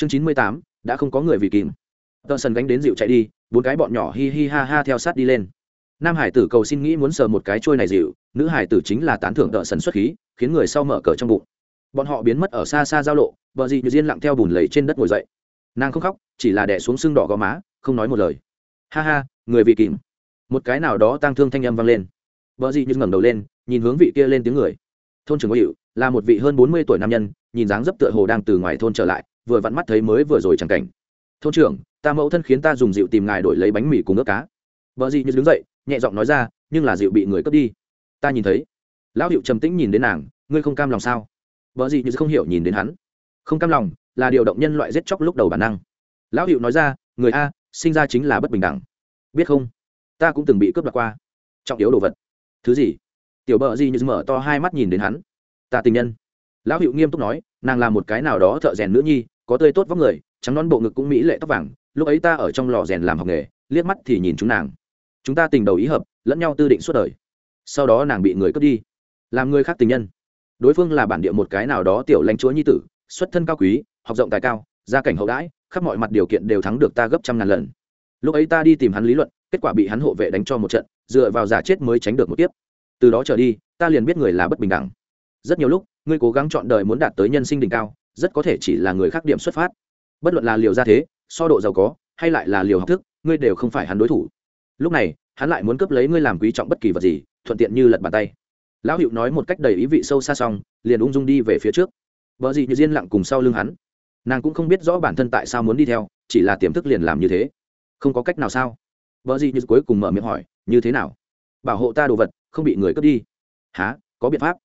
chương chín mươi tám, đã không có người vì kìm. Tờ sần gánh đến dịu chạy đi, bốn cái bọn nhỏ hi hi ha ha theo sát đi lên. Nam hải tử cầu xin nghĩ muốn sờ một cái trôi này dịu, nữ hải tử chính là tán thưởng tợ sần xuất khí, khiến người sau mở cờ trong bụng. Bọn họ biến mất ở xa xa giao lộ, vợ dị như diên lặng theo bùn lầy trên đất ngồi dậy. Nàng không khóc, chỉ là đẻ xuống xương đỏ gò má, không nói một lời. Ha ha, người vị kìm. Một cái nào đó tang thương thanh âm vang lên. Vợ dị như ngẩng đầu lên, nhìn hướng vị kia lên tiếng người. Thôn trưởng có hiệu là một vị hơn bốn mươi tuổi nam nhân, nhìn dáng dấp tựa hồ đang từ ngoài thôn trở lại vừa vặn mắt thấy mới vừa rồi chẳng cảnh. Thôn trưởng, ta mẫu thân khiến ta dùng rượu tìm ngài đổi lấy bánh mì cùng ướp cá. Vợ dị như đứng dậy, nhẹ giọng nói ra, nhưng là rượu bị người cướp đi. Ta nhìn thấy. Lão hiệu trầm tĩnh nhìn đến nàng, ngươi không cam lòng sao? Vợ dị như không hiểu nhìn đến hắn. Không cam lòng, là điều động nhân loại giết chóc lúc đầu bản năng. Lão hiệu nói ra, người a, sinh ra chính là bất bình đẳng. Biết không? Ta cũng từng bị cướp đoạt qua. Trọng yếu đồ vật. Thứ gì? Tiểu bợ gì như mở to hai mắt nhìn đến hắn. Ta tình nhân. Lão hiệu nghiêm túc nói, nàng là một cái nào đó thợ rèn nữ nhi có tươi tốt vóc người, trắng non bộ ngực cũng mỹ lệ tóc vàng, lúc ấy ta ở trong lò rèn làm học nghề, liếc mắt thì nhìn chúng nàng. Chúng ta tình đầu ý hợp, lẫn nhau tư định suốt đời. Sau đó nàng bị người cướp đi, làm người khác tình nhân. Đối phương là bản địa một cái nào đó tiểu lãnh chúa nhi tử, xuất thân cao quý, học rộng tài cao, gia cảnh hậu đãi, khắp mọi mặt điều kiện đều thắng được ta gấp trăm ngàn lần. Lúc ấy ta đi tìm hắn lý luận, kết quả bị hắn hộ vệ đánh cho một trận, dựa vào giả chết mới tránh được một tiếp từ đó trở đi, ta liền biết người là bất bình đẳng. Rất nhiều lúc, ngươi cố gắng chọn đời muốn đạt tới nhân sinh đỉnh cao rất có thể chỉ là người khác điểm xuất phát. Bất luận là liều gia thế, so độ giàu có, hay lại là liều học thức, ngươi đều không phải hắn đối thủ. Lúc này, hắn lại muốn cướp lấy ngươi làm quý trọng bất kỳ vật gì, thuận tiện như lật bàn tay. Lão hiệu nói một cách đầy ý vị sâu xa xong, liền ung dung đi về phía trước. Vợ gì như diên lặng cùng sau lưng hắn. Nàng cũng không biết rõ bản thân tại sao muốn đi theo, chỉ là tiềm thức liền làm như thế. Không có cách nào sao? Vợ gì như cuối cùng mở miệng hỏi, như thế nào? Bảo hộ ta đồ vật, không bị người cướp đi. Há có biện pháp.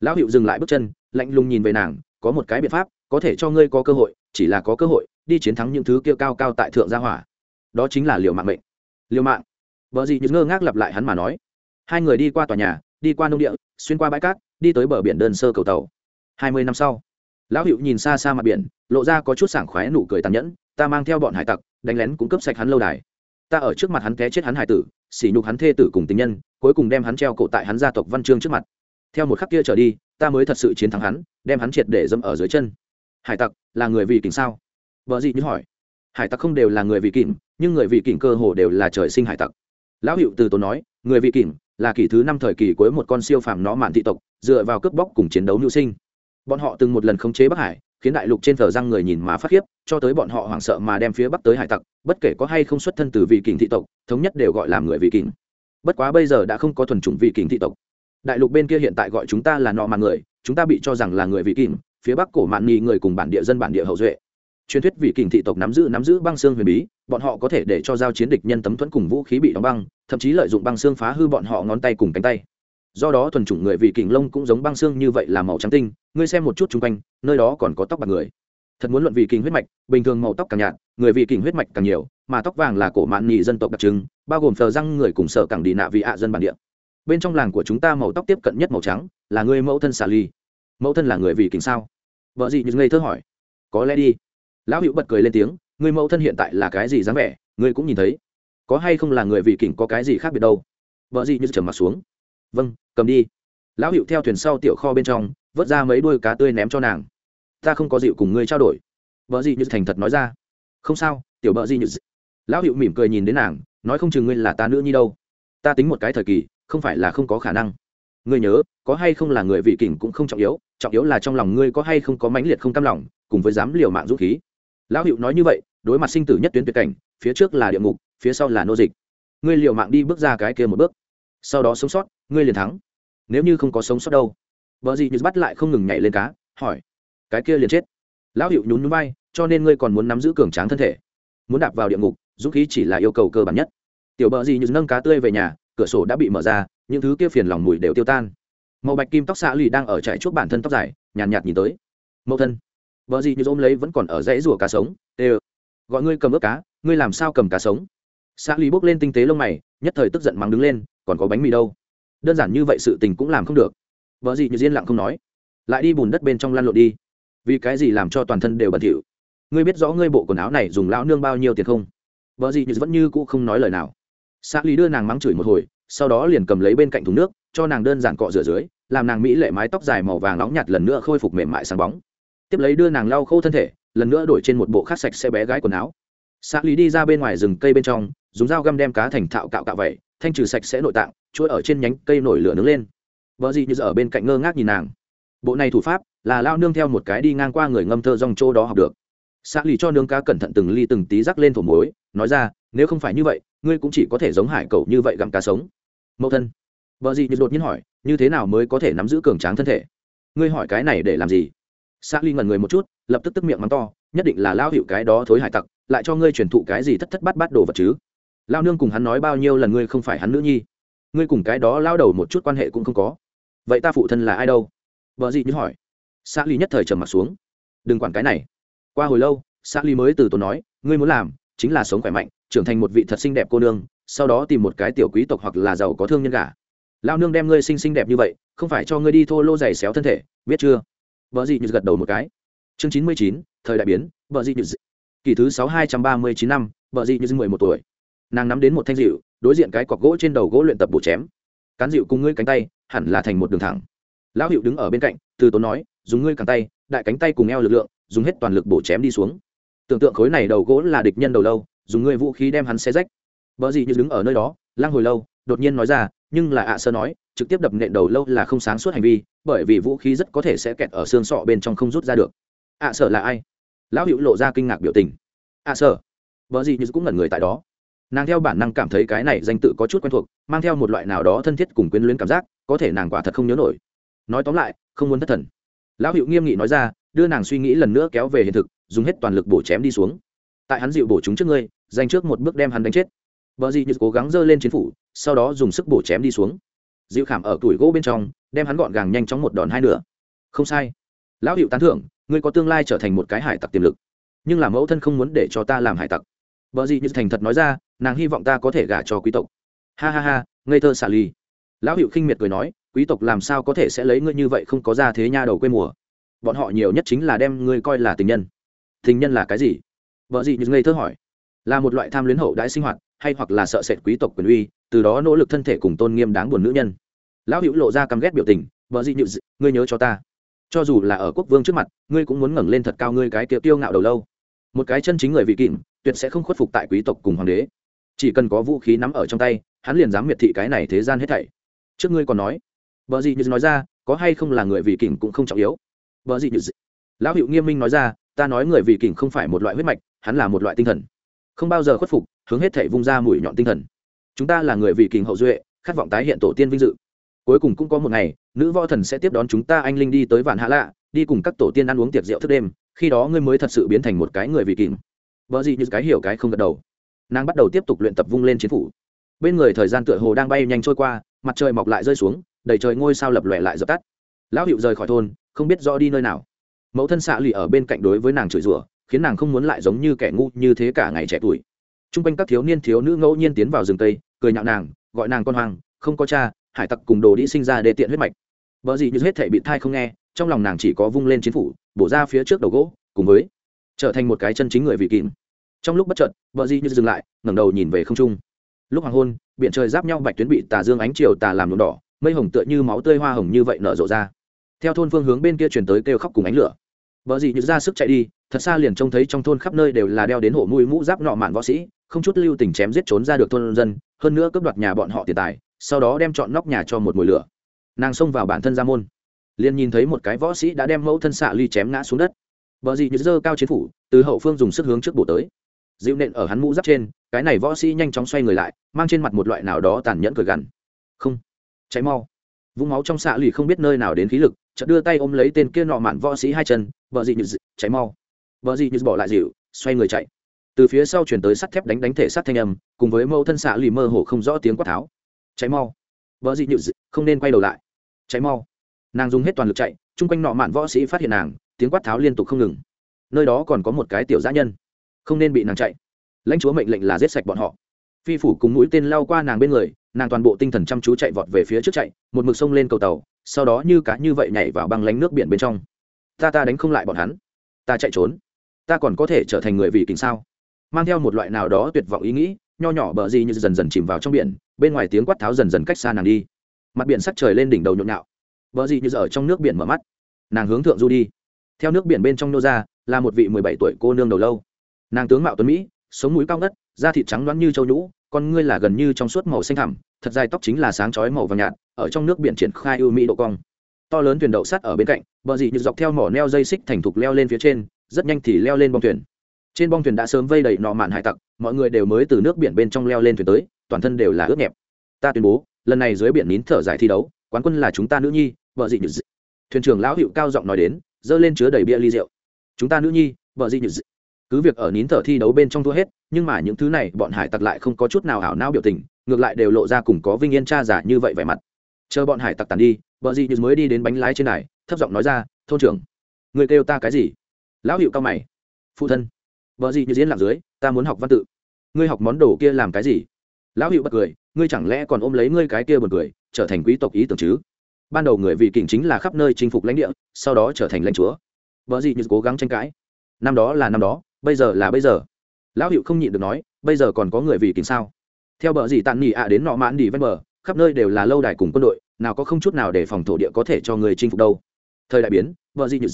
Lão hiệu dừng lại bước chân, lạnh lùng nhìn về nàng, có một cái biện pháp có thể cho ngươi có cơ hội, chỉ là có cơ hội, đi chiến thắng những thứ kia cao cao tại thượng gia hỏa. Đó chính là liều mạng mệnh. Liều mạng? Vợ gì như ngơ ngác lặp lại hắn mà nói. Hai người đi qua tòa nhà, đi qua nông địa, xuyên qua bãi cát, đi tới bờ biển đơn sơ cầu tàu. Hai mươi năm sau, lão hữu nhìn xa xa mặt biển, lộ ra có chút sảng khoái nụ cười tàn nhẫn, ta mang theo bọn hải tặc, đánh lén cũng cướp sạch hắn lâu đài. Ta ở trước mặt hắn té chết hắn hải tử, sỉ nhục hắn thê tử cùng tình nhân, cuối cùng đem hắn treo cổ tại hắn gia tộc văn chương trước mặt. Theo một khắc kia trở đi, ta mới thật sự chiến thắng hắn, đem hắn triệt để dâm ở dưới chân hải tặc, là người vì kỉnh sao? Vợ dị như hỏi. Hải tặc không đều là người vì kỉnh nhưng người vì kỉnh cơ hồ đều là trời sinh hải tặc. Lão hiệu từ tốn nói, người vì kỉnh là kỷ thứ năm thời kỳ cuối một con siêu phàm nó mạn thị tộc, dựa vào cướp bóc cùng chiến đấu mưu sinh. Bọn họ từng một lần khống chế bắc hải, khiến đại lục trên thờ răng người nhìn mà phát khiếp, cho tới bọn họ hoảng sợ mà đem phía bắc tới hải tặc, bất kể có hay không xuất thân từ vị kình thị tộc, thống nhất đều gọi là người vị kình. Bất quá bây giờ đã không có thuần chủng vị kình thị tộc. Đại lục bên kia hiện tại gọi chúng ta là nọ mạn người, chúng ta bị cho rằng là người vị kình phía bắc cổ mạn nghi người cùng bản địa dân bản địa hậu duệ. Truyền thuyết vị kình thị tộc nắm giữ nắm giữ băng xương huyền bí, bọn họ có thể để cho giao chiến địch nhân tấm thuẫn cùng vũ khí bị đóng băng, thậm chí lợi dụng băng xương phá hư bọn họ ngón tay cùng cánh tay. Do đó thuần chủng người vị kình lông cũng giống băng xương như vậy là màu trắng tinh, ngươi xem một chút chung quanh, nơi đó còn có tóc bạc người. Thật muốn luận vị kình huyết mạch, bình thường màu tóc càng nhạt, người vị kình huyết mạch càng nhiều, mà tóc vàng là cổ mạn nhị dân tộc đặc trưng, bao gồm thờ răng người cùng sở cảng đi nạ vị ạ dân bản địa. Bên trong làng của chúng ta màu tóc tiếp cận nhất màu trắng, là người mẫu thân xà ly mẫu thân là người vị kình sao? Vợ gì như ngây thơ hỏi. Có lẽ đi. Lão hữu bật cười lên tiếng, người mẫu thân hiện tại là cái gì dáng vẻ ngươi cũng nhìn thấy. Có hay không là người vị kình có cái gì khác biệt đâu? Vợ gì như trầm mặt xuống. Vâng cầm đi. Lão hiệu theo thuyền sau tiểu kho bên trong, vớt ra mấy đuôi cá tươi ném cho nàng. Ta không có dịu cùng ngươi trao đổi. Vợ gì như thành thật nói ra. Không sao, tiểu vợ gì như lão hiệu mỉm cười nhìn đến nàng, nói không chừng ngươi là ta nữ nhi đâu. Ta tính một cái thời kỳ, không phải là không có khả năng ngươi nhớ, có hay không là người vị kình cũng không trọng yếu trọng yếu là trong lòng ngươi có hay không có mãnh liệt không cam lòng, cùng với dám liều mạng dũng khí. Lão hiệu nói như vậy, đối mặt sinh tử nhất tuyến tuyệt cảnh, phía trước là địa ngục, phía sau là nô dịch. Ngươi liều mạng đi bước ra cái kia một bước, sau đó sống sót, ngươi liền thắng. Nếu như không có sống sót đâu. Vợ gì như bắt lại không ngừng nhảy lên cá, hỏi, cái kia liền chết? Lão hiệu nhún nhún bay cho nên ngươi còn muốn nắm giữ cường tráng thân thể, muốn đạp vào địa ngục, dũng khí chỉ là yêu cầu cơ bản nhất. Tiểu bờ gì như nâng cá tươi về nhà cửa sổ đã bị mở ra những thứ kia phiền lòng mùi đều tiêu tan. Màu bạch kim tóc xạ lì đang ở chạy chuốc bản thân tóc dài nhàn nhạt, nhạt nhìn tới. Mẫu thân vợ gì như ôm lấy vẫn còn ở dãy rùa cá sống. Tê gọi ngươi cầm ướp cá ngươi làm sao cầm cá sống? Xạ lì bốc lên tinh tế lông mày nhất thời tức giận mắng đứng lên còn có bánh mì đâu? Đơn giản như vậy sự tình cũng làm không được. Vợ gì như diên lặng không nói. Lại đi bùn đất bên trong lăn lộn đi. Vì cái gì làm cho toàn thân đều bẩn thỉu? Ngươi biết rõ ngươi bộ quần áo này dùng lão nương bao nhiêu tiền không? Vợ gì như vẫn như cũ không nói lời nào xã lý đưa nàng mắng chửi một hồi, sau đó liền cầm lấy bên cạnh thùng nước, cho nàng đơn giản cọ rửa dưới, làm nàng mỹ lệ mái tóc dài màu vàng nóng nhạt lần nữa khôi phục mềm mại sáng bóng. Tiếp lấy đưa nàng lau khô thân thể, lần nữa đổi trên một bộ khác sạch xe bé gái quần áo. Xã lý đi ra bên ngoài rừng cây bên trong, dùng dao găm đem cá thành thạo cạo cạo vậy, thanh trừ sạch sẽ nội tạng, chuỗi ở trên nhánh cây nổi lửa nướng lên. Vợ gì như giờ ở bên cạnh ngơ ngác nhìn nàng. Bộ này thủ pháp là lao nương theo một cái đi ngang qua người ngâm thơ dòng chỗ đó học được. Xã lì cho nướng cá cẩn thận từng ly từng tí rắc lên thổ muối, nói ra, nếu không phải như vậy ngươi cũng chỉ có thể giống hải cẩu như vậy gặm cá sống. Mẫu thân, vợ gì như đột nhiên hỏi, như thế nào mới có thể nắm giữ cường tráng thân thể? Ngươi hỏi cái này để làm gì? Sa ly ngẩn người một chút, lập tức tức miệng mắng to, nhất định là lao hiệu cái đó thối hải tặc, lại cho ngươi truyền thụ cái gì thất thất bát bát đồ vật chứ? Lao nương cùng hắn nói bao nhiêu lần ngươi không phải hắn nữ nhi. Ngươi cùng cái đó lao đầu một chút quan hệ cũng không có. Vậy ta phụ thân là ai đâu? Vợ gì như hỏi. Sa ly nhất thời trầm m ặ t xuống. Đừng quản cái này. Qua hồi lâu Sa ly mới từ tốn nói, ngươi muốn làm chính là sống khỏe mạnh, trưởng thành một vị thật xinh đẹp cô nương, sau đó tìm một cái tiểu quý tộc hoặc là giàu có thương nhân cả lao nương đem ngươi xinh xinh đẹp như vậy, không phải cho ngươi đi thô lô giày xéo thân thể, biết chưa? Vợ dị như gật đầu một cái. Chương chín mươi chín, thời đại biến, vợ dị như kỳ thứ sáu hai trăm ba mươi chín năm, vợ dị như mười một tuổi. Nàng nắm đến một thanh dịu đối diện cái cọc gỗ trên đầu gỗ luyện tập bổ chém. Cán dịu cùng ngươi cánh tay, hẳn là thành một đường thẳng. Lão hiệu đứng ở bên cạnh, từ tốn nói, dùng ngươi cánh tay, đại cánh tay cùng eo lực lượng, dùng hết toàn lực bổ chém đi xuống tưởng tượng khối này đầu gỗ là địch nhân đầu lâu, dùng người vũ khí đem hắn xe rách. Vợ gì như đứng ở nơi đó, lăng hồi lâu, đột nhiên nói ra, nhưng là ạ sơ nói, trực tiếp đập nện đầu lâu là không sáng suốt hành vi, bởi vì vũ khí rất có thể sẽ kẹt ở xương sọ bên trong không rút ra được. Ạ sơ là ai? Lão hữu lộ ra kinh ngạc biểu tình. Ạ sơ. Vợ gì như cũng ngẩn người tại đó. Nàng theo bản năng cảm thấy cái này danh tự có chút quen thuộc, mang theo một loại nào đó thân thiết cùng quyến luyến cảm giác, có thể nàng quả thật không nhớ nổi. Nói tóm lại, không muốn thất thần. Lão hữu nghiêm nghị nói ra đưa nàng suy nghĩ lần nữa kéo về hiện thực, dùng hết toàn lực bổ chém đi xuống. Tại hắn dịu bổ chúng trước ngươi, dành trước một bước đem hắn đánh chết. Vợ dị như cố gắng giơ lên chiến phủ, sau đó dùng sức bổ chém đi xuống. Dịu khảm ở tuổi gỗ bên trong, đem hắn gọn gàng nhanh chóng một đòn hai nửa. Không sai. Lão hiệu tán thưởng, ngươi có tương lai trở thành một cái hải tặc tiềm lực. Nhưng là mẫu thân không muốn để cho ta làm hải tặc. Vợ dị như thành thật nói ra, nàng hy vọng ta có thể gả cho quý tộc. Ha ha ha, ngây thơ xả ly lão hiệu khinh miệt cười nói, quý tộc làm sao có thể sẽ lấy ngươi như vậy không có ra thế nha đầu quê mùa bọn họ nhiều nhất chính là đem ngươi coi là tình nhân. Tình nhân là cái gì? Vợ gì như ngây thơ hỏi. Là một loại tham luyến hậu đãi sinh hoạt hay hoặc là sợ sệt quý tộc quyền uy từ đó nỗ lực thân thể cùng tôn nghiêm đáng buồn nữ nhân. Lão hữu lộ ra căm ghét biểu tình vợ dị nhự dị, ngươi nhớ cho ta. Cho dù là ở quốc vương trước mặt ngươi cũng muốn ngẩng lên thật cao ngươi cái kiệu tiêu ngạo đầu lâu. Một cái chân chính người vị kịm tuyệt sẽ không khuất phục tại quý tộc cùng hoàng đế. Chỉ cần có vũ khí nắm ở trong tay hắn liền dám miệt thị cái này thế gian hết thảy. Trước ngươi còn nói. Vợ dị như nói ra có hay không là người vị kịm cũng không trọng yếu vợ dị như lão hữu nghiêm minh nói ra, ta nói người vị kình không phải một loại huyết mạch, hắn là một loại tinh thần. Không bao giờ khuất phục, hướng hết thể vung ra mũi nhọn tinh thần. Chúng ta là người vị kình hậu duệ, khát vọng tái hiện tổ tiên vinh dự. Cuối cùng cũng có một ngày, nữ võ thần sẽ tiếp đón chúng ta anh linh đi tới vạn hạ lạ, đi cùng các tổ tiên ăn uống tiệc rượu thức đêm, khi đó ngươi mới thật sự biến thành một cái người vị kình. Vợ dị như cái hiểu cái không gật đầu. Nàng bắt đầu tiếp tục luyện tập vung lên chiến phủ. Bên người thời gian tựa hồ đang bay nhanh trôi qua, mặt trời mọc lại rơi xuống, đầy trời ngôi sao lập lòe lại dập tắt lão hiệu rời khỏi thôn, không biết rõ đi nơi nào. Mẫu thân xạ lì ở bên cạnh đối với nàng chửi rủa, khiến nàng không muốn lại giống như kẻ ngu như thế cả ngày trẻ tuổi. T r u n g quanh các thiếu niên thiếu nữ ngẫu nhiên tiến vào rừng tây cười nhạo nàng, gọi nàng con hoàng không có cha, hải tặc cùng đồ đi sinh ra để tiện huyết mạch. Vợ gì như hết thể bị thai không nghe, trong lòng nàng chỉ có vung lên chiến phủ, bổ ra phía trước đầu gỗ, cùng với trở thành một cái chân chính người vị kìm. Trong lúc bất chợt, vợ gì như dừng lại, ngẩng đầu nhìn về không trung. Lúc hoàng hôn, biển trời giáp nhau bạch tuyến bị tà dương ánh chiều tà làm nhuộm đỏ, mây hồng tựa như máu tươi hoa hồng như vậy nở rộ ra theo thôn phương hướng bên kia chuyển tới kêu khóc cùng ánh lửa. Vợ dị như ra sức chạy đi, thật xa liền trông thấy trong thôn khắp nơi đều là đeo đến hộ mũi mũ giáp nọ mạn võ sĩ, không chút lưu tình chém giết trốn ra được thôn dân, hơn nữa cướp đoạt nhà bọn họ tiền tài, sau đó đem chọn nóc nhà cho một mùi lửa. Nàng xông vào bản thân ra môn, liền nhìn thấy một cái võ sĩ đã đem mẫu thân xạ ly chém ngã xuống đất. Vợ dị như dơ cao chiến phủ, từ hậu phương dùng sức hướng trước bổ tới. Dịu nện ở hắn mũ giáp trên, cái này võ sĩ nhanh chóng xoay người lại, mang trên mặt một loại nào đó tàn nhẫn cười gằn. Không cháy mau. Vũng máu trong xạ lì không biết nơi nào đến khí lực chợt đưa tay ôm lấy tên kia nọ mạn võ sĩ hai chân vợ dị như cháy mau. Vợ dị như bỏ lại dịu, xoay người chạy. Từ phía sau chuyển tới sắt thép đánh đánh thể sát thanh âm, cùng với mẫu thân xạ lì mơ hồ không rõ tiếng quát tháo. Cháy mau. Vợ dị như không nên quay đầu lại. Cháy mau. Nàng dùng hết toàn lực chạy, chung quanh nọ mạn võ sĩ phát hiện nàng, tiếng quát tháo liên tục không ngừng. Nơi đó còn có một cái tiểu giã nhân, không nên bị nàng chạy. Lãnh chúa mệnh lệnh là giết sạch bọn họ. Phi phủ cùng mũi tên lao qua nàng bên người nàng toàn bộ tinh thần chăm chú chạy vọt về phía trước chạy, một mực sông lên cầu tàu, sau đó như cá như vậy nhảy vào băng lánh nước biển bên trong. Ta ta đánh không lại bọn hắn. Ta chạy trốn. Ta còn có thể trở thành người vì kính sao? Mang theo một loại nào đó tuyệt vọng ý nghĩ, nho nhỏ bờ gì như dần dần chìm vào trong biển, bên ngoài tiếng quát tháo dần dần cách xa nàng đi. Mặt biển sắc trời lên đỉnh đầu nhộn nhạo. Bờ gì như ở trong nước biển mở mắt. Nàng hướng thượng du đi. Theo nước biển bên trong nô ra, là một vị mười bảy tuổi cô nương đầu lâu. Nàng tướng mạo tuấn mỹ, sống mũi cao ngất, da thịt trắng đoán như châu nhũ con ngươi là gần như trong suốt màu xanh thẳm, thật dài tóc chính là sáng chói màu vàng nhạt, ở trong nước biển triển khai ưu mỹ độ cong to lớn thuyền đậu sắt ở bên cạnh, bờ dị như dọc theo mỏ neo dây xích thành thục leo lên phía trên, rất nhanh thì leo lên bong thuyền trên bong thuyền đã sớm vây đầy nọ mạn hải tặc, mọi người đều mới từ nước biển bên trong leo lên thuyền tới, toàn thân đều là ướt nhẹp ta tuyên bố, lần này dưới biển nín thở giải thi đấu, quán quân là chúng ta nữ nhi, vợ dị như dị. thuyền trưởng lão hiệu cao giọng nói đến dơ lên chứa đầy bia ly rượu chúng ta nữ nhi, vợ dị như dị cứ việc ở nín thở thi đấu bên trong thua hết, nhưng mà những thứ này bọn hải tặc lại không có chút nào ảo não biểu tình, ngược lại đều lộ ra cùng có vinh yên cha giả như vậy vẻ mặt. Chờ bọn hải tặc tàn đi vợ dị như mới đi đến bánh lái trên này thấp giọng nói ra, thôn trưởng, người kêu ta cái gì? Lão hiệu cao mày. Phụ thân. Vợ dị như diễn lạc dưới, ta muốn học văn tự. Ngươi học món đồ kia làm cái gì? Lão hiệu bật cười, ngươi chẳng lẽ còn ôm lấy ngươi cái kia bật cười, trở thành quý tộc ý tưởng chứ? Ban đầu người vị kình chính là khắp nơi chinh phục lãnh địa, sau đó trở thành lãnh chúa. Vợ dị như cố gắng tranh cãi. Năm đó là năm đó bây giờ là bây giờ. Lão hiệu không nhịn được nói, bây giờ còn có người vì kính sao? Theo bờ gì tàn nhị ạ đến nọ mãn đi ven bờ, khắp nơi đều là lâu đài cùng quân đội, nào có không chút nào để phòng thổ địa có thể cho người chinh phục đâu. Thời đại biến vợ gì như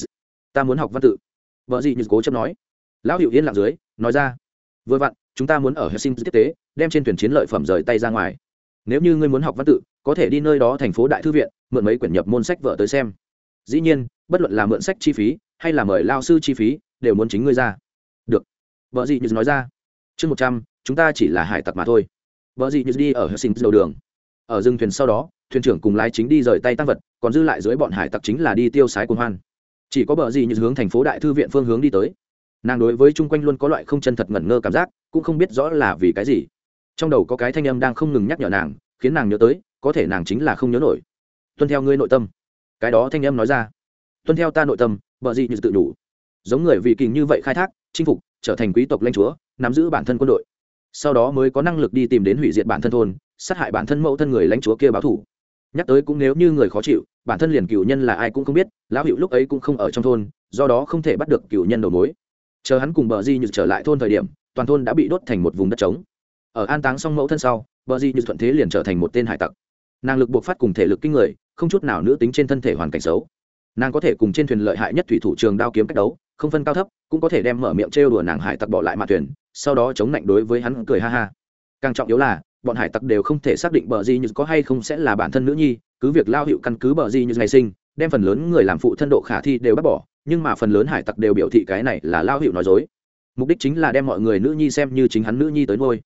ta muốn học văn tự. Vợ gì như cố chấp nói. Lão hiệu yên lặng dưới, nói ra. Vừa vặn, chúng ta muốn ở hệ sinh tiếp tế, đem trên thuyền chiến lợi phẩm rời tay ra ngoài. Nếu như ngươi muốn học văn tự, có thể đi nơi đó thành phố đại thư viện, mượn mấy quyển nhập môn sách vợ tới xem. Dĩ nhiên, bất luận là mượn sách chi phí, hay là mời lao sư chi phí, đều muốn chính ngươi ra vợ dị như nói ra. Chương một trăm, chúng ta chỉ là hải tặc mà thôi. Vợ dị như đi ở hệ sinh đầu đường. Ở rừng thuyền sau đó, thuyền trưởng cùng lái chính đi rời tay tăng vật, còn dư lại dưới bọn hải tặc chính là đi tiêu sái cuồng hoan. Chỉ có bờ gì như hướng thành phố đại thư viện phương hướng đi tới. Nàng đối với chung quanh luôn có loại không chân thật ngẩn ngơ cảm giác, cũng không biết rõ là vì cái gì. Trong đầu có cái thanh âm đang không ngừng nhắc nhở nàng, khiến nàng nhớ tới, có thể nàng chính là không nhớ nổi. Tuân theo ngươi nội tâm. Cái đó thanh âm nói ra. Tuân theo ta nội tâm, vợ gì như tự đủ. Giống người vì kình như vậy khai thác, chinh phục trở thành quý tộc lãnh chúa, nắm giữ bản thân quân đội. Sau đó mới có năng lực đi tìm đến hủy diệt bản thân thôn, sát hại bản thân mẫu thân người lãnh chúa kia báo thủ. Nhắc tới cũng nếu như người khó chịu, bản thân liền cựu nhân là ai cũng không biết, lão hiệu lúc ấy cũng không ở trong thôn, do đó không thể bắt được cựu nhân đầu mối. Chờ hắn cùng bờ di như trở lại thôn thời điểm, toàn thôn đã bị đốt thành một vùng đất trống. Ở an táng xong mẫu thân sau, bờ di như thuận thế liền trở thành một tên hải tặc. Nàng lực buộc phát cùng thể lực kinh người, không chút nào nữ tính trên thân thể hoàn cảnh xấu. Nàng có thể cùng trên thuyền lợi hại nhất thủy thủ trường đao kiếm cách đấu không phân cao thấp, cũng có thể đem mở miệng trêu đùa nàng hải tặc bỏ lại mặt thuyền, sau đó chống lạnh đối với hắn cười ha ha. Càng trọng yếu là, bọn hải tặc đều không thể xác định bờ di như có hay không sẽ là bản thân nữ nhi, cứ việc lao hiệu căn cứ bờ di như ngày sinh, đem phần lớn người làm phụ thân độ khả thi đều bác bỏ, nhưng mà phần lớn hải tặc đều biểu thị cái này là lao hiệu nói dối. Mục đích chính là đem mọi người nữ nhi xem như chính hắn nữ nhi tới ngôi.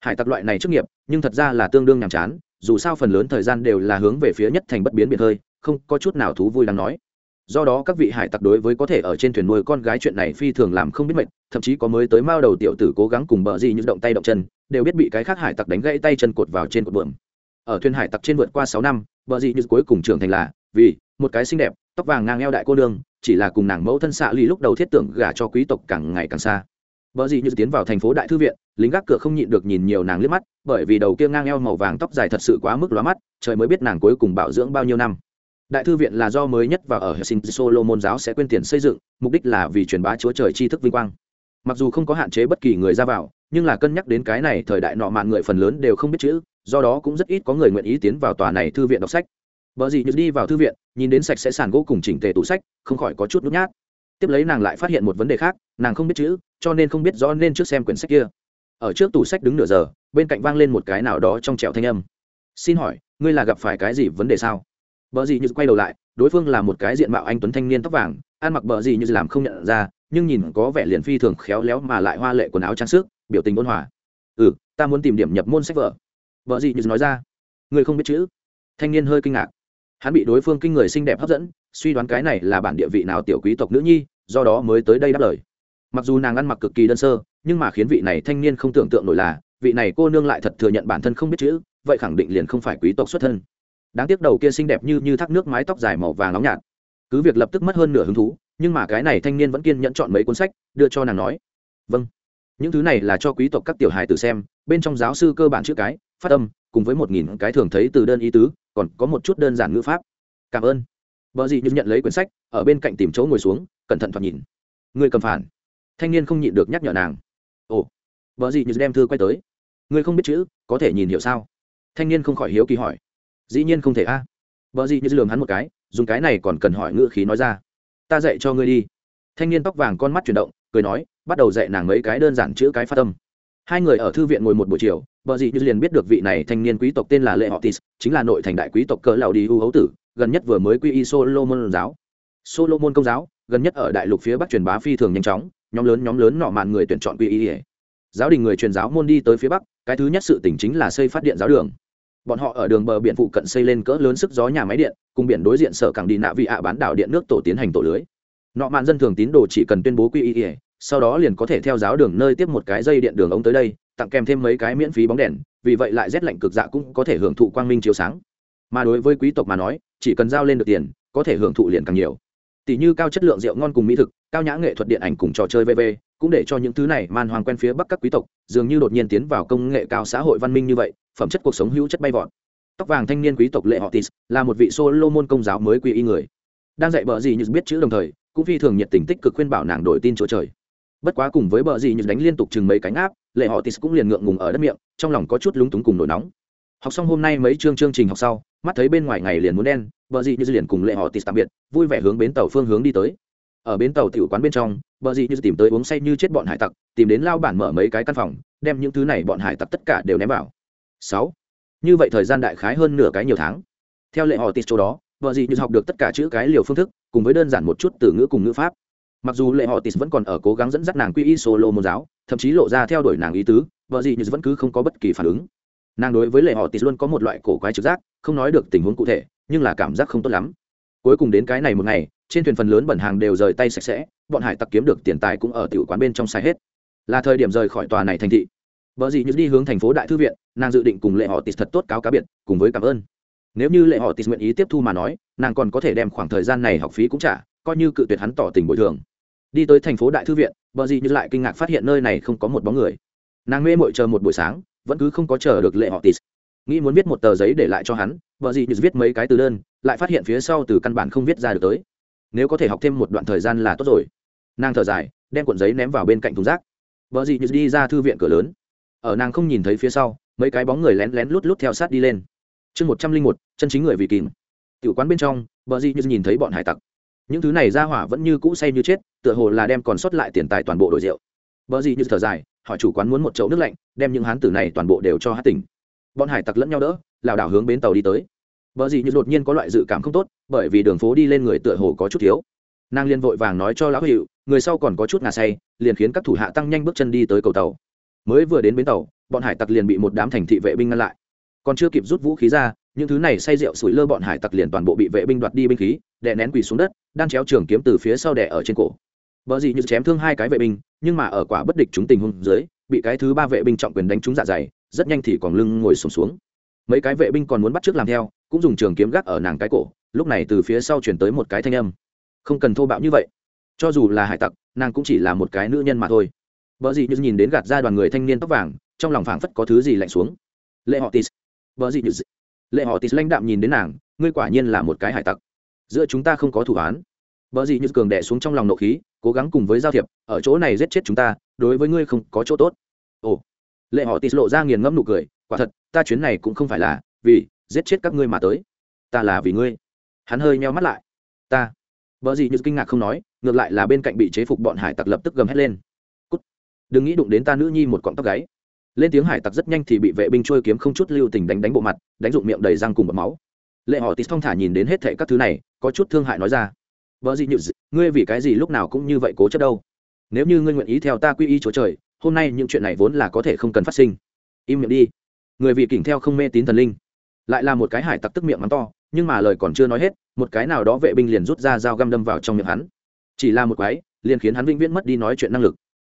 Hải tặc loại này chức nghiệp, nhưng thật ra là tương đương nhàm chán, dù sao phần lớn thời gian đều là hướng về phía nhất thành bất biến biệt hơi, không có chút nào thú vui đáng nói do đó các vị hải tặc đối với có thể ở trên thuyền nuôi con gái chuyện này phi thường làm không biết mệt thậm chí có mới tới mao đầu tiểu tử cố gắng cùng bờ gì những động tay động chân đều biết bị cái khác hải tặc đánh gãy tay chân cột vào trên cột bượm ở thuyền hải tặc trên vượt qua sáu năm bờ gì như cuối cùng trưởng thành là vì một cái xinh đẹp tóc vàng ngang eo đại cô nương chỉ là cùng nàng mẫu thân xạ ly lúc đầu thiết tưởng gả cho quý tộc càng ngày càng xa Bờ gì như tiến vào thành phố đại thư viện, lính gác cửa không nhịn được nhìn nhiều nàng liếc mắt, bởi vì đầu kia ngang eo màu vàng tóc dài thật sự quá mức lóa mắt, trời mới biết nàng cuối cùng bảo dưỡng bao nhiêu năm. Đại thư viện là do mới nhất và ở Helsinki Solomon giáo sẽ quyên tiền xây dựng, mục đích là vì truyền bá chúa trời tri thức vinh quang. Mặc dù không có hạn chế bất kỳ người ra vào, nhưng là cân nhắc đến cái này thời đại nọ mạn người phần lớn đều không biết chữ, do đó cũng rất ít có người nguyện ý tiến vào tòa này thư viện đọc sách. vợ gì như đi vào thư viện, nhìn đến sạch sẽ sàn gỗ cùng chỉnh tề tủ sách, không khỏi có chút nhút nhát. Tiếp lấy nàng lại phát hiện một vấn đề khác, nàng không biết chữ, cho nên không biết rõ nên trước xem quyển sách kia. Ở trước tủ sách đứng nửa giờ, bên cạnh vang lên một cái nào đó trong trẻo thanh âm. "Xin hỏi, ngươi là gặp phải cái gì vấn đề sao?" Bờ gì như quay đầu lại, đối phương là một cái diện mạo anh tuấn thanh niên tóc vàng, ăn mặc bờ gì như làm không nhận ra, nhưng nhìn có vẻ liền phi thường khéo léo mà lại hoa lệ quần áo trang sức, biểu tình ôn hòa. "Ừ, ta muốn tìm điểm nhập môn sách vở." Bờ gì như nói ra. người không biết chữ?" Thanh niên hơi kinh ngạc hắn bị đối phương kinh người xinh đẹp hấp dẫn suy đoán cái này là bản địa vị nào tiểu quý tộc nữ nhi do đó mới tới đây đáp lời mặc dù nàng ăn mặc cực kỳ đơn sơ nhưng mà khiến vị này thanh niên không tưởng tượng nổi là vị này cô nương lại thật thừa nhận bản thân không biết chữ vậy khẳng định liền không phải quý tộc xuất thân đáng tiếc đầu kia xinh đẹp như như thác nước mái tóc dài màu vàng nóng nhạt. Cứ việc lập tức mất hơn nửa hứng thú, nhưng mà cái này thanh niên vẫn kiên nhẫn chọn mấy cuốn sách, đưa cho nàng nói. Vâng. Những thứ này là cho quý tộc các tiểu hài tử xem, bên trong giáo sư cơ bản chữ cái, phát âm, cùng với một nghìn cái thường thấy từ đơn ý tứ, còn có một chút đơn giản ngữ pháp. Cảm ơn. Vợ dị nhưng nhận lấy quyển sách, ở bên cạnh tìm chỗ ngồi xuống, cẩn thận thoạt nhìn. Người cầm phản. Thanh niên không nhịn được nhắc nhở nàng. Ồ. Vợ dị như đem thư quay tới. Người không biết chữ, có thể nhìn hiểu sao? Thanh niên không khỏi hiếu kỳ hỏi dĩ nhiên không thể a. À. vợ dị như lường hắn một cái, dùng cái này còn cần hỏi ngữ khí nói ra. Ta dạy cho ngươi đi. Thanh niên tóc vàng con mắt chuyển động, cười nói, bắt đầu dạy nàng mấy cái đơn giản chữ cái phát tâm hai người ở thư viện ngồi một buổi chiều vợ dị như liền biết được vị này thanh niên quý tộc tên là lệ họ tis chính là nội thành đại quý tộc cỡ lào đi ưu hấu tử, gần nhất vừa mới quy y solomon giáo. Solomon công giáo, gần nhất ở đại lục phía bắc truyền bá phi thường nhanh chóng, nhóm lớn nhóm lớn nọ mạn người tuyển chọn quy y. Giáo đình người truyền giáo môn đi tới phía bắc, cái thứ nhất sự tỉnh chính là xây phát điện giáo đường bọn họ ở đường bờ biển phụ cận xây lên cỡ lớn sức gió nhà máy điện, cùng biển đối diện sở cảng đi nạ vị ạ bán đảo điện nước tổ tiến hành tổ lưới. Nọ mạn dân thường tín đồ chỉ cần tuyên bố quy y sau đó liền có thể theo giáo đường nơi tiếp một cái dây điện đường ống tới đây, tặng kèm thêm mấy cái miễn phí bóng đèn, vì vậy lại rét lạnh cực dạ cũng có thể hưởng thụ quang minh chiếu sáng. Mà đối với quý tộc mà nói, chỉ cần giao lên được tiền, có thể hưởng thụ liền càng nhiều. Tỷ như cao chất lượng rượu ngon cùng mỹ thực, cao nhã nghệ thuật điện ảnh cùng trò chơi vv cũng để cho những thứ này man hoàng quen phía bắc các quý tộc, dường như đột nhiên tiến vào công nghệ cao xã hội văn minh như vậy phẩm chất cuộc sống hữu chất bay vọt. Tóc vàng thanh niên quý tộc lệ họ tis là một vị solomon công giáo mới quy y người. Đang dạy bờ gì như biết chữ đồng thời, cũng phi thường nhiệt tình tích cực khuyên bảo nàng đổi tin chỗ trời. Bất quá cùng với bờ gì như đánh liên tục chừng mấy cánh áp, lệ họ tis cũng liền ngượng ngùng ở đất miệng, trong lòng có chút lúng túng cùng nổi nóng. Học xong hôm nay mấy chương chương trình học sau, mắt thấy bên ngoài ngày liền muốn đen bờ gì như liền cùng lệ họ tis tạm biệt, vui vẻ hướng bến tàu phương hướng đi tới. Ở bến tàu tiểu quán bên trong bờ gì như tìm tới uống say như chết bọn hải tặc, tìm đến lao bản mở mấy cái căn phòng, đem những thứ này bọn hải tặc tất cả đều ném vào sáu. Như vậy thời gian đại khái hơn nửa cái nhiều tháng. Theo lệ họ tis chỗ đó, vợ gì như học được tất cả chữ cái liều phương thức, cùng với đơn giản một chút từ ngữ cùng ngữ pháp. Mặc dù lệ họ tis vẫn còn ở cố gắng dẫn dắt nàng quy y solo môn giáo, thậm chí lộ ra theo đuổi nàng ý tứ, vợ gì như vẫn cứ không có bất kỳ phản ứng. Nàng đối với lệ họ tis luôn có một loại cổ quái trực giác, không nói được tình huống cụ thể, nhưng là cảm giác không tốt lắm. Cuối cùng đến cái này một ngày, trên thuyền phần lớn bẩn hàng đều rời tay sạch sẽ, bọn hải tặc kiếm được tiền tài cũng ở tiểu quán bên trong sai hết. Là thời điểm rời khỏi tòa này thành thị. Bở gì như đi hướng thành phố đại thư viện, nàng dự định cùng lệ họ tis thật tốt cáo cá biệt, cùng với cảm ơn. Nếu như lệ họ tis nguyện ý tiếp thu mà nói, nàng còn có thể đem khoảng thời gian này học phí cũng trả, coi như cự tuyệt hắn tỏ tình bồi thường. Đi tới thành phố đại thư viện Bở gì như lại kinh ngạc phát hiện nơi này không có một bóng người. Nàng mê mội chờ một buổi sáng, vẫn cứ không có chờ được lệ họ tis nghĩ muốn viết một tờ giấy để lại cho hắn Bở gì như viết mấy cái từ đơn, lại phát hiện phía sau từ căn bản không viết ra được tới. Nếu có thể học thêm một đoạn thời gian là tốt rồi. Nàng thở dài, đem cuộn giấy ném vào bên cạnh thùng rác. Bở gì như đi ra thư viện cửa lớn ở nàng không nhìn thấy phía sau, mấy cái bóng người lén lén lút lút theo sát đi lên. Chương một trăm linh một, chân chính người vì kìm. Tiểu quán bên trong, bờ di như nhìn thấy bọn hải tặc. Những thứ này ra hỏa vẫn như cũ say như chết, tựa hồ là đem còn sót lại tiền tài toàn bộ đổi rượu. Bờ di như thở dài, hỏi chủ quán muốn một chậu nước lạnh, đem những hán tử này toàn bộ đều cho hát tỉnh. Bọn hải tặc lẫn nhau đỡ, lảo đảo hướng bến tàu đi tới. Vợ gì như đột nhiên có loại dự cảm không tốt, bởi vì đường phố đi lên người tựa hồ có chút thiếu. Nàng liên vội vàng nói cho lão hiệu người sau còn có chút ngà say, liền khiến các thủ hạ tăng nhanh bước chân đi tới cầu tàu mới vừa đến bến tàu bọn hải tặc liền bị một đám thành thị vệ binh ngăn lại. Còn chưa kịp rút vũ khí ra những thứ này say rượu sủi lơ bọn hải tặc liền toàn bộ bị vệ binh đoạt đi binh khí đè nén quỳ xuống đất đan chéo trường kiếm từ phía sau đè ở trên cổ. Vợ gì như chém thương hai cái vệ binh nhưng mà ở quả bất địch chúng tình huống dưới bị cái thứ ba vệ binh trọng quyền đánh trúng dạ dày rất nhanh thì còn lưng ngồi sùng xuống, xuống mấy cái vệ binh còn muốn bắt trước làm theo cũng dùng trường kiếm gác ở nàng cái cổ lúc này từ phía sau chuyển tới một cái thanh âm. Không cần thô bạo như vậy. Cho dù là hải tặc nàng cũng chỉ là một cái nữ nhân mà thôi vợ gì như nhìn đến gạt ra đoàn người thanh niên tóc vàng, trong lòng phảng phất có thứ gì lạnh xuống. Lệ họ tis. Vợ gì như lệ họ tis lãnh đạm nhìn đến nàng, ngươi quả nhiên là một cái hải tặc. Giữa chúng ta không có thủ án. Vợ gì như cường đẻ xuống trong lòng nộ khí, cố gắng cùng với giao thiệp, ở chỗ này giết chết chúng ta, đối với ngươi không có chỗ tốt. Ồ. Lệ họ tis lộ ra nghiền ngẫm nụ cười, quả thật, ta chuyến này cũng không phải là vì giết chết các ngươi mà tới. Ta là vì ngươi. Hắn hơi nheo mắt lại. Ta. Vợ gì như kinh ngạc không nói, ngược lại là bên cạnh bị chế phục bọn hải tặc lập tức gầm hét lên đừng nghĩ đụng đến ta nữ nhi một cọng tóc gáy. Lên tiếng hải tặc rất nhanh thì bị vệ binh trôi kiếm không chút lưu tình đánh đánh bộ mặt, đánh dụng miệng đầy răng cùng bọt máu. Lệ họ tít thong thả nhìn đến hết thệ các thứ này, có chút thương hại nói ra. Vợ gì nhự ngươi vì cái gì lúc nào cũng như vậy cố chấp đâu? Nếu như ngươi nguyện ý theo ta quy y chúa trời, hôm nay những chuyện này vốn là có thể không cần phát sinh. Im miệng đi. Người vị kỉnh theo không mê tín thần linh. Lại là một cái hải tặc tức miệng mắng to, nhưng mà lời còn chưa nói hết, một cái nào đó vệ binh liền rút ra dao găm đâm vào trong miệng hắn. Chỉ là một cái liền khiến hắn vĩnh viễn mất đi nói chuyện năng lực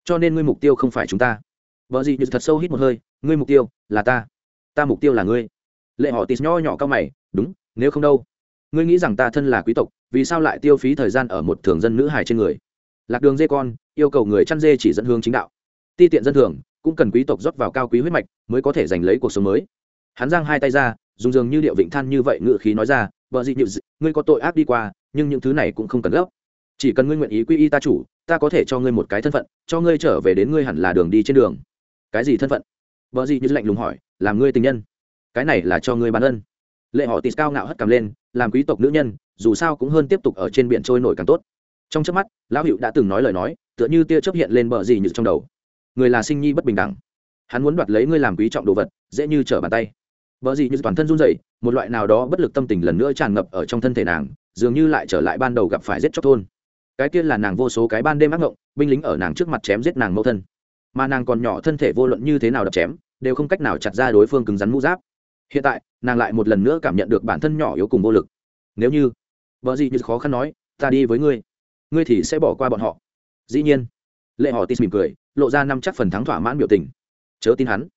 cho nên ngươi mục tiêu không phải chúng ta. Vợ gì như thật sâu hít một hơi, ngươi mục tiêu là ta. Ta mục tiêu là ngươi. Lệ họ tịt nho nhỏ cao mày, đúng, nếu không đâu. Ngươi nghĩ rằng ta thân là quý tộc, vì sao lại tiêu phí thời gian ở một thường dân nữ hài trên người? Lạc đường dê con, yêu cầu người chăn dê chỉ dẫn hướng chính đạo. Ti tiện dân thường, cũng cần quý tộc rót vào cao quý huyết mạch, mới có thể giành lấy cuộc sống mới. Hắn giang hai tay ra, dùng dường như điệu vịnh than như vậy ngự khí nói ra, vợ dị nhự ngươi có tội ác đi qua, nhưng những thứ này cũng không cần gấp chỉ cần ngươi nguyện ý quy y ta chủ ta có thể cho ngươi một cái thân phận cho ngươi trở về đến ngươi hẳn là đường đi trên đường. Cái gì thân phận? Vợ gì như lạnh lùng hỏi làm ngươi tình nhân. Cái này là cho ngươi bán ân. Lệ họ tịt cao ngạo hất cầm lên làm quý tộc nữ nhân dù sao cũng hơn tiếp tục ở trên biển trôi nổi càng tốt. Trong trước mắt lão hiệu đã từng nói lời nói tựa như tia chấp hiện lên bờ gì như trong đầu. Người là sinh nhi bất bình đẳng. Hắn muốn đoạt lấy ngươi làm quý trọng đồ vật dễ như trở bàn tay. Bờ gì như toàn thân run rẩy, một loại nào đó bất lực tâm tình lần nữa tràn ngập ở trong thân thể nàng, dường như lại trở lại ban đầu gặp phải giết chóc thôn. Cái kia là nàng vô số cái ban đêm ác ngộng, binh lính ở nàng trước mặt chém giết nàng mẫu thân. Mà nàng còn nhỏ thân thể vô luận như thế nào đập chém, đều không cách nào chặt ra đối phương cứng rắn mũ giáp. Hiện tại, nàng lại một lần nữa cảm nhận được bản thân nhỏ yếu cùng vô lực. Nếu như, vợ gì như khó khăn nói, ta đi với ngươi, ngươi thì sẽ bỏ qua bọn họ. Dĩ nhiên, lệ họ tis mỉm cười, lộ ra năm chắc phần thắng thỏa mãn biểu tình. Chớ tin hắn.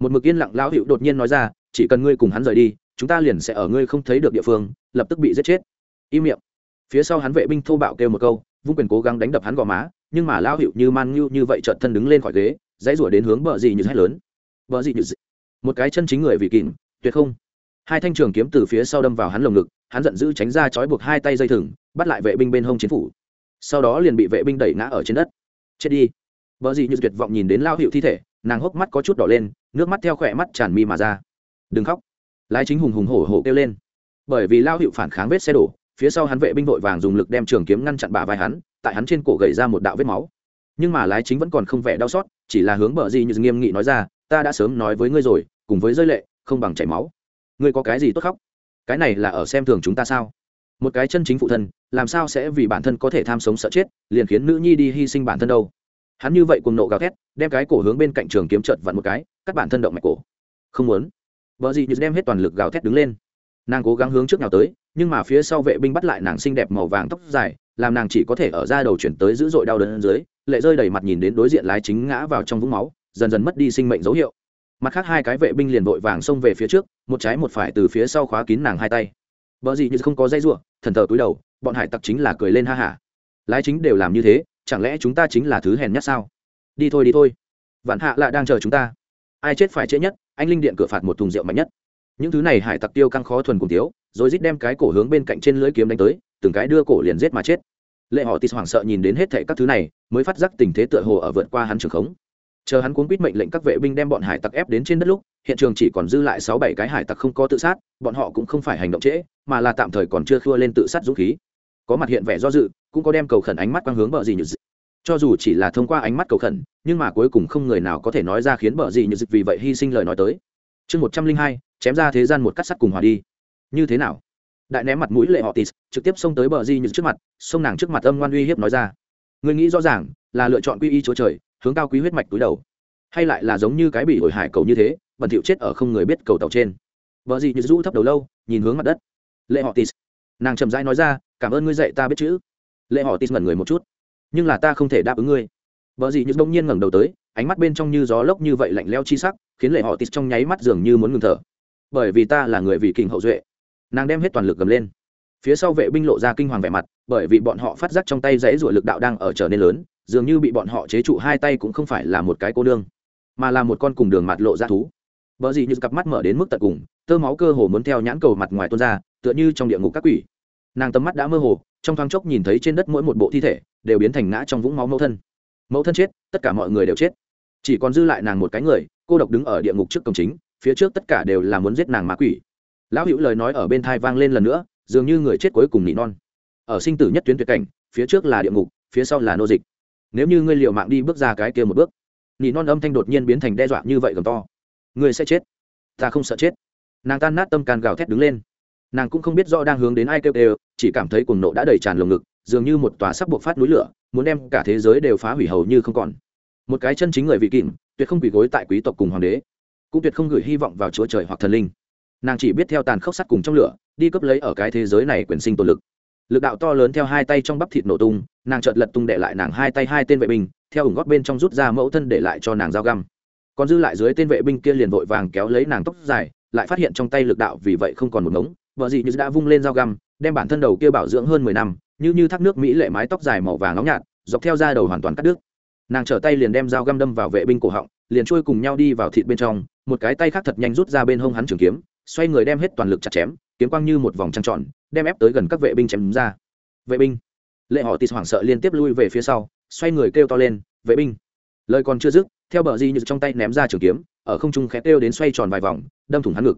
Một mực yên lặng lão hữu đột nhiên nói ra, chỉ cần ngươi cùng hắn rời đi chúng ta liền sẽ ở ngươi không thấy được địa phương lập tức bị giết chết im miệng phía sau hắn vệ binh thô bạo kêu một câu vung quyền cố gắng đánh đập hắn gò má, nhưng mà lao hiệu như man như như vậy trợn thân đứng lên khỏi ghế, dãy rủa đến hướng bờ gì như hét lớn. Bờ gì như một cái chân chính người vì kìm, tuyệt không. Hai thanh trường kiếm từ phía sau đâm vào hắn lồng ngực, hắn giận dữ tránh ra trói buộc hai tay dây thừng, bắt lại vệ binh bên hông chiến phủ. Sau đó liền bị vệ binh đẩy ngã ở trên đất. Chết đi. Bờ gì như tuyệt vọng nhìn đến lao hiệu thi thể, nàng hốc mắt có chút đỏ lên, nước mắt theo khỏe mắt tràn mi mà ra. Đừng khóc. Lái chính hùng hùng hổ hổ kêu lên. Bởi vì lao hiệu phản kháng vết xe đổ phía sau hắn vệ binh vội vàng dùng lực đem trường kiếm ngăn chặn bả vai hắn, tại hắn trên cổ gầy ra một đạo vết máu. Nhưng mà lái chính vẫn còn không vẻ đau xót, chỉ là hướng bờ di như nghiêm nghị nói ra, ta đã sớm nói với ngươi rồi, cùng với rơi lệ, không bằng chảy máu. Ngươi có cái gì tốt khóc? Cái này là ở xem thường chúng ta sao? Một cái chân chính phụ thân, làm sao sẽ vì bản thân có thể tham sống sợ chết, liền khiến nữ nhi đi hy sinh bản thân đâu? Hắn như vậy cùng nộ gào thét, đem cái cổ hướng bên cạnh trường kiếm trợt vặn một cái, cắt bản thân động mạch cổ. Không muốn. Vợ gì như đem hết toàn lực gào thét đứng lên nàng cố gắng hướng trước nào tới, nhưng mà phía sau vệ binh bắt lại nàng xinh đẹp màu vàng tóc dài, làm nàng chỉ có thể ở ra đầu chuyển tới dữ dội đau đớn dưới, lệ rơi đầy mặt nhìn đến đối diện lái chính ngã vào trong vũng máu, dần dần mất đi sinh mệnh dấu hiệu. Mặt khác hai cái vệ binh liền vội vàng xông về phía trước, một trái một phải từ phía sau khóa kín nàng hai tay. Vợ gì như không có dây ruộng thần thờ cúi đầu, bọn hải tặc chính là cười lên ha hả. Lái chính đều làm như thế, chẳng lẽ chúng ta chính là thứ hèn nhát sao? Đi thôi đi thôi. Vạn hạ lại đang chờ chúng ta. Ai chết phải chết nhất, anh linh điện cửa phạt một thùng rượu mạnh nhất những thứ này hải tặc tiêu căng khó thuần cùng tiếu rồi rít đem cái cổ hướng bên cạnh trên lưỡi kiếm đánh tới, từng cái đưa cổ liền giết mà chết. Lệ họ tịt hoảng sợ nhìn đến hết thệ các thứ này, mới phát giác tình thế tựa hồ ở vượt qua hắn trường khống. Chờ hắn cuốn quýt mệnh lệnh các vệ binh đem bọn hải tặc ép đến trên đất lúc, hiện trường chỉ còn dư lại sáu bảy cái hải tặc không có tự sát, bọn họ cũng không phải hành động trễ, mà là tạm thời còn chưa khua lên tự sát dũng khí. Có mặt hiện vẻ do dự, cũng có đem cầu khẩn ánh mắt quang hướng bờ gì như dịch cho dù chỉ là thông qua ánh mắt cầu khẩn, nhưng mà cuối cùng không người nào có thể nói ra khiến bờ gì như dịch vì vậy hy sinh lời nói tới. Chương một trăm linh hai chém ra thế gian một cắt sắt cùng hòa đi. Như thế nào? Đại ném mặt mũi lệ họ tis trực tiếp xông tới bờ di như trước mặt, xông nàng trước mặt âm ngoan uy hiếp nói ra. Người nghĩ rõ ràng, là lựa chọn quy y chúa trời, hướng cao quý huyết mạch túi đầu, hay lại là giống như cái bị ổi hải cầu như thế, bẩn thỉu chết ở không người biết cầu tàu trên. Vợ gì như rũ thấp đầu lâu, nhìn hướng mặt đất. Lệ họ tis nàng chậm rãi nói ra, cảm ơn ngươi dạy ta biết chữ. Lệ họ tis ngẩn người một chút, nhưng là ta không thể đáp ứng ngươi. Vợ gì như đông nhiên ngẩng đầu tới, ánh mắt bên trong như gió lốc như vậy lạnh leo chi sắc, khiến lệ họ tis trong nháy mắt dường như muốn ngừng thở bởi vì ta là người vị kình hậu duệ. Nàng đem hết toàn lực gầm lên. Phía sau vệ binh lộ ra kinh hoàng vẻ mặt, bởi vì bọn họ phát giác trong tay dãy ruột lực đạo đang ở trở nên lớn, dường như bị bọn họ chế trụ hai tay cũng không phải là một cái cô đương mà là một con cùng đường mặt lộ ra thú. Vợ gì như cặp mắt mở đến mức tận cùng, tơ máu cơ hồ muốn theo nhãn cầu mặt ngoài tuôn ra, tựa như trong địa ngục các quỷ. Nàng tầm mắt đã mơ hồ, trong thoáng chốc nhìn thấy trên đất mỗi một bộ thi thể đều biến thành ngã trong vũng máu mẫu thân. Mẫu thân chết, tất cả mọi người đều chết. Chỉ còn dư lại nàng một cái người, cô độc đứng ở địa ngục trước cổng chính phía trước tất cả đều là muốn giết nàng ma quỷ. Lão hữu lời nói ở bên thai vang lên lần nữa, dường như người chết cuối cùng nỉ non. Ở sinh tử nhất tuyến tuyệt cảnh, phía trước là địa ngục, phía sau là nô dịch. Nếu như ngươi liều mạng đi bước ra cái kia một bước, nỉ non âm thanh đột nhiên biến thành đe dọa như vậy gầm to. Ngươi sẽ chết. Ta không sợ chết. Nàng tan nát tâm can gào thét đứng lên. Nàng cũng không biết rõ đang hướng đến ai kêu đều chỉ cảm thấy cuồng nộ đã đầy tràn lồng ngực, dường như một tòa sắp buộc phát núi lửa, muốn đem cả thế giới đều phá hủy hầu như không còn. Một cái chân chính người vị kìm tuyệt không quỳ gối tại quý tộc cùng hoàng đế cũng tuyệt không gửi hy vọng vào chúa trời hoặc thần linh. Nàng chỉ biết theo tàn khốc sắt cùng trong lửa, đi cướp lấy ở cái thế giới này quyền sinh tồn lực. Lực đạo to lớn theo hai tay trong bắp thịt nổ tung, nàng chợt lật tung để lại nàng hai tay hai tên vệ binh, theo ủng gót bên trong rút ra mẫu thân để lại cho nàng dao găm. Còn dư lại dưới tên vệ binh kia liền vội vàng kéo lấy nàng tóc dài, lại phát hiện trong tay lực đạo vì vậy không còn một ngống. Vợ gì như đã vung lên dao găm, đem bản thân đầu kia bảo dưỡng hơn mười năm, như như thác nước mỹ lệ mái tóc dài màu vàng nóng nhạt, dọc theo da đầu hoàn toàn cắt đứt. Nàng trở tay liền đem dao găm đâm vào vệ binh cổ họng liền trôi cùng nhau đi vào thịt bên trong một cái tay khác thật nhanh rút ra bên hông hắn trường kiếm xoay người đem hết toàn lực chặt chém kiếm quang như một vòng trăng tròn đem ép tới gần các vệ binh chém ra. Vệ binh. Lệ họ tịt hoảng sợ liên tiếp lui về phía sau xoay người kêu to lên vệ binh. Lời còn chưa dứt theo bờ di như trong tay ném ra trường kiếm ở không trung khẽ kêu đến xoay tròn vài vòng đâm thủng hắn ngực.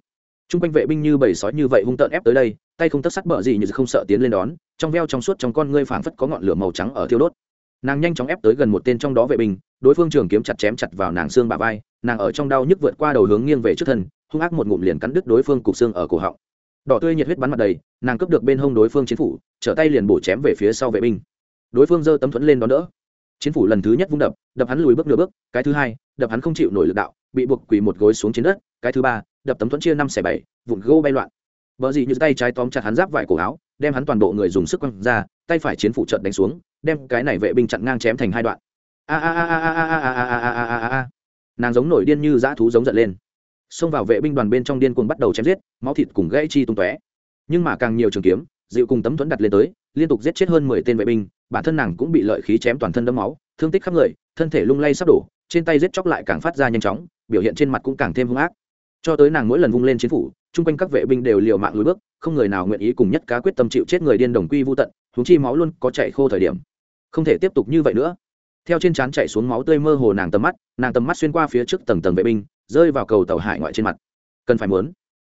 Trung quanh vệ binh như bầy sói như vậy hung tợn ép tới đây, tay không tất sắt bờ gì như không sợ tiến lên đón, trong veo trong suốt trong con ngươi phảng phất có ngọn lửa màu trắng ở thiêu đốt. Nàng nhanh chóng ép tới gần một tên trong đó vệ binh, đối phương trường kiếm chặt chém chặt vào nàng xương bà vai, nàng ở trong đau nhức vượt qua đầu hướng nghiêng về trước thân, hung ác một ngụm liền cắn đứt đối phương cục xương ở cổ họng. Đỏ tươi nhiệt huyết bắn mặt đầy, nàng cướp được bên hông đối phương chiến phủ, trở tay liền bổ chém về phía sau vệ binh. Đối phương giơ tấm thuẫn lên đón đỡ. Chiến phủ lần thứ nhất vung đập, đập hắn lùi bước nửa bước, cái thứ hai, đập hắn không chịu nổi lực đạo, bị buộc quỳ một gối xuống trên đất, cái thứ ba, đập tấm thuẫn chia năm xẻ bảy, vụn gô bay loạn vợ dị như tay trái tóm chặt hắn giáp vải cổ áo đem hắn toàn bộ người dùng sức quăng ra tay phải chiến phụ trận đánh xuống đem cái này vệ binh chặn ngang chém thành hai đoạn a a a a a a a a a a a a a nàng giống nổi điên như dã thú giống giận lên xông vào vệ binh đoàn bên trong điên cuồng bắt đầu chém giết máu thịt cùng gãy chi tung tóe nhưng mà càng nhiều trường kiếm dịu cùng tấm thuẫn đặt lên tới liên tục giết chết hơn mười tên vệ binh bản thân nàng cũng bị lợi khí chém toàn thân đẫm máu thương tích khắp người thân thể lung lay sắp đổ trên tay giết chóc lại càng phát ra nhanh chóng biểu hiện trên mặt cũng càng thêm hung ác cho tới nàng mỗi lần vung lên chiến phủ, chung quanh các vệ binh đều liều mạng lùi bước, không người nào nguyện ý cùng nhất cá quyết tâm chịu chết người điên đồng quy vô tận húng chi máu luôn có chạy khô thời điểm. Không thể tiếp tục như vậy nữa. Theo trên trán chạy xuống máu tươi mơ hồ nàng tầm mắt, nàng tầm mắt xuyên qua phía trước tầng tầng vệ binh, rơi vào cầu tàu hải ngoại trên mặt. Cần phải muốn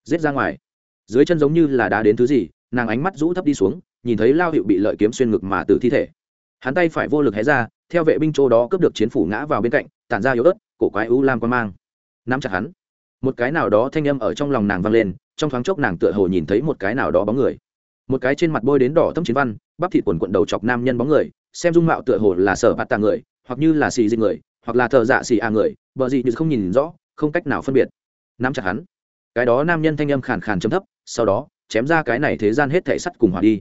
giết ra ngoài. Dưới chân giống như là đá đến thứ gì, nàng ánh mắt rũ thấp đi xuống, nhìn thấy lao hiệu bị lợi kiếm xuyên ngực mà từ thi thể. Hắn tay phải vô lực hé ra, theo vệ binh chỗ đó cướp được chiến phủ ngã vào bên cạnh, tản ra yếu ớt, cổ quái u lam quan mang. Nắm chặt hắn một cái nào đó thanh âm ở trong lòng nàng vang lên, trong thoáng chốc nàng tựa hồ nhìn thấy một cái nào đó bóng người. Một cái trên mặt bôi đến đỏ thâm chiến văn, bắp thịt quần quận đầu chọc nam nhân bóng người, xem dung mạo tựa hồ là sở bạt tà người, hoặc như là xì dịch người, hoặc là thợ dạ xì a người vợ gì như không nhìn rõ, không cách nào phân biệt. Nắm chặt hắn. Cái đó nam nhân thanh âm khàn khàn chấm thấp, sau đó, chém ra cái này thế gian hết thể sắt cùng hỏa đi.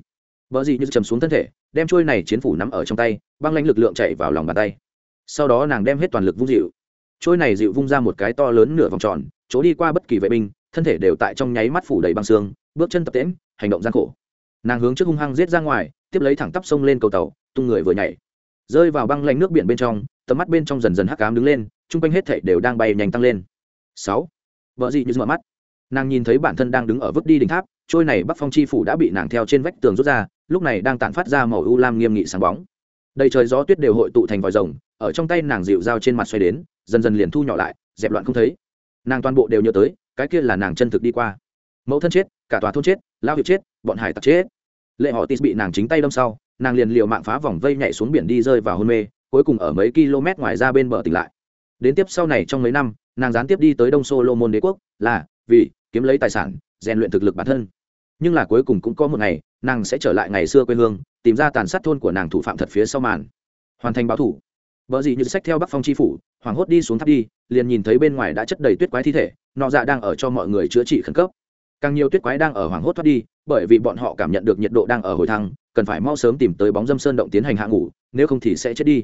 Vợ gì như chầm xuống thân thể, đem trôi này chiến phủ nắm ở trong tay, băng lãnh lực lượng chạy vào lòng bàn tay. Sau đó nàng đem hết toàn lực vung dịu trôi này dịu vung ra một cái to lớn nửa vòng tròn, chỗ đi qua bất kỳ vệ binh, thân thể đều tại trong nháy mắt phủ đầy băng xương, bước chân tập tễm hành động gian khổ. Nàng hướng trước hung hăng giết ra ngoài, tiếp lấy thẳng tắp sông lên cầu tàu, tung người vừa nhảy. Rơi vào băng lạnh nước biển bên trong, tầm mắt bên trong dần dần hắc cám đứng lên, chung quanh hết thể đều đang bay nhanh tăng lên. Sáu. Vợ dị như mở mắt. Nàng nhìn thấy bản thân đang đứng ở vứt đi đỉnh tháp, trôi này bắc phong chi phủ đã bị nàng theo trên vách tường rút ra, lúc này đang tản phát ra màu u lam nghiêm nghị sáng bóng. Đầy trời gió tuyết đều hội tụ thành vòi rồng, ở trong tay nàng dịu dao trên mặt xoay đến dần dần liền thu nhỏ lại, dẹp loạn không thấy. Nàng toàn bộ đều nhớ tới, cái kia là nàng chân thực đi qua. Mẫu thân chết, cả tòa thôn chết, lao hiệu chết, bọn hải tặc chết. Lệ họ tis bị nàng chính tay đâm sau, nàng liền liều mạng phá vòng vây nhảy xuống biển đi rơi vào hôn mê, cuối cùng ở mấy km ngoài ra bên bờ tỉnh lại. Đến tiếp sau này trong mấy năm, nàng gián tiếp đi tới đông solomon đế quốc, là, vì, kiếm lấy tài sản, rèn luyện thực lực bản thân. Nhưng là cuối cùng cũng có một ngày, nàng sẽ trở lại ngày xưa quê hương, tìm ra tàn sát thôn của nàng thủ phạm thật phía sau màn. Hoàn thành báo thủ vợ gì như sách theo bắc phong tri phủ, hoảng hốt đi xuống tháp đi, liền nhìn thấy bên ngoài đã chất đầy tuyết quái thi thể, nọ dạ đang ở cho mọi người chữa trị khẩn cấp. Càng nhiều tuyết quái đang ở hoảng hốt thoát đi, bởi vì bọn họ cảm nhận được nhiệt độ đang ở hồi thăng, cần phải mau sớm tìm tới bóng dâm sơn động tiến hành hạ ngủ, nếu không thì sẽ chết đi.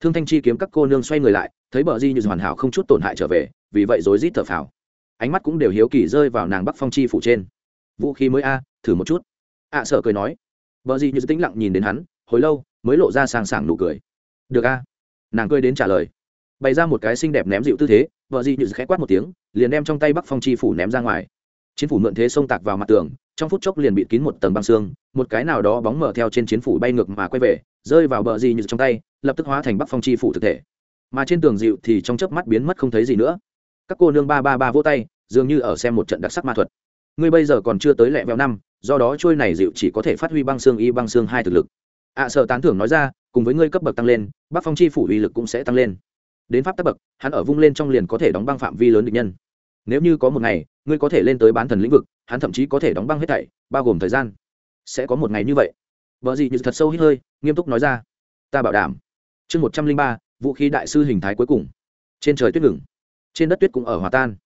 Thương thanh chi kiếm các cô nương xoay người lại, thấy bờ di như hoàn hảo không chút tổn hại trở về, vì vậy rối rít thở phào. Ánh mắt cũng đều hiếu kỳ rơi vào nàng bắc phong chi phủ trên. Vũ khí mới a, thử một chút. Ạ sợ cười nói. Bờ di như tĩnh lặng nhìn đến hắn, hồi lâu mới lộ ra sàng sảng nụ cười. Được a nàng cười đến trả lời. Bày ra một cái xinh đẹp ném dịu tư thế vợ dị như khẽ quát một tiếng liền đem trong tay bắc phong chi phủ ném ra ngoài. Chiến phủ mượn thế xông tạc vào mặt tường trong phút chốc liền bị kín một tầng băng xương một cái nào đó bóng mở theo trên chiến phủ bay ngược mà quay về rơi vào bờ dị như trong tay lập tức hóa thành bắc phong chi phủ thực thể. Mà trên tường dịu thì trong chớp mắt biến mất không thấy gì nữa. Các cô nương ba ba ba vỗ tay dường như ở xem một trận đặc sắc ma thuật. Ngươi bây giờ còn chưa tới lẹ vẹo năm do đó trôi này dịu chỉ có thể phát huy băng xương y băng xương hai thực lực. Ạ à, sợ tán thưởng nói ra cùng với ngươi cấp bậc tăng lên, bắc phong chi phủ uy lực cũng sẽ tăng lên. Đến pháp tắc bậc, hắn ở vung lên trong liền có thể đóng băng phạm vi lớn địch nhân. Nếu như có một ngày, ngươi có thể lên tới bán thần lĩnh vực, hắn thậm chí có thể đóng băng hết thảy, bao gồm thời gian. Sẽ có một ngày như vậy. Vợ gì như thật sâu hít hơi, nghiêm túc nói ra. Ta bảo đảm. Chương một trăm linh ba, vũ khí đại sư hình thái cuối cùng. Trên trời tuyết ngừng. Trên đất tuyết cũng ở hòa tan.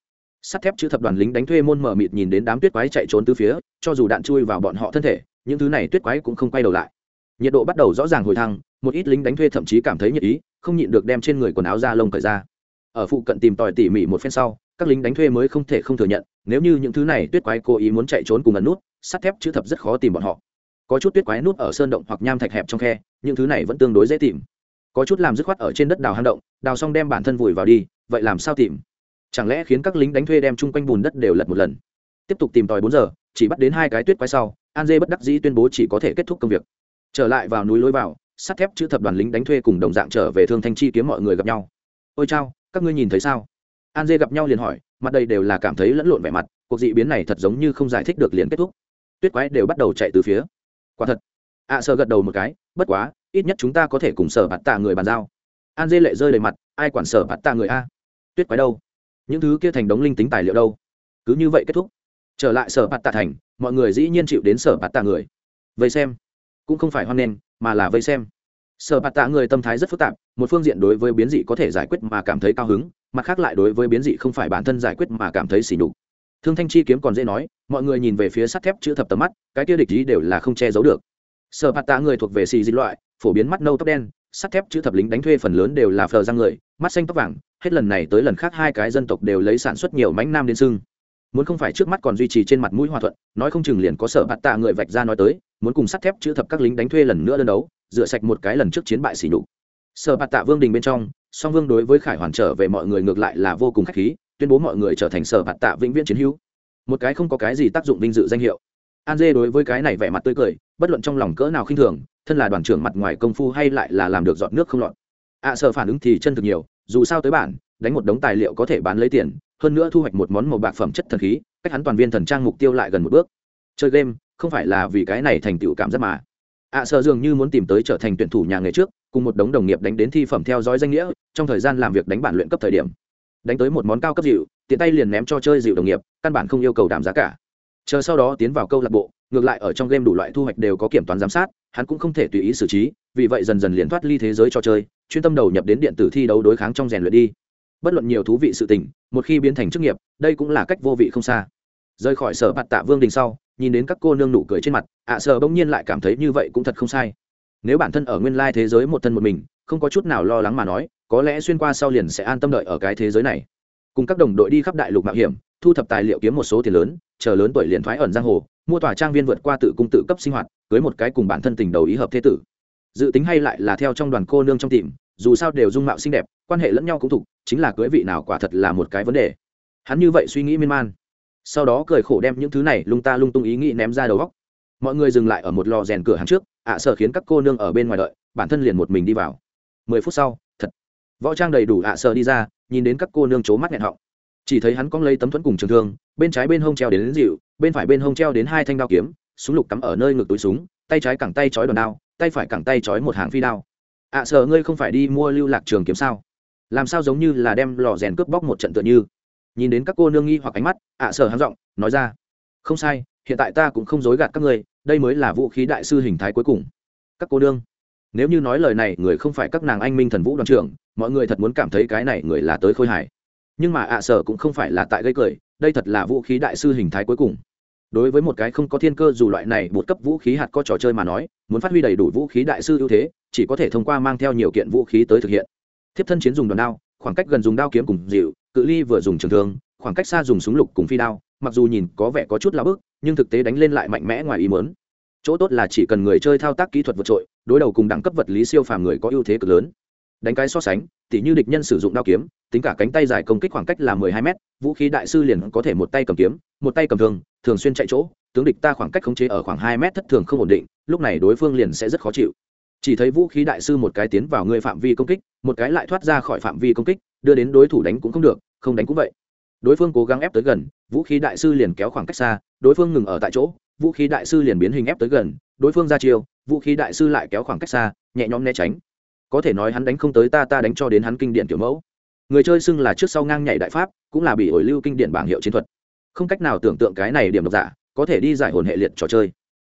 Sắt thép chữ thập đoàn lính đánh thuê môn mở mịt nhìn đến đám tuyết quái chạy trốn từ phía, cho dù đạn chui vào bọn họ thân thể, những thứ này tuyết quái cũng không quay đầu lại nhiệt độ bắt đầu rõ ràng hồi thăng, một ít lính đánh thuê thậm chí cảm thấy nhiệt ý, không nhịn được đem trên người quần áo da lông cởi ra. Ở phụ cận tìm tòi tỉ mỉ một phen sau, các lính đánh thuê mới không thể không thừa nhận, nếu như những thứ này tuyết quái cố ý muốn chạy trốn cùng ẩn nút, sắt thép chữ thập rất khó tìm bọn họ. Có chút tuyết quái nút ở sơn động hoặc nham thạch hẹp trong khe, những thứ này vẫn tương đối dễ tìm. Có chút làm dứt khoát ở trên đất đào hang động, đào xong đem bản thân vùi vào đi, vậy làm sao tìm? Chẳng lẽ khiến các lính đánh thuê đem chung quanh bùn đất đều lật một lần? Tiếp tục tìm tòi bốn giờ, chỉ bắt đến hai cái tuyết quái sau, an dê bất đắc dĩ tuyên bố chỉ có thể kết thúc công việc trở lại vào núi lối vào sắt thép chữ thập đoàn lính đánh thuê cùng đồng dạng trở về thương thanh chi kiếm mọi người gặp nhau. Ôi chao các ngươi nhìn thấy sao? An dê gặp nhau liền hỏi mặt đây đều là cảm thấy lẫn lộn vẻ mặt cuộc dị biến này thật giống như không giải thích được liền kết thúc. Tuyết quái đều bắt đầu chạy từ phía. Quả thật. Ạ à, sợ gật đầu một cái bất quá ít nhất chúng ta có thể cùng sở bạt tạ người bàn giao. An dê lệ rơi đầy mặt ai quản sở bạt tạ người a? Tuyết quái đâu? Những thứ kia thành đống linh tính tài liệu đâu? Cứ như vậy kết thúc. Trở lại sở bạt tạ thành mọi người dĩ nhiên chịu đến sở bạt tạ người. Vậy xem cũng không phải hoan nghênh mà là vây xem. Sở bạt tạ người tâm thái rất phức tạp, một phương diện đối với biến dị có thể giải quyết mà cảm thấy cao hứng, mặt khác lại đối với biến dị không phải bản thân giải quyết mà cảm thấy xỉ nhục. Thương thanh chi kiếm còn dễ nói, mọi người nhìn về phía sắt thép chữ thập tầm mắt, cái kia địch ý đều là không che giấu được. Sở bạt tạ người thuộc về xì dị loại, phổ biến mắt nâu tóc đen, sắt thép chữ thập lính đánh thuê phần lớn đều là phờ răng người, mắt xanh tóc vàng, hết lần này tới lần khác hai cái dân tộc đều lấy sản xuất nhiều mánh nam đến sưng. Muốn không phải trước mắt còn duy trì trên mặt mũi hòa thuận, nói không chừng liền có sở bạt tạ người vạch ra nói tới muốn cùng sắt thép chữ thập các lính đánh thuê lần nữa đơn đấu rửa sạch một cái lần trước chiến bại xỉ nhục. Sở bạt tạ vương đình bên trong song vương đối với khải hoàn trở về mọi người ngược lại là vô cùng khách khí tuyên bố mọi người trở thành sở bạt tạ vĩnh viễn chiến hữu. Một cái không có cái gì tác dụng vinh dự danh hiệu. An dê đối với cái này vẻ mặt tươi cười bất luận trong lòng cỡ nào khinh thường thân là đoàn trưởng mặt ngoài công phu hay lại là làm được dọn nước không lọt. Ạ à, sở phản ứng thì chân thực nhiều dù sao tới bản đánh một đống tài liệu có thể bán lấy tiền hơn nữa thu hoạch một món màu bạc phẩm chất thần khí cách hắn toàn viên thần trang mục tiêu lại gần một bước. Chơi game không phải là vì cái này thành tựu cảm giác mà. Ạ à, sợ dường như muốn tìm tới trở thành tuyển thủ nhà nghề trước cùng một đống đồng nghiệp đánh đến thi phẩm theo dõi danh nghĩa trong thời gian làm việc đánh bản luyện cấp thời điểm. Đánh tới một món cao cấp dịu tiện tay liền ném cho chơi dịu đồng nghiệp căn bản không yêu cầu đảm giá cả. Chờ sau đó tiến vào câu lạc bộ ngược lại ở trong game đủ loại thu hoạch đều có kiểm toán giám sát hắn cũng không thể tùy ý xử trí vì vậy dần dần liền thoát ly thế giới trò chơi chuyên tâm đầu nhập đến điện tử thi đấu đối kháng trong rèn luyện đi. Bất luận nhiều thú vị sự tình một khi biến thành chức nghiệp đây cũng là cách vô vị không xa rời khỏi sở bạt tạ vương đình sau, nhìn đến các cô nương nụ cười trên mặt, ạ à sợ bỗng nhiên lại cảm thấy như vậy cũng thật không sai. Nếu bản thân ở nguyên lai thế giới một thân một mình, không có chút nào lo lắng mà nói, có lẽ xuyên qua sau liền sẽ an tâm đợi ở cái thế giới này. Cùng các đồng đội đi khắp đại lục mạo hiểm, thu thập tài liệu kiếm một số tiền lớn, chờ lớn tuổi liền thoái ẩn giang hồ, mua tòa trang viên vượt qua tự cung tự cấp sinh hoạt, cưới một cái cùng bản thân tình đầu ý hợp thế tử. Dự tính hay lại là theo trong đoàn cô nương trong tìm, dù sao đều dung mạo xinh đẹp, quan hệ lẫn nhau cũng thục chính là cưới vị nào quả thật là một cái vấn đề. Hắn như vậy suy nghĩ miên man sau đó cười khổ đem những thứ này lung ta lung tung ý nghĩ ném ra đầu góc. Mọi người dừng lại ở một lò rèn cửa hàng trước ạ sợ khiến các cô nương ở bên ngoài đợi bản thân liền một mình đi vào. Mười phút sau thật. Võ trang đầy đủ ạ sợ đi ra nhìn đến các cô nương c h ố mắt nghẹn họng. Chỉ thấy hắn cong lấy tấm thuẫn cùng trường thương bên trái bên hông treo đến, đến dịu bên phải bên hông treo đến hai thanh đao kiếm súng lục cắm ở nơi ngực túi súng tay trái cẳng tay trói đòn đao tay phải cẳng tay trói một hàng phi đao. Ạ sợ ngươi không phải đi mua lưu lạc trường kiếm sao? Làm sao giống như là đem lò rèn cướp bóc một trận tựa như? Nhìn đến các cô nương nghi hoặc ánh mắt, ạ à sở háng giọng, nói ra, không sai, hiện tại ta cũng không dối gạt các ngươi, đây mới là vũ khí đại sư hình thái cuối cùng. Các cô nương, nếu như nói lời này, người không phải các nàng anh minh thần vũ đoàn trưởng, mọi người thật muốn cảm thấy cái này người là tới khôi hài. Nhưng mà ạ à sở cũng không phải là tại gây cười, đây thật là vũ khí đại sư hình thái cuối cùng. Đối với một cái không có thiên cơ dù loại này, một cấp vũ khí hạt có trò chơi mà nói, muốn phát huy đầy đủ vũ khí đại sư ưu thế, chỉ có thể thông qua mang theo nhiều kiện vũ khí tới thực hiện. Thiếp thân chiến dùng đòn đao khoảng cách gần dùng đao kiếm cùng dịu, cự ly vừa dùng trường thương, khoảng cách xa dùng súng lục cùng phi đao, mặc dù nhìn có vẻ có chút là bức, nhưng thực tế đánh lên lại mạnh mẽ ngoài ý mớn chỗ tốt là chỉ cần người chơi thao tác kỹ thuật vượt trội, đối đầu cùng đẳng cấp vật lý siêu phàm người có ưu thế cực lớn. Đánh cái so sánh, tỉ như địch nhân sử dụng đao kiếm, tính cả cánh tay dài công kích khoảng cách là mười hai mét, vũ khí đại sư liền có thể một tay cầm kiếm, một tay cầm thương, thường xuyên chạy chỗ, tướng địch ta khoảng cách khống chế ở khoảng hai mét thất thường không ổn định, lúc này đối phương liền sẽ rất khó chịu chỉ thấy vũ khí đại sư một cái tiến vào người phạm vi công kích, một cái lại thoát ra khỏi phạm vi công kích, đưa đến đối thủ đánh cũng không được, không đánh cũng vậy. Đối phương cố gắng ép tới gần, vũ khí đại sư liền kéo khoảng cách xa, đối phương ngừng ở tại chỗ, vũ khí đại sư liền biến hình ép tới gần, đối phương ra chiêu, vũ khí đại sư lại kéo khoảng cách xa, nhẹ nhõm né tránh. Có thể nói hắn đánh không tới ta ta đánh cho đến hắn kinh điển tiểu mẫu. Người chơi xưng là trước sau ngang nhảy đại pháp, cũng là bị ổi lưu kinh điển bảng hiệu chiến thuật. Không cách nào tưởng tượng cái này điểm độc giả có thể đi giải hồn hệ liệt trò chơi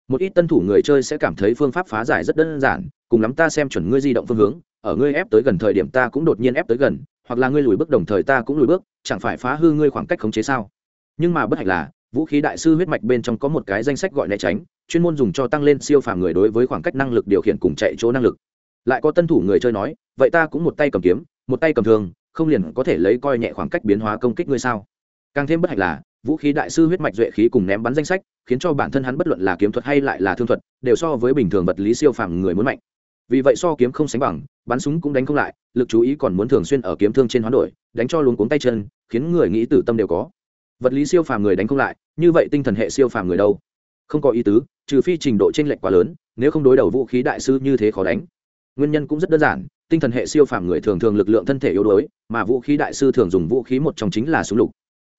một ít tân thủ người chơi sẽ cảm thấy phương pháp phá giải rất đơn giản, cùng lắm ta xem chuẩn ngươi di động phương hướng, ở ngươi ép tới gần thời điểm ta cũng đột nhiên ép tới gần, hoặc là ngươi lùi bước đồng thời ta cũng lùi bước, chẳng phải phá hư ngươi khoảng cách khống chế sao? Nhưng mà bất hạnh là, vũ khí đại sư huyết mạch bên trong có một cái danh sách gọi né tránh, chuyên môn dùng cho tăng lên siêu phàm người đối với khoảng cách năng lực điều khiển cùng chạy chỗ năng lực. Lại có tân thủ người chơi nói, vậy ta cũng một tay cầm kiếm, một tay cầm thường không liền có thể lấy coi nhẹ khoảng cách biến hóa công kích ngươi sao? Càng thêm bất hạnh là, vũ khí đại sư huyết mạch duệ khí cùng ném bắn danh sách khiến cho bản thân hắn bất luận là kiếm thuật hay lại là thương thuật, đều so với bình thường vật lý siêu phàm người muốn mạnh. Vì vậy so kiếm không sánh bằng, bắn súng cũng đánh không lại, lực chú ý còn muốn thường xuyên ở kiếm thương trên hoán đổi, đánh cho luống cuống tay chân, khiến người nghĩ tử tâm đều có. Vật lý siêu phàm người đánh không lại, như vậy tinh thần hệ siêu phàm người đâu? Không có ý tứ, trừ phi trình độ chênh lệch quá lớn, nếu không đối đầu vũ khí đại sư như thế khó đánh. Nguyên nhân cũng rất đơn giản, tinh thần hệ siêu phàm người thường thường lực lượng thân thể yếu đuối, mà vũ khí đại sư thường dùng vũ khí một trong chính là súng lục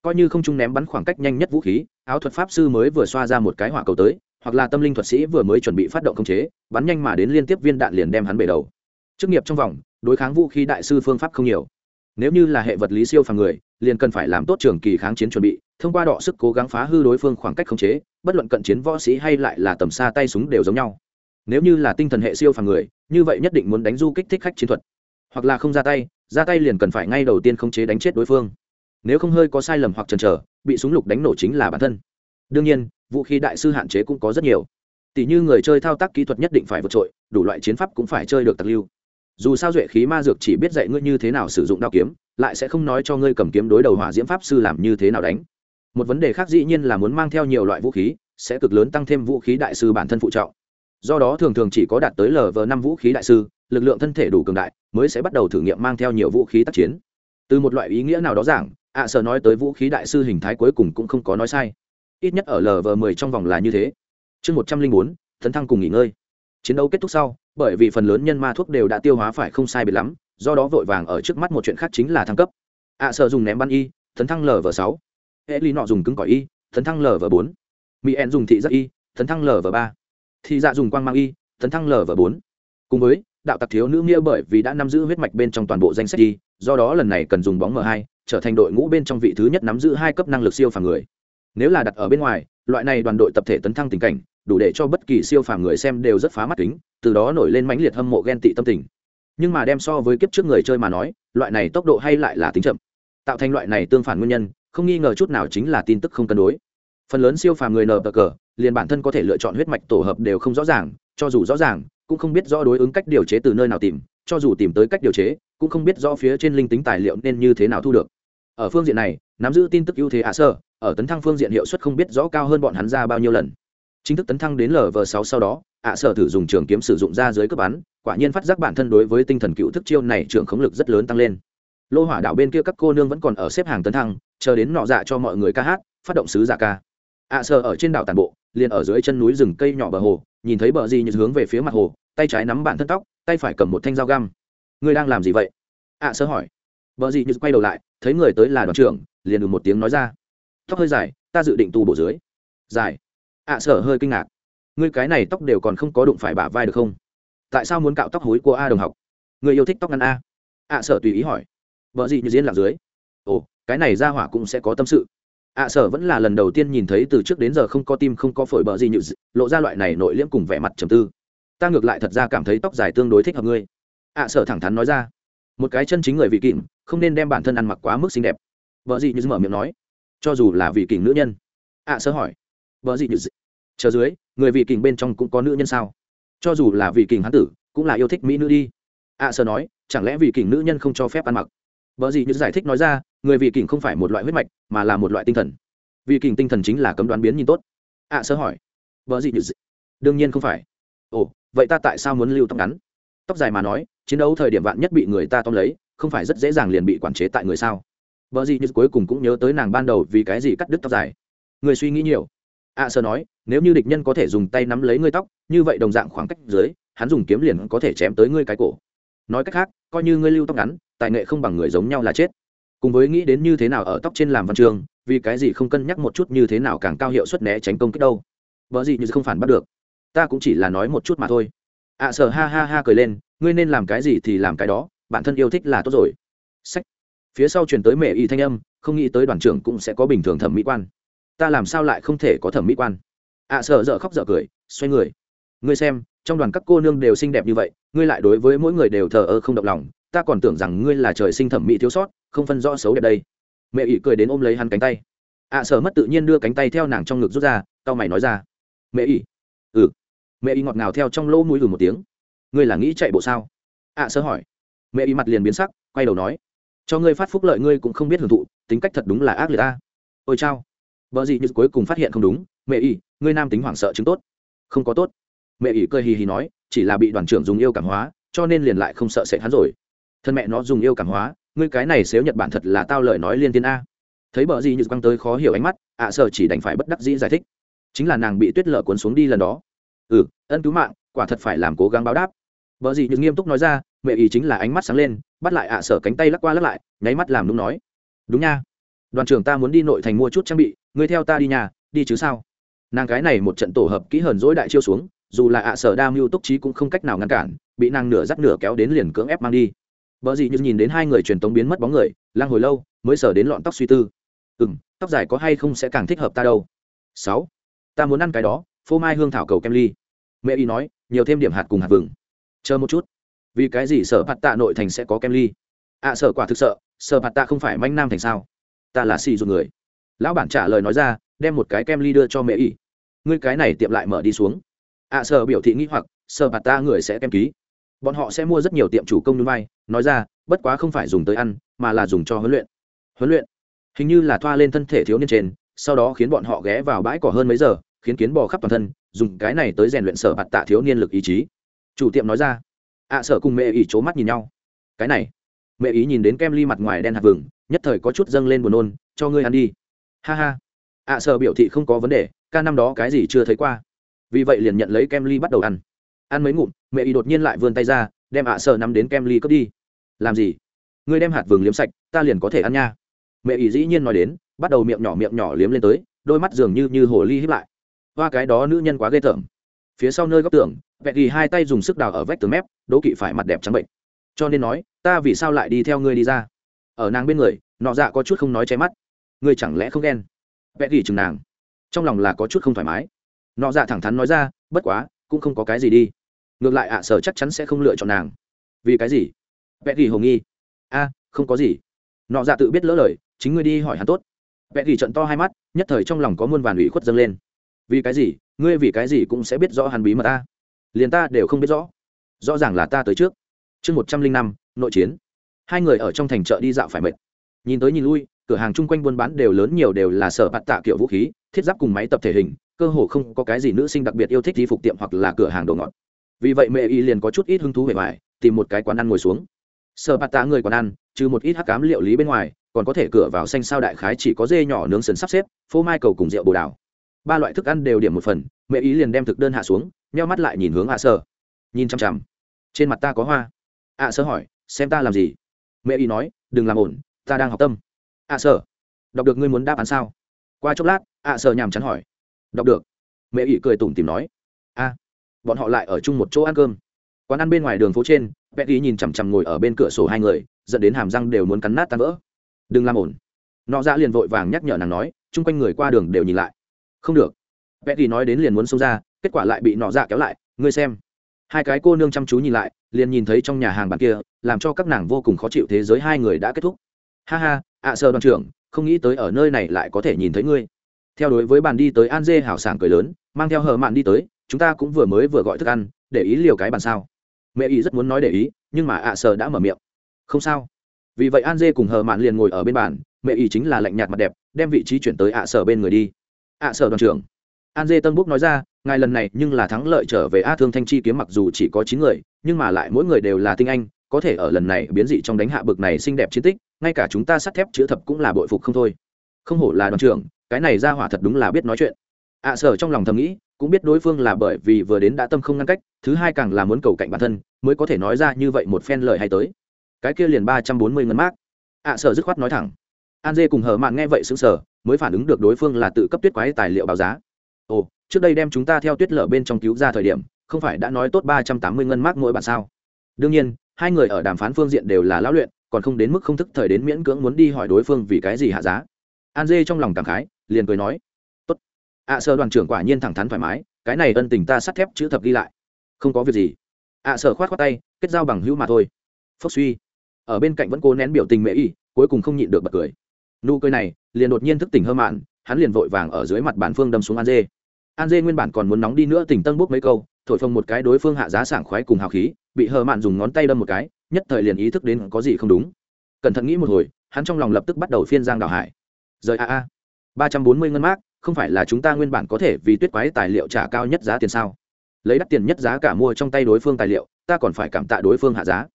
coi như không trung ném bắn khoảng cách nhanh nhất vũ khí, áo thuật pháp sư mới vừa xoa ra một cái hỏa cầu tới, hoặc là tâm linh thuật sĩ vừa mới chuẩn bị phát động khống chế, bắn nhanh mà đến liên tiếp viên đạn liền đem hắn bể đầu. Chức nghiệp trong vòng, đối kháng vũ khí đại sư phương pháp không nhiều. Nếu như là hệ vật lý siêu phàm người, liền cần phải làm tốt trường kỳ kháng chiến chuẩn bị, thông qua đọ sức cố gắng phá hư đối phương khoảng cách khống chế, bất luận cận chiến võ sĩ hay lại là tầm xa tay súng đều giống nhau. Nếu như là tinh thần hệ siêu phàm người, như vậy nhất định muốn đánh du kích thích khách chiến thuật. Hoặc là không ra tay ra tay liền cần phải ngay đầu tiên khống chế đánh chết đối phương nếu không hơi có sai lầm hoặc chần chờ, bị súng lục đánh nổ chính là bản thân. Đương nhiên, vũ khí đại sư hạn chế cũng có rất nhiều. Tỷ như người chơi thao tác kỹ thuật nhất định phải vượt trội, đủ loại chiến pháp cũng phải chơi được tặc lưu. Dù sao duệ khí ma dược chỉ biết dạy ngươi như thế nào sử dụng đao kiếm, lại sẽ không nói cho ngươi cầm kiếm đối đầu hỏa diễm pháp sư làm như thế nào đánh. Một vấn đề khác dĩ nhiên là muốn mang theo nhiều loại vũ khí, sẽ cực lớn tăng thêm vũ khí đại sư bản thân phụ trọng. Do đó thường thường chỉ có đạt tới lv năm vũ khí đại sư, lực lượng thân thể đủ cường đại, mới sẽ bắt đầu thử nghiệm mang theo nhiều vũ khí tác chiến. Từ một loại ý nghĩa nào đó giảng ạ à, sợ nói tới vũ khí đại sư hình thái cuối cùng cũng không có nói sai. Ít nhất ở lv 10 trong vòng là như thế. Chương một trăm linh bốn thấn thăng cùng nghỉ ngơi. Chiến đấu kết thúc sau bởi vì phần lớn nhân ma thuốc đều đã tiêu hóa phải không sai biệt lắm do đó vội vàng ở trước mắt một chuyện khác chính là thăng cấp. Ạ à, sợ dùng ném bắn y thấn thăng lv sáu. Hệ lý nọ dùng cứng cỏi y thấn thăng lv bốn. Mỹ en dùng thị giác y thấn thăng lv ba. Thị dạ dùng quang mang y thấn thăng lv bốn. Cùng với đạo tặc thiếu nữ nghĩa bởi vì đã nắm giữ huyết mạch bên trong toàn bộ danh sách y do đó lần này cần dùng bóng m hai trở thành đội ngũ bên trong vị thứ nhất nắm giữ hai cấp năng lực siêu phàm người. Nếu là đặt ở bên ngoài, loại này đoàn đội tập thể tấn thăng tình cảnh, đủ để cho bất kỳ siêu phàm người xem đều rất phá mắt kính, từ đó nổi lên mãnh liệt hâm mộ ghen tị tâm tình. Nhưng mà đem so với kiếp trước người chơi mà nói, loại này tốc độ hay lại là tính chậm. Tạo thành loại này tương phản nguyên nhân, không nghi ngờ chút nào chính là tin tức không cân đối. Phần lớn siêu phàm người nờ cờ, liền bản thân có thể lựa chọn huyết mạch tổ hợp đều không rõ ràng, cho dù rõ ràng, cũng không biết rõ đối ứng cách điều chế từ nơi nào tìm, cho dù tìm tới cách điều chế, cũng không biết rõ phía trên linh tính tài liệu nên như thế nào thu được ở phương diện này, nắm giữ tin tức ưu thế ạ sơ, ở tấn thăng phương diện hiệu suất không biết rõ cao hơn bọn hắn ra bao nhiêu lần. Chính thức tấn thăng đến lv sáu sau đó, ạ sở thử dùng trường kiếm sử dụng ra dưới cấp bắn, quả nhiên phát giác bản thân đối với tinh thần cựu thức chiêu này trường khống lực rất lớn tăng lên. Lô hỏa đạo bên kia các cô nương vẫn còn ở xếp hàng tấn thăng, chờ đến nọ dạ cho mọi người ca hát, phát động sứ giả ca. Ạ sở ở trên đảo tàn bộ, liền ở dưới chân núi rừng cây nhỏ bờ hồ, nhìn thấy bờ gì như hướng về phía mặt hồ, tay trái nắm bản thân tóc, tay phải cầm một thanh dao găm. Ngươi đang làm gì vậy? Ạ sở hỏi bờ gì như quay đầu lại, thấy người tới là đoàn trưởng, liền được một tiếng nói ra. Tóc hơi dài, ta dự định tu bổ dưới. Dài. À, Ạ sở hơi kinh ngạc. Ngươi cái này tóc đều còn không có đụng phải bả vai được không? Tại sao muốn cạo tóc hối của a đồng học? Người yêu thích tóc ngắn a. À, Ạ sở tùy ý hỏi. Vợ gì như diễn lạc dưới. Ồ, cái này ra hỏa cũng sẽ có tâm sự. À, Ạ sở vẫn là lần đầu tiên nhìn thấy từ trước đến giờ không có tim không có phổi bờ gì như lộ ra loại này nội liễm cùng vẻ mặt trầm tư. Ta ngược lại thật ra cảm thấy tóc dài tương đối thích hợp ngươi. Ạ sở thẳng thắn nói ra một cái chân chính người vị kỉnh không nên đem bản thân ăn mặc quá mức xinh đẹp. Vợ dị như mở miệng nói. Cho dù là vị kỉnh nữ nhân. Ạ sơ hỏi. Vợ dị như chờ dưới, người vị kỷ bên trong cũng có nữ nhân sao? Cho dù là vị kỷ hán tử, cũng là yêu thích mỹ nữ đi. Ạ sơ nói, chẳng lẽ vị kỷ nữ nhân không cho phép ăn mặc? Vợ dị như giải thích nói ra, người vị kỷ không phải một loại huyết mạch, mà là một loại tinh thần. Vị kỷ tinh thần chính là cấm đoán biến nhìn tốt. Ạ sơ hỏi. Vợ dị như đương nhiên không phải. Ồ, vậy ta tại sao muốn lưu tóc ngắn? Tóc dài mà nói chiến đấu thời điểm vạn nhất bị người ta tóm lấy, không phải rất dễ dàng liền bị quản chế tại người sao? Vợ gì như cuối cùng cũng nhớ tới nàng ban đầu vì cái gì cắt đứt tóc dài. Người suy nghĩ nhiều. Ạ sơ nói, nếu như địch nhân có thể dùng tay nắm lấy ngươi tóc, như vậy đồng dạng khoảng cách dưới, hắn dùng kiếm liền có thể chém tới ngươi cái cổ. Nói cách khác, coi như ngươi lưu tóc ngắn, tài nghệ không bằng người giống nhau là chết. Cùng với nghĩ đến như thế nào ở tóc trên làm văn trường, vì cái gì không cân nhắc một chút như thế nào càng cao hiệu suất né tránh công kích đâu. Vợ gì như không phản bắt được. Ta cũng chỉ là nói một chút mà thôi ạ sở ha ha ha cười lên ngươi nên làm cái gì thì làm cái đó bản thân yêu thích là tốt rồi. Sách. Phía sau truyền tới mẹ y thanh âm không nghĩ tới đoàn trưởng cũng sẽ có bình thường thẩm mỹ quan. Ta làm sao lại không thể có thẩm mỹ quan? Ạ à, sợ dở khóc dở cười xoay người. Ngươi xem trong đoàn các cô nương đều xinh đẹp như vậy ngươi lại đối với mỗi người đều thờ ơ không động lòng ta còn tưởng rằng ngươi là trời sinh thẩm mỹ thiếu sót không phân rõ xấu đẹp đây. Mẹ ỷ cười đến ôm lấy hắn cánh tay. Ạ à, sợ mất tự nhiên đưa cánh tay theo nàng trong ngực rút ra tao mày nói ra. Mẹ ỷ mẹ y ngọt ngào theo trong lỗ mũi gừng một tiếng. Ngươi là nghĩ chạy bộ sao? Ạ à, sợ hỏi. Mẹ y mặt liền biến sắc quay đầu nói. Cho ngươi phát phúc lợi ngươi cũng không biết hưởng thụ tính cách thật đúng là ác liệt ta. Ôi chao. Vợ gì như cuối cùng phát hiện không đúng mẹ y ngươi nam tính hoảng sợ chứng tốt. Không có tốt. Mẹ y cười hì hì nói chỉ là bị đoàn trưởng dùng yêu cảm hóa cho nên liền lại không sợ sệt hắn rồi. Thân mẹ nó dùng yêu cảm hóa ngươi cái này xếu nhật bản thật là tao lời nói liên tiên a. Thấy bờ gì như quăng tới khó hiểu ánh mắt ạ à sợ chỉ đành phải bất đắc dĩ giải thích. Chính là nàng bị tuyết lở cuốn xuống đi lần đó ừ ân cứu mạng, quả thật phải làm cố gắng báo đáp. Vợ gì nhưng nghiêm túc nói ra, mẹ ý chính là ánh mắt sáng lên, bắt lại ạ à sở cánh tay lắc qua lắc lại, nháy mắt làm đúng nói. Đúng nha. Đoàn trưởng ta muốn đi nội thành mua chút trang bị, ngươi theo ta đi nhà, đi chứ sao? Nàng cái này một trận tổ hợp kỹ hờn dỗi đại chiêu xuống, dù là ạ sở đa mưu túc trí cũng không cách nào ngăn cản, bị nàng nửa dắt nửa kéo đến liền cưỡng ép mang đi. Vợ gì nhưng nhìn đến hai người truyền tống biến mất bóng người lang hồi lâu, mới sở đến lọn tóc suy tư. Ừ m tóc dài có hay không sẽ càng thích hợp ta đâu? Sáu, ta muốn ăn cái đó phô mai hương thảo cầu kem ly. Mẹ y nói, nhiều thêm điểm hạt cùng hạt vừng. Chờ một chút. Vì cái gì sở bạt tạ nội thành sẽ có kem ly? Ạ sở quả thực sợ, sở bạt tạ không phải manh nam thành sao? Ta là xì dùng người. Lão bản trả lời nói ra, đem một cái kem ly đưa cho mẹ y. Ngươi cái này tiệm lại mở đi xuống. Ạ sở biểu thị nghĩ hoặc, sở bạt tạ người sẽ kem ký. Bọn họ sẽ mua rất nhiều tiệm chủ công núi vai, nói ra, bất quá không phải dùng tới ăn, mà là dùng cho huấn luyện. Huấn luyện? Hình như là thoa lên thân thể thiếu niên trên, sau đó khiến bọn họ ghé vào bãi cỏ hơn mấy giờ khiến kiến bò khắp toàn thân dùng cái này tới rèn luyện sở bạt tạ thiếu niên lực ý chí. Chủ tiệm nói ra. Ạ à, sở cùng mẹ ý c mắt nhìn nhau. Cái này mẹ ý nhìn đến kem ly mặt ngoài đen hạt vừng nhất thời có chút dâng lên buồn nôn cho ngươi ăn đi. Ha ha. Ạ à, sở biểu thị không có vấn đề ca năm đó cái gì chưa thấy qua. Vì vậy liền nhận lấy kem ly bắt đầu ăn. Ăn mấy ngụm mẹ ý đột nhiên lại vươn tay ra đem ạ sở nắm đến kem ly cướp đi. Làm gì? Ngươi đem hạt vừng liếm sạch ta liền có thể ăn nha. Mẹ ý dĩ nhiên nói đến bắt đầu miệng nhỏ miệng nhỏ liếm lên tới đôi mắt dường như như hồ ly hiếp lại hoa cái đó nữ nhân quá ghê tởm. Phía sau nơi góc tường vẹn ghi hai tay dùng sức đào ở vách tường mép, đố kỵ phải mặt đẹp trắng bệnh. Cho nên nói, ta vì sao lại đi theo ngươi đi ra? Ở nàng bên người, nọ dạ có chút không nói che mắt. Ngươi chẳng lẽ không ghen? Vẹn ghi chừng nàng. Trong lòng là có chút không thoải mái. Nọ dạ thẳng thắn nói ra, bất quá, cũng không có cái gì đi. Ngược lại ạ à, sở chắc chắn sẽ không lựa chọn nàng. Vì cái gì? Vẹn ghi hồ nghi. A, không có gì. Nọ dạ tự biết lỡ lời, chính ngươi đi hỏi hắn tốt. Vẹn ghi trận to hai mắt, nhất thời trong lòng có muôn vàn ủy khuất dâng lên vì cái gì, ngươi vì cái gì cũng sẽ biết rõ hắn bí mật ta. Liền ta đều không biết rõ. Rõ ràng là ta tới trước. Chương một trăm linh năm, nội chiến. Hai người ở trong thành chợ đi dạo phải mệt. Nhìn tới nhìn lui, cửa hàng chung quanh buôn bán đều lớn nhiều đều là sở bạt tạ kiểu vũ khí, thiết giáp cùng máy tập thể hình, cơ hồ không có cái gì nữ sinh đặc biệt yêu thích đi phục tiệm hoặc là cửa hàng đồ ngọt. Vì vậy mẹ y liền có chút ít hứng thú về vải tìm một cái quán ăn ngồi xuống. Sở bạt tạ người quán ăn, trừ một ít hắc cám liệu lý bên ngoài, còn có thể cửa vào xanh sao đại khái chỉ có dê nhỏ nướng sần sắp xếp, phô mai cầu cùng rượu bồ đào ba loại thức ăn đều điểm một phần, mẹ ý liền đem thực đơn hạ xuống, nheo mắt lại nhìn hướng ạ sơ. Nhìn chằm chằm. Trên mặt ta có hoa. Ạ sơ hỏi, xem ta làm gì? Mẹ ý nói, đừng làm ổn, ta đang học tâm. Ạ sơ, đọc được ngươi muốn đáp án sao? Qua chốc lát ạ sơ nhàm chắn hỏi. Đọc được. Mẹ ý cười tủm tìm nói. A, bọn họ lại ở chung một chỗ ăn cơm. Quán ăn bên ngoài đường phố trên vẽ ý nhìn chằm chằm ngồi ở bên cửa sổ hai người, dẫn đến hàm răng đều muốn cắn nát tan vỡ. Đừng làm ổn. Nọ ra liền vội vàng nhắc nhở nàng nói, chung quanh người qua đường đều nhìn lại không được. Vẽ thì nói đến liền muốn xông ra, kết quả lại bị nọ dạ kéo lại, ngươi xem. Hai cái cô nương chăm chú nhìn lại, liền nhìn thấy trong nhà hàng bàn kia, làm cho các nàng vô cùng khó chịu thế giới hai người đã kết thúc. Ha ha, ạ à sơ đoàn trưởng, không nghĩ tới ở nơi này lại có thể nhìn thấy ngươi. Theo đối với bàn đi tới an dê hảo sảng cười lớn, mang theo hờ mạn đi tới, chúng ta cũng vừa mới vừa gọi thức ăn, để ý liều cái bàn sao. Mẹ ý rất muốn nói để ý, nhưng mà ạ à sơ đã mở miệng. Không sao. Vì vậy an dê cùng hờ mạn liền ngồi ở bên bàn, mẹ ý chính là lạnh nhạt mặt đẹp, đem vị trí chuyển tới ạ à sở bên người đi ạ sở đoàn trưởng. An dê tân búc nói ra, ngài lần này nhưng là thắng lợi trở về a thương thanh chi kiếm mặc dù chỉ có chín người, nhưng mà lại mỗi người đều là tinh anh, có thể ở lần này biến dị trong đánh hạ bực này xinh đẹp chiến tích, ngay cả chúng ta sắt thép chữ thập cũng là bội phục không thôi. Không hổ là đoàn trưởng, cái này ra hỏa thật đúng là biết nói chuyện. Ạ sở trong lòng thầm nghĩ, cũng biết đối phương là bởi vì vừa đến đã tâm không ngăn cách, thứ hai càng là muốn cầu cạnh bản thân, mới có thể nói ra như vậy một phen lời hay tới. Cái kia liền ba trăm bốn mươi ngân mát. ạ sở dứt khoát nói thẳng. An dê cùng hờ mạn nghe vậy xứng sở mới phản ứng được đối phương là tự cấp tuyết quái tài liệu báo giá. Ồ trước đây đem chúng ta theo tuyết lở bên trong cứu ra thời điểm không phải đã nói tốt ba trăm tám mươi ngân mác mỗi bản sao? Đương nhiên hai người ở đàm phán phương diện đều là lão luyện còn không đến mức không thức thời đến miễn cưỡng muốn đi hỏi đối phương vì cái gì hạ giá. An dê trong lòng cảm khái liền cười nói tốt. Ạ à, sở đoàn trưởng quả nhiên thẳng thắn thoải mái cái này ân tình ta sắt thép chữ thập ghi lại. Không có việc gì. Ạ à, sở khoát khoát tay kết giao bằng hữu mà thôi. Phốc suy ở bên cạnh vẫn cố nén biểu tình mễ y cuối cùng không nhịn được bật cười nụ cười này liền đột nhiên thức tỉnh hơ mạn hắn liền vội vàng ở dưới mặt bàn phương đâm xuống an dê. An dê nguyên bản còn muốn nóng đi nữa tỉnh tân bốc mấy câu thổi phồng một cái đối phương hạ giá sảng khoái cùng hào khí bị hờ mạn dùng ngón tay đâm một cái nhất thời liền ý thức đến có gì không đúng. Cẩn thận nghĩ một hồi hắn trong lòng lập tức bắt đầu phiên giang đào hải. Rời a a ba trăm bốn mươi ngân mát, không phải là chúng ta nguyên bản có thể vì tuyết quái tài liệu trả cao nhất giá tiền sao? Lấy đắt tiền nhất giá cả mua trong tay đối phương tài liệu ta còn phải cảm tạ đối phương hạ giá.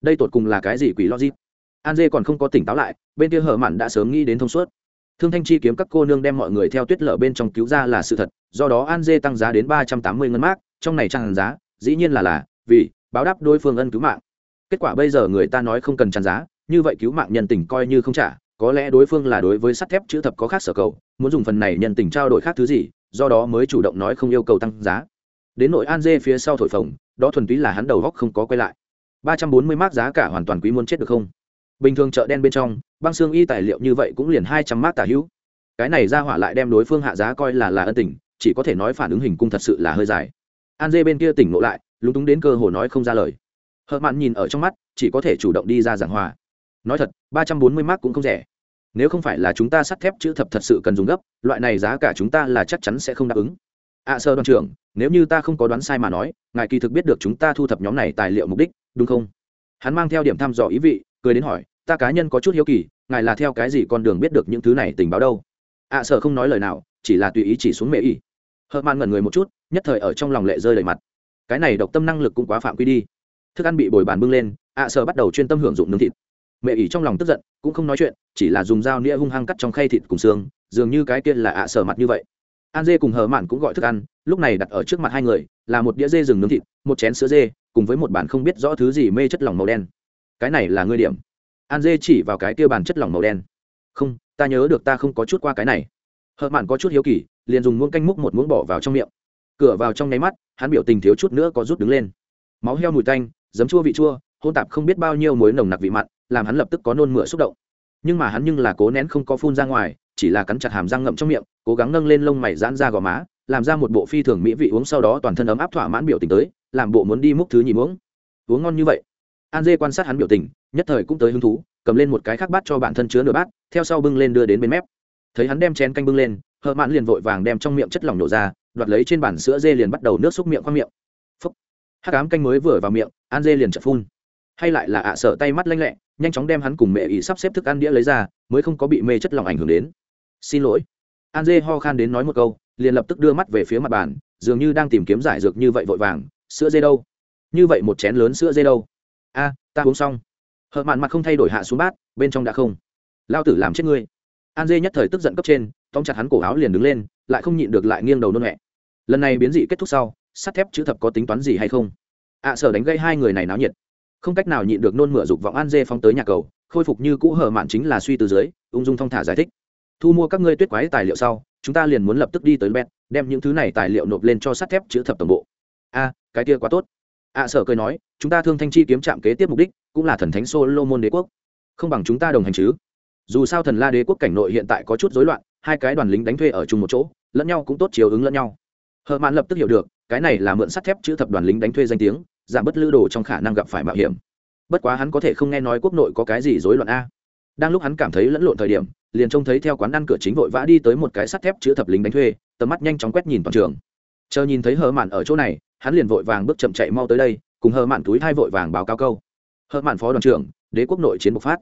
Đây tột cùng là cái gì quỷ logic? An dê còn không có tỉnh táo lại bên kia hở mặn đã sớm nghĩ đến thông suốt. Thương thanh chi kiếm các cô nương đem mọi người theo tuyết lở bên trong cứu ra là sự thật do đó an dê tăng giá đến ba trăm tám mươi ngân mát, trong này tràn giá dĩ nhiên là là vì báo đáp đối phương ân cứu mạng. Kết quả bây giờ người ta nói không cần tràn giá như vậy cứu mạng nhân tình coi như không trả có lẽ đối phương là đối với sắt thép chữ thập có khác sở cầu muốn dùng phần này nhận tình trao đổi khác thứ gì do đó mới chủ động nói không yêu cầu tăng giá. Đến nội an dê phía sau thổi phồng đó thuần túy là hắn đầu góc không có quay lại. ba trăm bốn mươi mác giá cả hoàn toàn quý muốn chết được không? Bình thường chợ đen bên trong băng xương y tài liệu như vậy cũng liền hai trăm mát tả hữu. Cái này ra hỏa lại đem đối phương hạ giá coi là là ân tình chỉ có thể nói phản ứng hình cung thật sự là hơi dài. An dê bên kia tỉnh ngộ lại lúng túng đến cơ hồ nói không ra lời. Hợp mạn nhìn ở trong mắt chỉ có thể chủ động đi ra giảng hòa. Nói thật ba trăm bốn mươi mát cũng không rẻ. Nếu không phải là chúng ta sắt thép chữ thập thật sự cần dùng gấp loại này giá cả chúng ta là chắc chắn sẽ không đáp ứng. Ạ à, sơ đoàn trưởng nếu như ta không có đoán sai mà nói ngài kỳ thực biết được chúng ta thu thập nhóm này tài liệu mục đích đúng không? Hắn mang theo điểm thăm dò ý vị cười đến hỏi ta cá nhân có chút hiếu kỳ ngài là theo cái gì con đường biết được những thứ này tình báo đâu? Ạ à, sợ không nói lời nào chỉ là tùy ý chỉ xuống mẹ ý Hợp man ngẩn người một chút nhất thời ở trong lòng lệ rơi đầy mặt. Cái này độc tâm năng lực cũng quá phạm quy đi. Thức ăn bị bồi bàn bưng lên ạ à, sợ bắt đầu chuyên tâm hưởng dụng nướng thịt. Mẹ ỉ trong lòng tức giận cũng không nói chuyện chỉ là dùng dao nĩa hung hăng cắt trong khay thịt cùng xương dường như cái kia là ạ à sở mặt như vậy. An dê cùng hờ mạn cũng gọi thức ăn lúc này đặt ở trước mặt hai người là một đĩa dê rừng nướng thịt một chén sữa dê cùng với một bàn không biết rõ thứ gì mê chất lỏng màu đen. Cái này là ngươi điểm an dê chỉ vào cái kia bàn chất lỏng màu đen. Không ta nhớ được ta không có chút qua cái này. Hợp mạn có chút hiếu kỳ liền dùng muỗng canh múc một muỗng bỏ vào trong miệng. Cửa vào trong nháy mắt hắn biểu tình thiếu chút nữa có rút đứng lên. Máu heo mùi tanh giấm chua vị chua hôn tạp không biết bao nhiêu muối nồng nặc vị mặn làm hắn lập tức có nôn mửa xúc động. Nhưng mà hắn nhưng là cố nén không có phun ra ngoài chỉ là cắn chặt hàm răng ngậm trong miệng cố gắng nâng lên lông mày giãn ra gò má làm ra một bộ phi thường mỹ vị uống sau đó toàn thân ấm áp thỏa mãn biểu tình tới làm bộ muốn đi múc thứ nhì muỗng, uống ngon như vậy. An dê quan sát hắn biểu tình nhất thời cũng tới hứng thú, cầm lên một cái khác bát cho bản thân chứa nửa bát, theo sau bưng lên đưa đến bên mép. Thấy hắn đem chén canh bưng lên hợ mạn liền vội vàng đem trong miệng chất lỏng nổ ra, đoạt lấy trên bàn sữa dê liền bắt đầu nước xúc miệng khoang miệng. Phúc. Hắc ám canh mới vừa vào miệng, an dê liền chật phun. Hay lại là ạ sợ tay mắt lanh lẹ, nhanh chóng đem hắn cùng mẹ ý sắp xếp thức ăn đĩa lấy ra, mới không có bị mê chất lỏng ảnh hưởng đến. Xin lỗi. An dê ho khan đến nói một câu, liền lập tức đưa mắt về phía mặt bàn, dường như đang tìm kiếm giải dược như vậy vội vàng, sữa dê đâu? Như vậy một chén lớn sữa dê đâu? A, ta uống xong hợt mạn mặt không thay đổi hạ xuống bát, bên trong đã không. Lao tử làm chết ngươi. An dê nhất thời tức giận cấp trên, tóm chặt hắn cổ áo liền đứng lên, lại không nhịn được lại nghiêng đầu nôn mẹ lần này biến dị kết thúc sau, sắt thép chữ thập có tính toán gì hay không? Ạ sở đánh gây hai người này náo nhiệt. Không cách nào nhịn được nôn mửa dục vọng an dê phóng tới nhà cầu, khôi phục như cũ hở mạn chính là suy từ dưới, ung dung thong thả giải thích. Thu mua các ngươi tuyết quái tài liệu sau, chúng ta liền muốn lập tức đi tới bet đem những thứ này tài liệu nộp lên cho sắt thép chữ thập tổng bộ. A cái kia quá tốt. Ạ sở cười nói, chúng ta thương thanh chi kiếm chạm kế tiếp mục đích cũng là thần thánh solomon đế quốc. Không bằng chúng ta đồng hành chứ? Dù sao thần la đế quốc cảnh nội hiện tại có chút rối loạn, hai cái đoàn lính đánh thuê ở chung một chỗ, lẫn nhau cũng tốt chiều ứng lẫn nhau. Hờ mạn lập tức hiểu được, cái này là mượn sắt thép chữ thập đoàn lính đánh thuê danh tiếng, giảm bớt lữ đồ trong khả năng gặp phải mạo hiểm. Bất quá hắn có thể không nghe nói quốc nội có cái gì rối loạn a. Đang lúc hắn cảm thấy lẫn lộn thời điểm, liền trông thấy theo quán ăn cửa chính vội vã đi tới một cái sắt thép chữ thập lính đánh thuê, tầm mắt nhanh chóng quét nhìn toàn trường. Chờ nhìn thấy hờ mạn ở chỗ này, hắn liền vội vàng bước chậm chạy mau tới đây, cùng hờ mạn túi hai vội vàng báo cáo câu. Hợp mạn phó đoàn trưởng, đế quốc nội chiến bộc phát.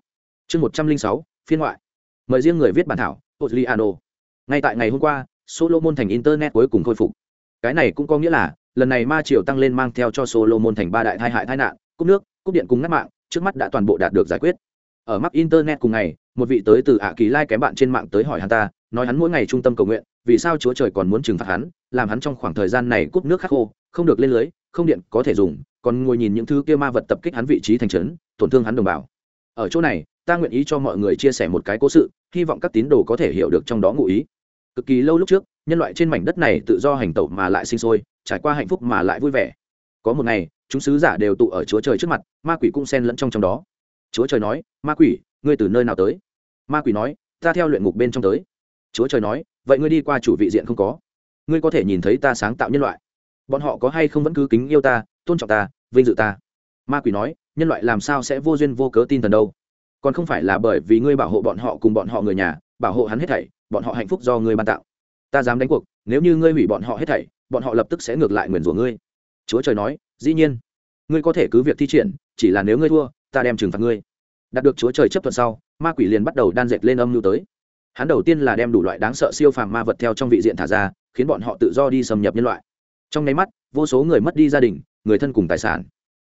Chương một trăm linh sáu, phiên ngoại. Mời riêng người viết bản thảo, otliano. Ngay tại ngày hôm qua, solomon thành internet cuối cùng khôi phục. Cái này cũng có nghĩa là, lần này ma triều tăng lên mang theo cho solomon thành ba đại tai hại tai nạn, cúp nước, cúp điện cùng ngắt mạng, trước mắt đã toàn bộ đạt được giải quyết. Ở mắt internet cùng ngày, một vị tới từ ạ kỳ lai kém bạn trên mạng tới hỏi hắn ta, nói hắn mỗi ngày trung tâm cầu nguyện, vì sao chúa trời còn muốn trừng phạt hắn, làm hắn trong khoảng thời gian này cúp nước khắc khô, không được lên lưới, không điện có thể dùng còn ngồi nhìn những thứ kia ma vật tập kích hắn vị trí thành trấn, tổn thương hắn đồng bào. Ở chỗ này, ta nguyện ý cho mọi người chia sẻ một cái cố sự, hy vọng các tín đồ có thể hiểu được trong đó ngụ ý. Cực kỳ lâu lúc trước, nhân loại trên mảnh đất này tự do hành tẩu mà lại sinh sôi, trải qua hạnh phúc mà lại vui vẻ. Có một ngày, chúng sứ giả đều tụ ở chúa trời trước mặt, ma quỷ cũng xen lẫn trong trong đó. Chúa trời nói, ma quỷ, ngươi từ nơi nào tới? Ma quỷ nói, ta theo luyện ngục bên trong tới. Chúa trời nói, vậy ngươi đi qua chủ vị diện không có. Ngươi có thể nhìn thấy ta sáng tạo nhân loại bọn họ có hay không vẫn cứ kính yêu ta, tôn trọng ta, vinh dự ta? Ma quỷ nói, nhân loại làm sao sẽ vô duyên vô cớ tin thần đâu? Còn không phải là bởi vì ngươi bảo hộ bọn họ cùng bọn họ người nhà, bảo hộ hắn hết thảy, bọn họ hạnh phúc do ngươi ban tạo. Ta dám đánh cuộc, nếu như ngươi hủy bọn họ hết thảy, bọn họ lập tức sẽ ngược lại nguyền rủa ngươi. Chúa trời nói, dĩ nhiên, ngươi có thể cứ việc thi triển, chỉ là nếu ngươi thua, ta đem trừng phạt ngươi. Đạt được chúa trời chấp thuận sau, ma quỷ liền bắt đầu đan dệt lên âm mưu tới. Hắn đầu tiên là đem đủ loại đáng sợ siêu phàm ma vật theo trong vị diện thả ra, khiến bọn họ tự do đi xâm nhập nhân loại trong nháy mắt, vô số người mất đi gia đình, người thân cùng tài sản.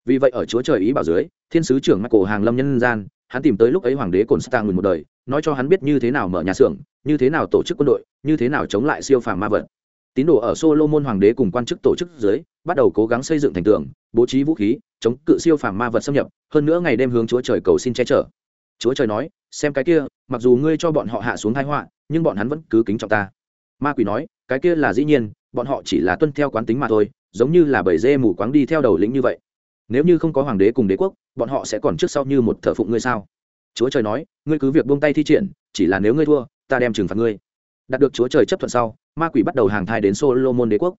Vì vậy ở chúa trời ý bảo dưới, thiên sứ trưởng mắc cổ hàng lâm nhân gian, hắn tìm tới lúc ấy hoàng đế cồn stang một đời, nói cho hắn biết như thế nào mở nhà xưởng, như thế nào tổ chức quân đội, như thế nào chống lại siêu phàm ma vật. Tín đồ ở solomon hoàng đế cùng quan chức tổ chức dưới, bắt đầu cố gắng xây dựng thành tường, bố trí vũ khí, chống cự siêu phàm ma vật xâm nhập, hơn nữa ngày đêm hướng chúa trời cầu xin che chở. Chúa trời nói, xem cái kia, mặc dù ngươi cho bọn họ hạ xuống thái họa, nhưng bọn hắn vẫn cứ kính trọng ta. Ma quỷ nói cái kia là dĩ nhiên, bọn họ chỉ là tuân theo quán tính mà thôi, giống như là bầy dê mù quáng đi theo đầu lĩnh như vậy. Nếu như không có hoàng đế cùng đế quốc, bọn họ sẽ còn trước sau như một thờ phụng ngươi sao? Chúa trời nói, ngươi cứ việc buông tay thi triển, chỉ là nếu ngươi thua, ta đem trừng phạt ngươi. Đạt được chúa trời chấp thuận sau, ma quỷ bắt đầu hàng thai đến solomon đế quốc.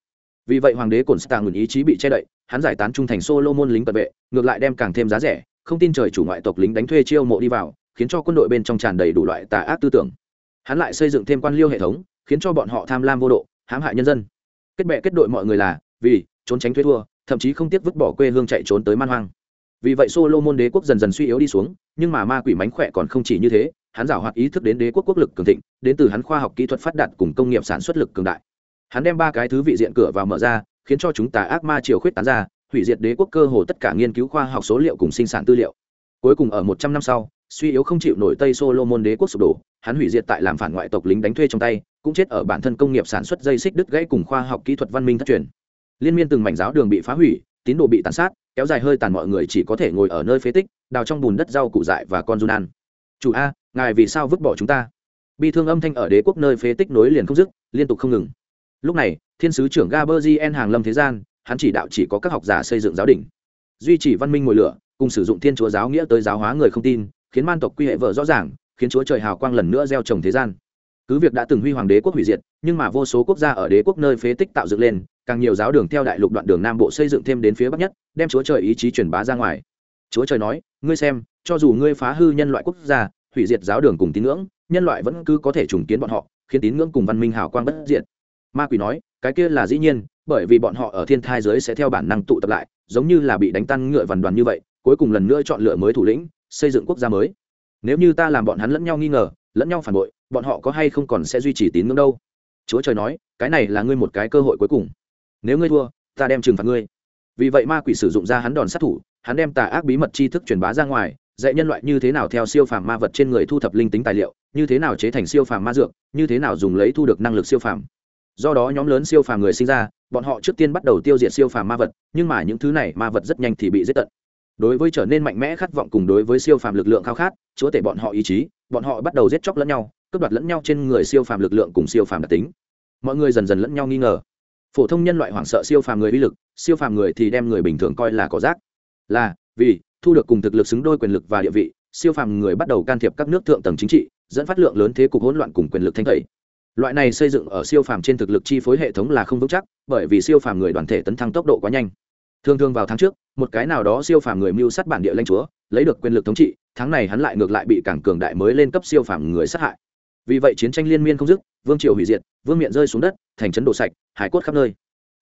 Vì vậy hoàng đế cồn stang ngừng ý chí bị che đậy, hắn giải tán trung thành solomon lính cận vệ, ngược lại đem càng thêm giá rẻ, không tin trời chủ ngoại tộc lính đánh thuê chiêu mộ đi vào, khiến cho quân đội bên trong tràn đầy đủ loại tà ác tư tưởng. Hắn lại xây dựng thêm quan liêu hệ thống khiến cho bọn họ tham lam vô độ, hãm hại nhân dân. Kết bệ kết đội mọi người là, vì, trốn tránh thuế thua, thậm chí không tiếc vứt bỏ quê hương chạy trốn tới man hoang. Vì vậy solomon đế quốc dần dần suy yếu đi xuống, nhưng mà ma quỷ mánh khỏe còn không chỉ như thế, hắn giảo hoạt ý thức đến đế quốc quốc lực cường thịnh, đến từ hắn khoa học kỹ thuật phát đạt cùng công nghiệp sản xuất lực cường đại. Hắn đem ba cái thứ vị diện cửa vào mở ra, khiến cho chúng ta ác ma triều khuyết tán ra, hủy diệt đế quốc cơ hồ tất cả nghiên cứu khoa học số liệu cùng sinh sản tư liệu. Cuối cùng ở một trăm năm sau, suy yếu không chịu nổi tây solomon đế quốc sụp đổ, hắn hủy diệt tại làm phản ngoại tộc lính đánh thuê trong tay cũng chết ở bản thân công nghiệp sản xuất dây xích đứt gãy cùng khoa học kỹ thuật văn minh thất truyền. Liên miên từng mảnh giáo đường bị phá hủy, tín đồ bị tàn sát, kéo dài hơi tàn mọi người chỉ có thể ngồi ở nơi phế tích, đào trong bùn đất rau củ dại và con run ăn. Chủ a, ngài vì sao vứt bỏ chúng ta? Bi thương âm thanh ở đế quốc nơi phế tích nối liền không dứt, liên tục không ngừng. Lúc này, thiên sứ trưởng gaberzien hàng lâm thế gian, hắn chỉ đạo chỉ có các học giả xây dựng giáo đình. Duy trì văn minh ngồi lửa, cùng sử dụng thiên chúa giáo nghĩa tới giáo hóa người không tin, khiến man tộc quy hệ vợ rõ ràng, khiến chúa trời hào quang lần nữa gieo trồng thế gian cứ việc đã từng huy hoàng đế quốc hủy diệt, nhưng mà vô số quốc gia ở đế quốc nơi phế tích tạo dựng lên, càng nhiều giáo đường theo đại lục đoạn đường nam bộ xây dựng thêm đến phía bắc nhất, đem chúa trời ý chí truyền bá ra ngoài. Chúa trời nói, ngươi xem, cho dù ngươi phá hư nhân loại quốc gia, hủy diệt giáo đường cùng tín ngưỡng, nhân loại vẫn cứ có thể trùng kiến bọn họ, khiến tín ngưỡng cùng văn minh hào quang bất diệt. Ma quỷ nói, cái kia là dĩ nhiên, bởi vì bọn họ ở thiên thai giới sẽ theo bản năng tụ tập lại, giống như là bị đánh tan ngựa vằn đoàn như vậy, cuối cùng lần nữa chọn lựa mới thủ lĩnh, xây dựng quốc gia mới. Nếu như ta làm bọn hắn lẫn nhau nghi ngờ, lẫn nhau phản bội bọn họ có hay không còn sẽ duy trì tín ngưỡng đâu? Chúa trời nói, cái này là ngươi một cái cơ hội cuối cùng. Nếu ngươi thua, ta đem trừng phạt ngươi. Vì vậy ma quỷ sử dụng ra hắn đòn sát thủ, hắn đem tà ác bí mật tri thức truyền bá ra ngoài, dạy nhân loại như thế nào theo siêu phàm ma vật trên người thu thập linh tính tài liệu, như thế nào chế thành siêu phàm ma dược, như thế nào dùng lấy thu được năng lực siêu phàm. Do đó nhóm lớn siêu phàm người sinh ra, bọn họ trước tiên bắt đầu tiêu diệt siêu phàm ma vật, nhưng mà những thứ này ma vật rất nhanh thì bị giết tận. Đối với trở nên mạnh mẽ khát vọng cùng đối với siêu phàm lực lượng khao khát, chúa tể bọn họ ý chí, bọn họ bắt đầu giết chóc lẫn nhau cướp đoạt lẫn nhau trên người siêu phàm lực lượng cùng siêu phàm đặc tính. Mọi người dần dần lẫn nhau nghi ngờ. Phổ thông nhân loại hoảng sợ siêu phàm người uy lực, siêu phàm người thì đem người bình thường coi là có rác. Là, vì thu được cùng thực lực xứng đôi quyền lực và địa vị, siêu phàm người bắt đầu can thiệp các nước thượng tầng chính trị, dẫn phát lượng lớn thế cục hỗn loạn cùng quyền lực thanh tẩy. Loại này xây dựng ở siêu phàm trên thực lực chi phối hệ thống là không vững chắc, bởi vì siêu phàm người đoàn thể tấn thăng tốc độ quá nhanh. Thường thường vào tháng trước, một cái nào đó siêu phàm người mưu sát bản địa lãnh chúa, lấy được quyền lực thống trị, tháng này hắn lại ngược lại bị cảng cường đại mới lên cấp siêu phàm người sát hại vì vậy chiến tranh liên miên không dứt, vương triều hủy diệt, vương miện rơi xuống đất, thành trấn đổ sạch, hải cốt khắp nơi.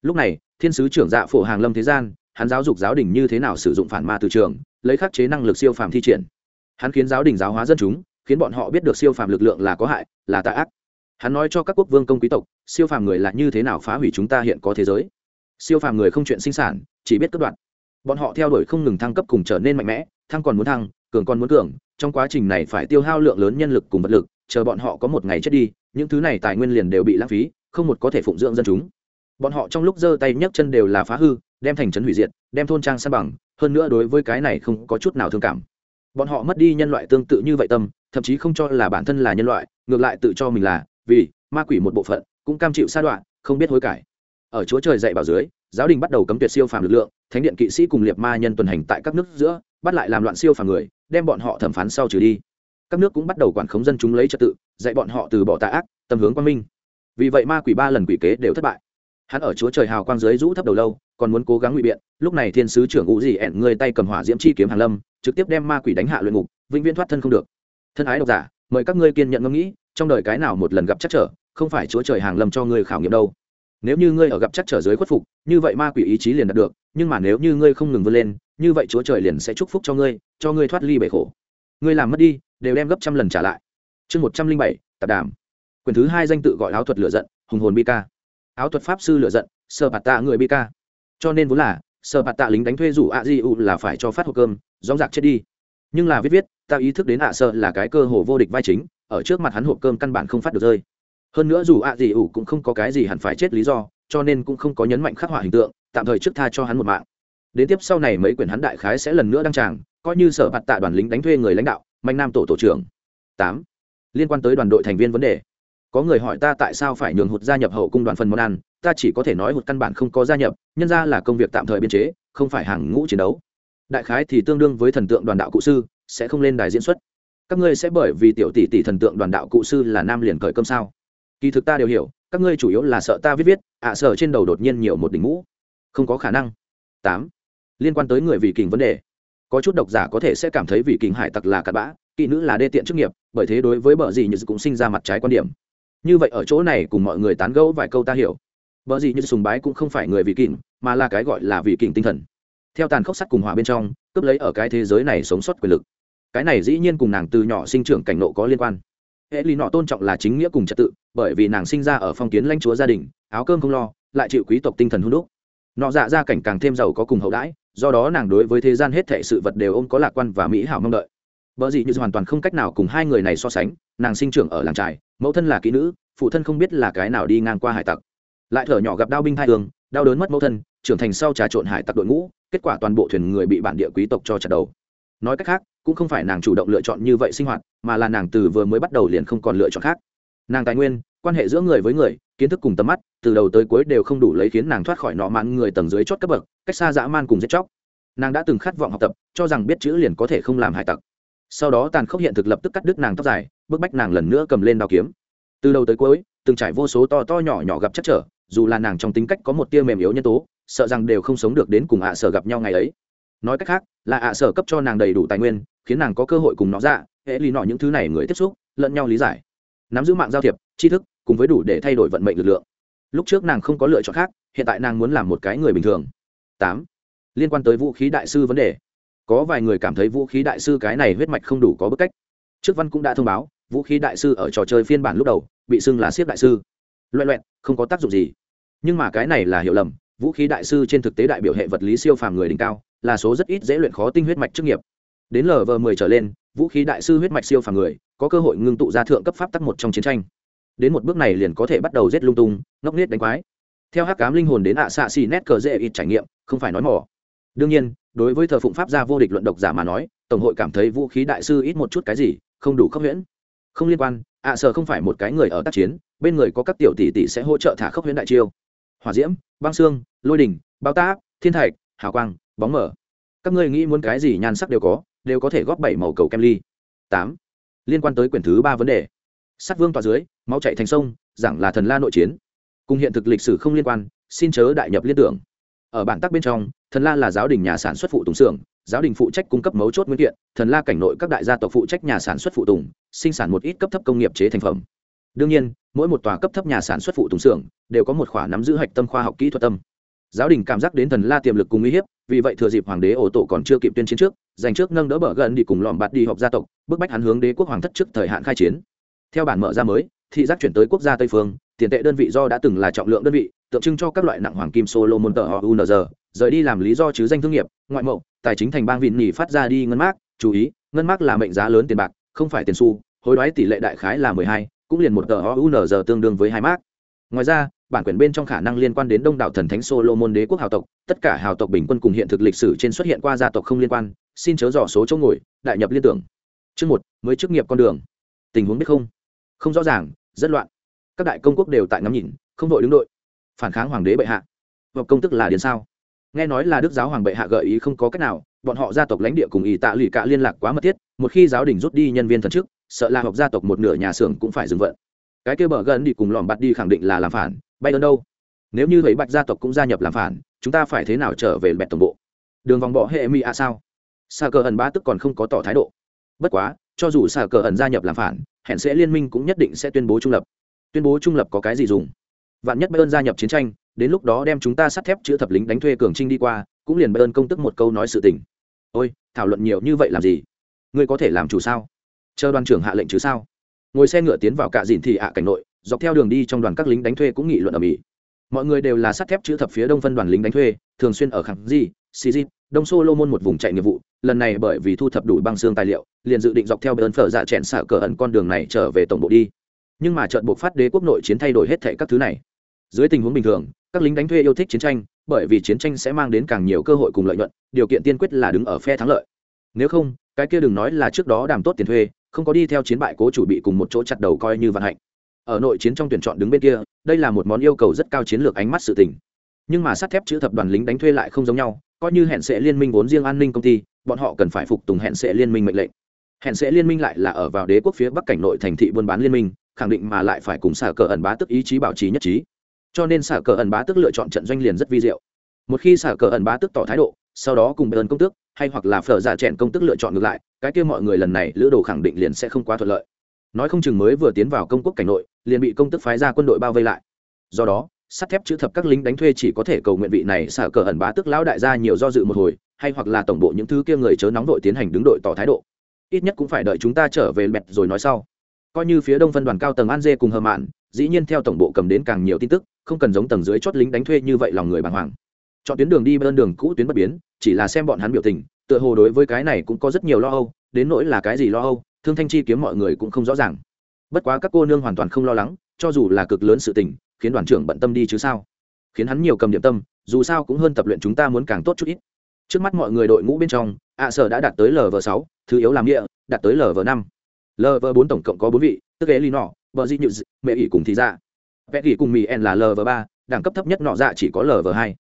Lúc này, thiên sứ trưởng dạ phổ hàng lâm thế gian, hắn giáo dục giáo đình như thế nào sử dụng phản ma từ trường, lấy khắc chế năng lực siêu phàm thi triển. Hắn khiến giáo đình giáo hóa dân chúng, khiến bọn họ biết được siêu phàm lực lượng là có hại, là tà ác. Hắn nói cho các quốc vương công quý tộc, siêu phàm người là như thế nào phá hủy chúng ta hiện có thế giới. Siêu phàm người không chuyện sinh sản, chỉ biết cất đoạn bọn họ theo đuổi không ngừng thăng cấp cùng trở nên mạnh mẽ, thăng còn muốn thăng, cường còn muốn cường, trong quá trình này phải tiêu hao lượng lớn nhân lực cùng vật lực chờ bọn họ có một ngày chết đi, những thứ này tài nguyên liền đều bị lãng phí, không một có thể phụng dưỡng dân chúng. Bọn họ trong lúc giơ tay nhấc chân đều là phá hư, đem thành trấn hủy diệt, đem thôn trang san bằng, hơn nữa đối với cái này không có chút nào thương cảm. Bọn họ mất đi nhân loại tương tự như vậy tâm, thậm chí không cho là bản thân là nhân loại, ngược lại tự cho mình là, vì ma quỷ một bộ phận, cũng cam chịu sa đoạn không biết hối cải. Ở chúa trời dạy bảo dưới, giáo đình bắt đầu cấm tuyệt siêu phàm lực lượng, thánh điện kỵ sĩ cùng liệt ma nhân tuần hành tại các nước giữa, bắt lại làm loạn siêu phàm người, đem bọn họ thẩm phán sau trừ đi các nước cũng bắt đầu quản khống dân chúng lấy trật tự, dạy bọn họ từ bỏ tà ác, tâm hướng quang minh. Vì vậy ma quỷ ba lần quỷ kế đều thất bại. Hắn ở chúa trời hào quang dưới rũ thấp đầu lâu, còn muốn cố gắng ngụy biện, lúc này thiên sứ trưởng ngụ dị ẹn người tay cầm hỏa diễm chi kiếm hàn lâm, trực tiếp đem ma quỷ đánh hạ luyện ngục, vĩnh viễn thoát thân không được. Thân ái độc giả, mời các ngươi kiên nhận ngẫm nghĩ, trong đời cái nào một lần gặp chắc trở, không phải chúa trời hàng lâm cho ngươi khảo nghiệm đâu. Nếu như ngươi ở gặp chắc trở dưới khuất phục, như vậy ma quỷ ý chí liền đạt được, nhưng mà nếu như ngươi không ngừng vươn lên, như vậy chúa trời liền sẽ chúc phúc cho ngươi cho ngươi thoát ly bể khổ. Ngươi làm mất đi đều đem gấp trăm lần trả lại. Chương một trăm linh bảy, tạp đàm. Quyền thứ hai danh tự gọi áo thuật lựa giận, hùng hồn bi ca. Áo thuật pháp sư lựa giận sơ bạt tạ người bi ca. Cho nên vốn là sơ bạt tạ lính đánh thuê rủ ạ di u là phải cho phát hộp cơm dóng dạc chết đi. Nhưng là viết viết, ta ý thức đến ạ sơ là cái cơ hồ vô địch vai chính, ở trước mặt hắn hộp cơm căn bản không phát được rơi. Hơn nữa dù ạ gì ủ cũng không có cái gì hẳn phải chết lý do, cho nên cũng không có nhấn mạnh khắc họa hình tượng, tạm thời trước tha cho hắn một mạng. Đến tiếp sau này mấy quyển hắn đại khái sẽ lần nữa đăng tràng, coi như sở bạt tạ đoàn lính đánh thuê người lãnh đạo mạnh nam tổ tổ trưởng. Tám. Liên quan tới đoàn đội thành viên vấn đề. Có người hỏi ta tại sao phải nhường hụt gia nhập hậu cung đoàn phần món ăn ta chỉ có thể nói hụt căn bản không có gia nhập nhân ra là công việc tạm thời biên chế không phải hàng ngũ chiến đấu. Đại khái thì tương đương với thần tượng đoàn đạo cụ sư sẽ không lên đài diễn xuất. Các ngươi sẽ bởi vì tiểu tỷ tỷ thần tượng đoàn đạo cụ sư là nam liền cởi cơm sao? Kỳ thực ta đều hiểu các ngươi chủ yếu là sợ ta viết viết ạ à, sợ trên đầu đột nhiên nhiều một đỉnh ngũ, không có khả năng. Tám. Liên quan tới người vì kình vấn đề có chút độc giả có thể sẽ cảm thấy vị kình hải tặc là cặn bã, kỹ nữ là đê tiện chức nghiệp, bởi thế đối với bờ gì như cũng sinh ra mặt trái quan điểm. Như vậy ở chỗ này cùng mọi người tán gẫu vài câu ta hiểu. Bờ gì như sùng bái cũng không phải người vị kình, mà là cái gọi là vị kình tinh thần. Theo tàn khốc sắt cùng hòa bên trong, cướp lấy ở cái thế giới này sống sót quyền lực. Cái này dĩ nhiên cùng nàng từ nhỏ sinh trưởng cảnh nộ có liên quan. Hệ lì nọ tôn trọng là chính nghĩa cùng trật tự, bởi vì nàng sinh ra ở phong kiến lãnh chúa gia đình, áo cơm không lo, lại chịu quý tộc tinh thần hôn đúc. Nọ dạ gia cảnh càng thêm giàu có cùng hậu đãi do đó nàng đối với thế gian hết thệ sự vật đều ôm có lạc quan và mỹ hảo mong đợi. Vợ gì như hoàn toàn không cách nào cùng hai người này so sánh, nàng sinh trưởng ở làng trài mẫu thân là kỹ nữ, phụ thân không biết là cái nào đi ngang qua hải tặc. Lại thở nhỏ gặp đao binh hai tường đau đớn mất mẫu thân, trưởng thành sau trà trộn hải tặc đội ngũ, kết quả toàn bộ thuyền người bị bản địa quý tộc cho chặt đầu. Nói cách khác, cũng không phải nàng chủ động lựa chọn như vậy sinh hoạt, mà là nàng từ vừa mới bắt đầu liền không còn lựa chọn khác. Nàng tài nguyên, quan hệ giữa người với người, kiến thức cùng tầm mắt từ đầu tới cuối đều không đủ lấy khiến nàng thoát khỏi nọ mạn người tầng dưới chót cấp bậc, cách xa dã man cùng giết chóc. Nàng đã từng khát vọng học tập, cho rằng biết chữ liền có thể không làm hải tặc. Sau đó tàn khốc hiện thực lập tức cắt đứt nàng tóc dài, bức bách nàng lần nữa cầm lên đao kiếm. Từ đầu tới cuối, từng trải vô số to to nhỏ nhỏ gặp chắc trở, dù là nàng trong tính cách có một tia mềm yếu nhân tố, sợ rằng đều không sống được đến cùng ạ sở gặp nhau ngày ấy. Nói cách khác, là ạ sở cấp cho nàng đầy đủ tài nguyên, khiến nàng có cơ hội cùng nó dạ, ra hễ lý nọ những thứ này người tiếp xúc, lẫn nhau lý giải. Nắm giữ mạng giao thiệp, tri thức, cùng với đủ để thay đổi vận mệnh lực lượng lúc trước nàng không có lựa chọn khác, hiện tại nàng muốn làm một cái người bình thường. Tám, liên quan tới vũ khí đại sư vấn đề. Có vài người cảm thấy vũ khí đại sư cái này huyết mạch không đủ có bức cách. Trước văn cũng đã thông báo, vũ khí đại sư ở trò chơi phiên bản lúc đầu, bị xưng là siết đại sư. Loẹ loẹn không có tác dụng gì. Nhưng mà cái này là hiểu lầm, vũ khí đại sư trên thực tế đại biểu hệ vật lý siêu phàm người đỉnh cao, là số rất ít dễ luyện khó tinh huyết mạch chức nghiệp. Đến lv mười trở lên, vũ khí đại sư huyết mạch siêu phàm người, có cơ hội ngưng tụ ra thượng cấp pháp tắc một trong chiến tranh đến một bước này liền có thể bắt đầu rết lung tung, ngốc nết đánh quái. Theo hắc cám linh hồn đến ạ xạ xì nét cờ dễ ít trải nghiệm, không phải nói mỏ đương nhiên, đối với thờ phụng pháp gia vô địch luận độc giả mà nói, tổng hội cảm thấy vũ khí đại sư ít một chút cái gì, không đủ khốc huyễn. Không liên quan, ạ sợ không phải một cái người ở tác chiến, bên người có các tiểu tỷ tỷ sẽ hỗ trợ thả khốc huyễn đại chiêu. Hỏa diễm, băng xương, lôi đình bao tác thiên thạch, hào quang, bóng mở các ngươi nghĩ muốn cái gì nhan sắc đều có đều có thể góp bảy màu cầu kem ly. Tám. Liên quan tới quyển thứ ba vấn đề sát vương tòa dưới, máu chạy thành sông, giảng là thần la nội chiến. Cùng hiện thực lịch sử không liên quan, xin chớ đại nhập liên tưởng. Ở bản tắc bên trong, thần la là giáo đình nhà sản xuất phụ tùng xưởng, giáo đình phụ trách cung cấp mấu chốt nguyên kiện, thần la cảnh nội các đại gia tộc phụ trách nhà sản xuất phụ tùng, sinh sản một ít cấp thấp công nghiệp chế thành phẩm. Đương nhiên, mỗi một tòa cấp thấp nhà sản xuất phụ tùng xưởng đều có một khoả nắm giữ hạch tâm khoa học kỹ thuật tâm. Giáo đình cảm giác đến thần la tiềm lực cùng uy hiếp, vì vậy thừa dịp hoàng đế ổ tổ còn chưa kịp tuyên chiến trước, dành trước nâng đỡ bờ gần đi cùng lòm bạt đi họp gia tộc, bức bách hắn hướng đế quốc hoàng thất trước thời hạn khai chiến theo bản mở ra mới thị giác chuyển tới quốc gia tây phương tiền tệ đơn vị do đã từng là trọng lượng đơn vị tượng trưng cho các loại nặng hoàng kim solo môn tờ họ unz rời đi làm lý do chứ danh thương nghiệp ngoại mậu tài chính thành bang vịn nhì phát ra đi ngân mác chú ý ngân mác là mệnh giá lớn tiền bạc không phải tiền xu hối đoái tỷ lệ đại khái là mười hai cũng liền một tờ họ unz tương đương với hai mác ngoài ra bản quyền bên trong khả năng liên quan đến đông đảo thần thánh Solomon đế quốc hào tộc, tất cả hào tộc bình quân cùng hiện thực lịch sử trên xuất hiện qua gia tộc không liên quan, xin chớ dò số chỗ ngồi, đại nhập liên tưởng. Chương một, mới chức nghiệp con đường. Tình huống biết không? Không rõ ràng, rất loạn. Các đại công quốc đều tại ngắm nhìn, không đội đứng đội. Phản kháng hoàng đế bệ hạ. hợp công tức là điền sao? Nghe nói là đức giáo hoàng bệ hạ gợi ý không có cách nào, bọn họ gia tộc lãnh địa cùng ý tạ lụy cả liên lạc quá mật thiết, một khi giáo đình rút đi nhân viên thần chức, sợ là học gia tộc một nửa nhà xưởng cũng phải dừng vận. Cái kia bờ gần đi cùng lòm bạt đi khẳng định là làm phản, bay ơn đâu nếu như thấy bạch gia tộc cũng gia nhập làm phản chúng ta phải thế nào trở về bẹt tổng bộ đường vòng bỏ hệ mi a sao xa cờ ẩn ba tức còn không có tỏ thái độ bất quá cho dù xa cờ ẩn gia nhập làm phản hẹn sẽ liên minh cũng nhất định sẽ tuyên bố trung lập. Tuyên bố trung lập có cái gì dùng? Vạn nhất bay ơn gia nhập chiến tranh, đến lúc đó đem chúng ta sắt thép chữ thập lính đánh thuê cường trinh đi qua, cũng liền bay ơn công tức một câu nói sự tình. Ôi, thảo luận nhiều như vậy làm gì? Ngươi có thể làm chủ sao? Chờ đoàn trưởng hạ lệnh chứ sao? Ngồi xe ngựa tiến vào cạ dìn thì ạ cảnh nội, dọc theo đường đi trong đoàn các lính đánh thuê cũng nghị luận ở mỹ. Mọi người đều là sắt thép chữ thập phía đông phân đoàn lính đánh thuê, thường xuyên ở khẳng di xì đông solomon một vùng chạy nghiệp vụ lần này bởi vì thu thập đủ băng xương tài liệu, liền dự định dọc theo bơn phở dạ chẹn xả cờ ẩn con đường này trở về tổng bộ đi. Nhưng mà trận buộc phát đế quốc nội chiến thay đổi hết thệ các thứ này. Dưới tình huống bình thường, các lính đánh thuê yêu thích chiến tranh, bởi vì chiến tranh sẽ mang đến càng nhiều cơ hội cùng lợi nhuận, điều kiện tiên quyết là đứng ở phe thắng lợi. Nếu không, cái kia đừng nói là trước đó đàm tốt tiền thuê, không có đi theo chiến bại cố chủ bị cùng một chỗ chặt đầu coi như vận hạnh. Ở nội chiến trong tuyển chọn đứng bên kia, đây là một món yêu cầu rất cao chiến lược ánh mắt sự tình. Nhưng mà sắt thép chữ thập đoàn lính đánh thuê lại không giống nhau, coi như hẹn sẽ liên minh vốn riêng an ninh công ty bọn họ cần phải phục tùng hẹn sẽ liên minh mệnh lệnh. Hẹn sẽ liên minh lại là ở vào đế quốc phía bắc cảnh nội thành thị buôn bán liên minh, khẳng định mà lại phải cùng xả cờ ẩn bá tức ý chí bảo trì nhất trí. Cho nên xả cờ ẩn bá tức lựa chọn trận doanh liền rất vi diệu. Một khi xả cờ ẩn bá tức tỏ thái độ, sau đó cùng bờ ơn công tước, hay hoặc là phở giả chèn công tức lựa chọn ngược lại, cái kia mọi người lần này lữ đồ khẳng định liền sẽ không quá thuận lợi. Nói không chừng mới vừa tiến vào công quốc cảnh nội, liền bị công tức phái ra quân đội bao vây lại. Do đó sắt thép chữ thập các lính đánh thuê chỉ có thể cầu nguyện vị này xả cờ ẩn bá tức lão đại gia nhiều do dự một hồi, hay hoặc là tổng bộ những thứ kia người chớ nóng đội tiến hành đứng đội tỏ thái độ. Ít nhất cũng phải đợi chúng ta trở về mẹt rồi nói sau. Coi như phía đông phân đoàn cao tầng an dê cùng hờ mạn, dĩ nhiên theo tổng bộ cầm đến càng nhiều tin tức, không cần giống tầng dưới chót lính đánh thuê như vậy lòng người bàng hoàng. Chọn tuyến đường đi bên đường cũ tuyến bất biến, chỉ là xem bọn hắn biểu tình, tựa hồ đối với cái này cũng có rất nhiều lo âu, đến nỗi là cái gì lo âu, thương thanh chi kiếm mọi người cũng không rõ ràng. Bất quá các cô nương hoàn toàn không lo lắng, cho dù là cực lớn sự tình khiến đoàn trưởng bận tâm đi chứ sao? Khiến hắn nhiều cầm điểm tâm, dù sao cũng hơn tập luyện chúng ta muốn càng tốt chút ít. Trước mắt mọi người đội ngũ bên trong, ạ sở đã đạt tới lv sáu, thứ yếu làm địa, đạt tới lv năm. Lv bốn tổng cộng có bốn vị, tức ghế lì nọ vợ di nhự mẹ ỉ cùng thì ra dạ. vẽ ỉ cùng mì n là lv ba, đẳng cấp thấp nhất nọ dạ chỉ có lv hai.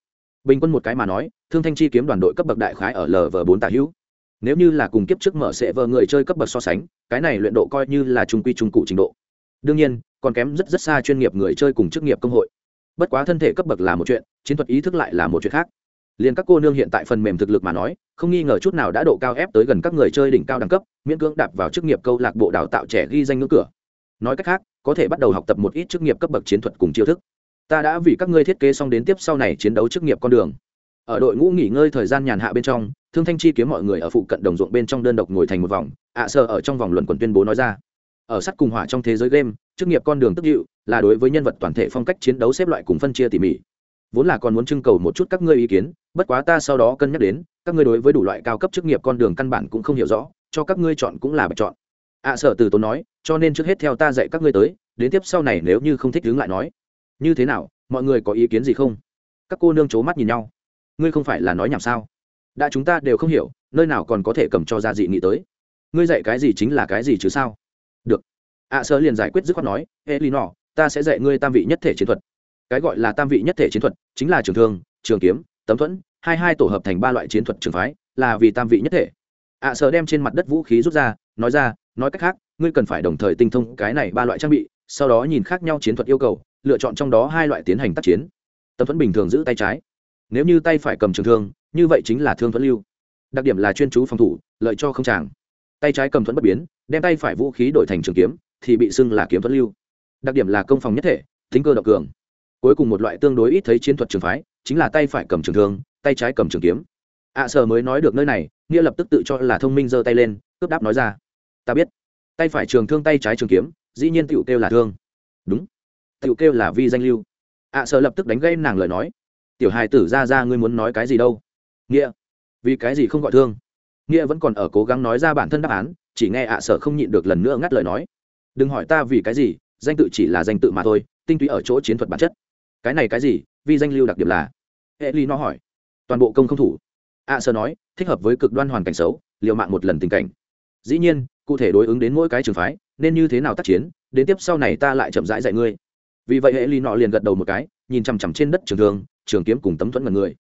Bình quân một cái mà nói, thương thanh chi kiếm đoàn đội cấp bậc đại khái ở lv bốn tả hữu. Nếu như là cùng kiếp trước mở sẽ vờ người chơi cấp bậc so sánh, cái này luyện độ coi như là trung quy trung cụ trình độ. Đương nhiên còn kém rất rất xa chuyên nghiệp người chơi cùng chức nghiệp công hội. Bất quá thân thể cấp bậc là một chuyện chiến thuật ý thức lại là một chuyện khác. Liền các cô nương hiện tại phần mềm thực lực mà nói không nghi ngờ chút nào đã độ cao ép tới gần các người chơi đỉnh cao đẳng cấp miễn cưỡng đạp vào chức nghiệp câu lạc bộ đào tạo trẻ ghi danh ngưỡng cửa. Nói cách khác có thể bắt đầu học tập một ít chức nghiệp cấp bậc chiến thuật cùng chiêu thức. Ta đã vì các ngươi thiết kế xong đến tiếp sau này chiến đấu chức nghiệp con đường. Ở đội ngũ nghỉ ngơi thời gian nhàn hạ bên trong thương thanh chi kiếm mọi người ở phụ cận đồng ruộng bên trong đơn độc ngồi thành một vòng ạ à, sơ ở trong vòng luận quần tuyên bố nói ra ở sắt cùng hỏa trong thế giới game chức nghiệp con đường tức hiệu là đối với nhân vật toàn thể phong cách chiến đấu xếp loại cùng phân chia tỉ mỉ. Vốn là còn muốn trưng cầu một chút các ngươi ý kiến bất quá ta sau đó cân nhắc đến các ngươi đối với đủ loại cao cấp chức nghiệp con đường căn bản cũng không hiểu rõ cho các ngươi chọn cũng là bạch chọn. Ạ à, sở từ tốn nói cho nên trước hết theo ta dạy các ngươi tới đến tiếp sau này nếu như không thích đứng lại nói. Như thế nào mọi người có ý kiến gì không? Các cô nương c h ố mắt nhìn nhau. Ngươi không phải là nói nhảm sao? Đã chúng ta đều không hiểu nơi nào còn có thể cầm cho ra dị nghị tới? Ngươi dạy cái gì chính là cái gì chứ sao? Ạ à, sơ liền giải quyết dứt khoát nói ê lý nọ ta sẽ dạy ngươi tam vị nhất thể chiến thuật. Cái gọi là tam vị nhất thể chiến thuật chính là trường thương trường kiếm tấm thuẫn hai hai tổ hợp thành ba loại chiến thuật trường phái là vì tam vị nhất thể. Ạ à, đem trên mặt đất vũ khí rút ra nói ra nói cách khác ngươi cần phải đồng thời tinh thông cái này ba loại trang bị sau đó nhìn khác nhau chiến thuật yêu cầu lựa chọn trong đó hai loại tiến hành tác chiến. Tấm thuẫn bình thường giữ tay trái. Nếu như tay phải cầm trường thương như vậy chính là thương thuẫn lưu. Đặc điểm là chuyên chú phòng thủ lợi cho không tràng tay trái cầm thuẫn bất biến đem tay phải vũ khí đổi thành trường kiếm thì bị xưng là kiếm thuật lưu. Đặc điểm là công phòng nhất thể tính cơ động cường. Cuối cùng một loại tương đối ít thấy chiến thuật trường phái chính là tay phải cầm trường thương tay trái cầm trường kiếm. Ạ à, sở mới nói được nơi này nghĩa lập tức tự cho là thông minh giơ tay lên cướp đáp nói ra. Ta biết. Tay phải trường thương tay trái trường kiếm dĩ nhiên tựu kêu là thương. Đúng. Tựu kêu là vi danh lưu. Ạ à, sở lập tức đánh gây nàng lời nói. Tiểu hài tử ra ra ngươi muốn nói cái gì đâu? Nghĩa. Vì cái gì không gọi thương? Nghĩa vẫn còn ở cố gắng nói ra bản thân đáp án chỉ nghe ạ à sở không nhịn được lần nữa ngắt lời nói đừng hỏi ta vì cái gì, danh tự chỉ là danh tự mà thôi, tinh túy ở chỗ chiến thuật bản chất. Cái này cái gì vì danh lưu đặc điểm là? Hệ ly nó hỏi. Toàn bộ công không thủ. A sơ nói, thích hợp với cực đoan hoàn cảnh xấu, liều mạng một lần tình cảnh. Dĩ nhiên, cụ thể đối ứng đến mỗi cái trường phái, nên như thế nào tác chiến, đến tiếp sau này ta lại chậm rãi dạy ngươi. Vì vậy hệ ly nọ liền gật đầu một cái, nhìn chằm chằm trên đất trường thương, trường kiếm cùng tấm thuẫn mật người.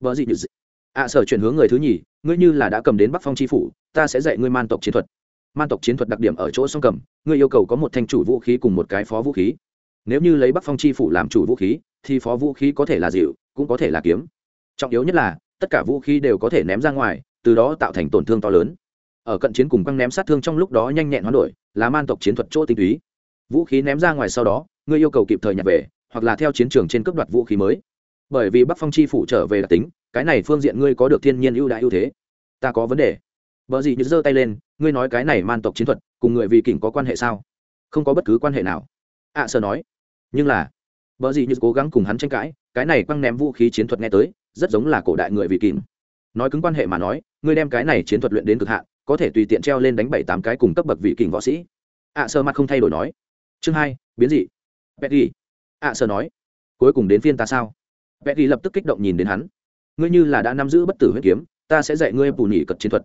Vợ dị dị ạ sở chuyển hướng người thứ nhì, ngươi như là đã cầm đến bắc phong tri phủ, ta sẽ dạy ngươi man tộc chiến thuật man tộc chiến thuật đặc điểm ở chỗ song cầm, ngươi yêu cầu có một thanh chủ vũ khí cùng một cái phó vũ khí. Nếu như lấy bắc phong chi phủ làm chủ vũ khí, thì phó vũ khí có thể là dịu, cũng có thể là kiếm. Trọng yếu nhất là, tất cả vũ khí đều có thể ném ra ngoài, từ đó tạo thành tổn thương to lớn. Ở cận chiến cùng căng ném sát thương trong lúc đó nhanh nhẹn hoán đổi, là man tộc chiến thuật chỗ tinh túy. Vũ khí ném ra ngoài sau đó, ngươi yêu cầu kịp thời nhặt về, hoặc là theo chiến trường trên cấp đoạt vũ khí mới. Bởi vì bắc phong chi phủ trở về đặc tính, cái này phương diện ngươi có được thiên nhiên ưu đại ưu thế. Ta có vấn đề vợ gì như giơ tay lên ngươi nói cái này man tộc chiến thuật cùng người vì kỉnh có quan hệ sao? Không có bất cứ quan hệ nào. Ạ à, sơ nói. Nhưng là vợ gì như cố gắng cùng hắn tranh cãi cái này quăng ném vũ khí chiến thuật nghe tới rất giống là cổ đại người vị kỉnh nói cứng quan hệ mà nói ngươi đem cái này chiến thuật luyện đến cực hạn có thể tùy tiện treo lên đánh bảy tám cái cùng cấp bậc vị kình võ sĩ. Ạ à, sơ mặt không thay đổi nói. Chương hai biến dị. Petty. Ạ à, sơ nói. Cuối cùng đến phiên ta sao? Petty lập tức kích động nhìn đến hắn. Ngươi như là đã nắm giữ bất tử huyết kiếm ta sẽ dạy ngươi bù nhỉ cật chiến thuật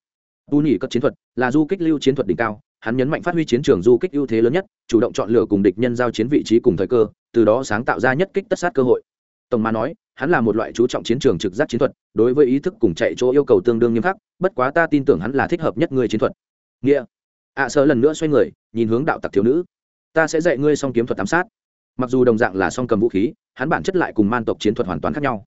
tu nhỉ cất chiến thuật là du kích lưu chiến thuật đỉnh cao hắn nhấn mạnh phát huy chiến trường du kích ưu thế lớn nhất chủ động chọn lựa cùng địch nhân giao chiến vị trí cùng thời cơ từ đó sáng tạo ra nhất kích tất sát cơ hội. Tổng mà nói hắn là một loại chú trọng chiến trường trực giác chiến thuật đối với ý thức cùng chạy chỗ yêu cầu tương đương nghiêm khắc bất quá ta tin tưởng hắn là thích hợp nhất người chiến thuật. Nghĩa. Ạ à, sợ lần nữa xoay người nhìn hướng đạo tặc thiếu nữ. Ta sẽ dạy ngươi song kiếm thuật ám sát. Mặc dù đồng dạng là song cầm vũ khí hắn bản chất lại cùng man tộc chiến thuật hoàn toàn khác nhau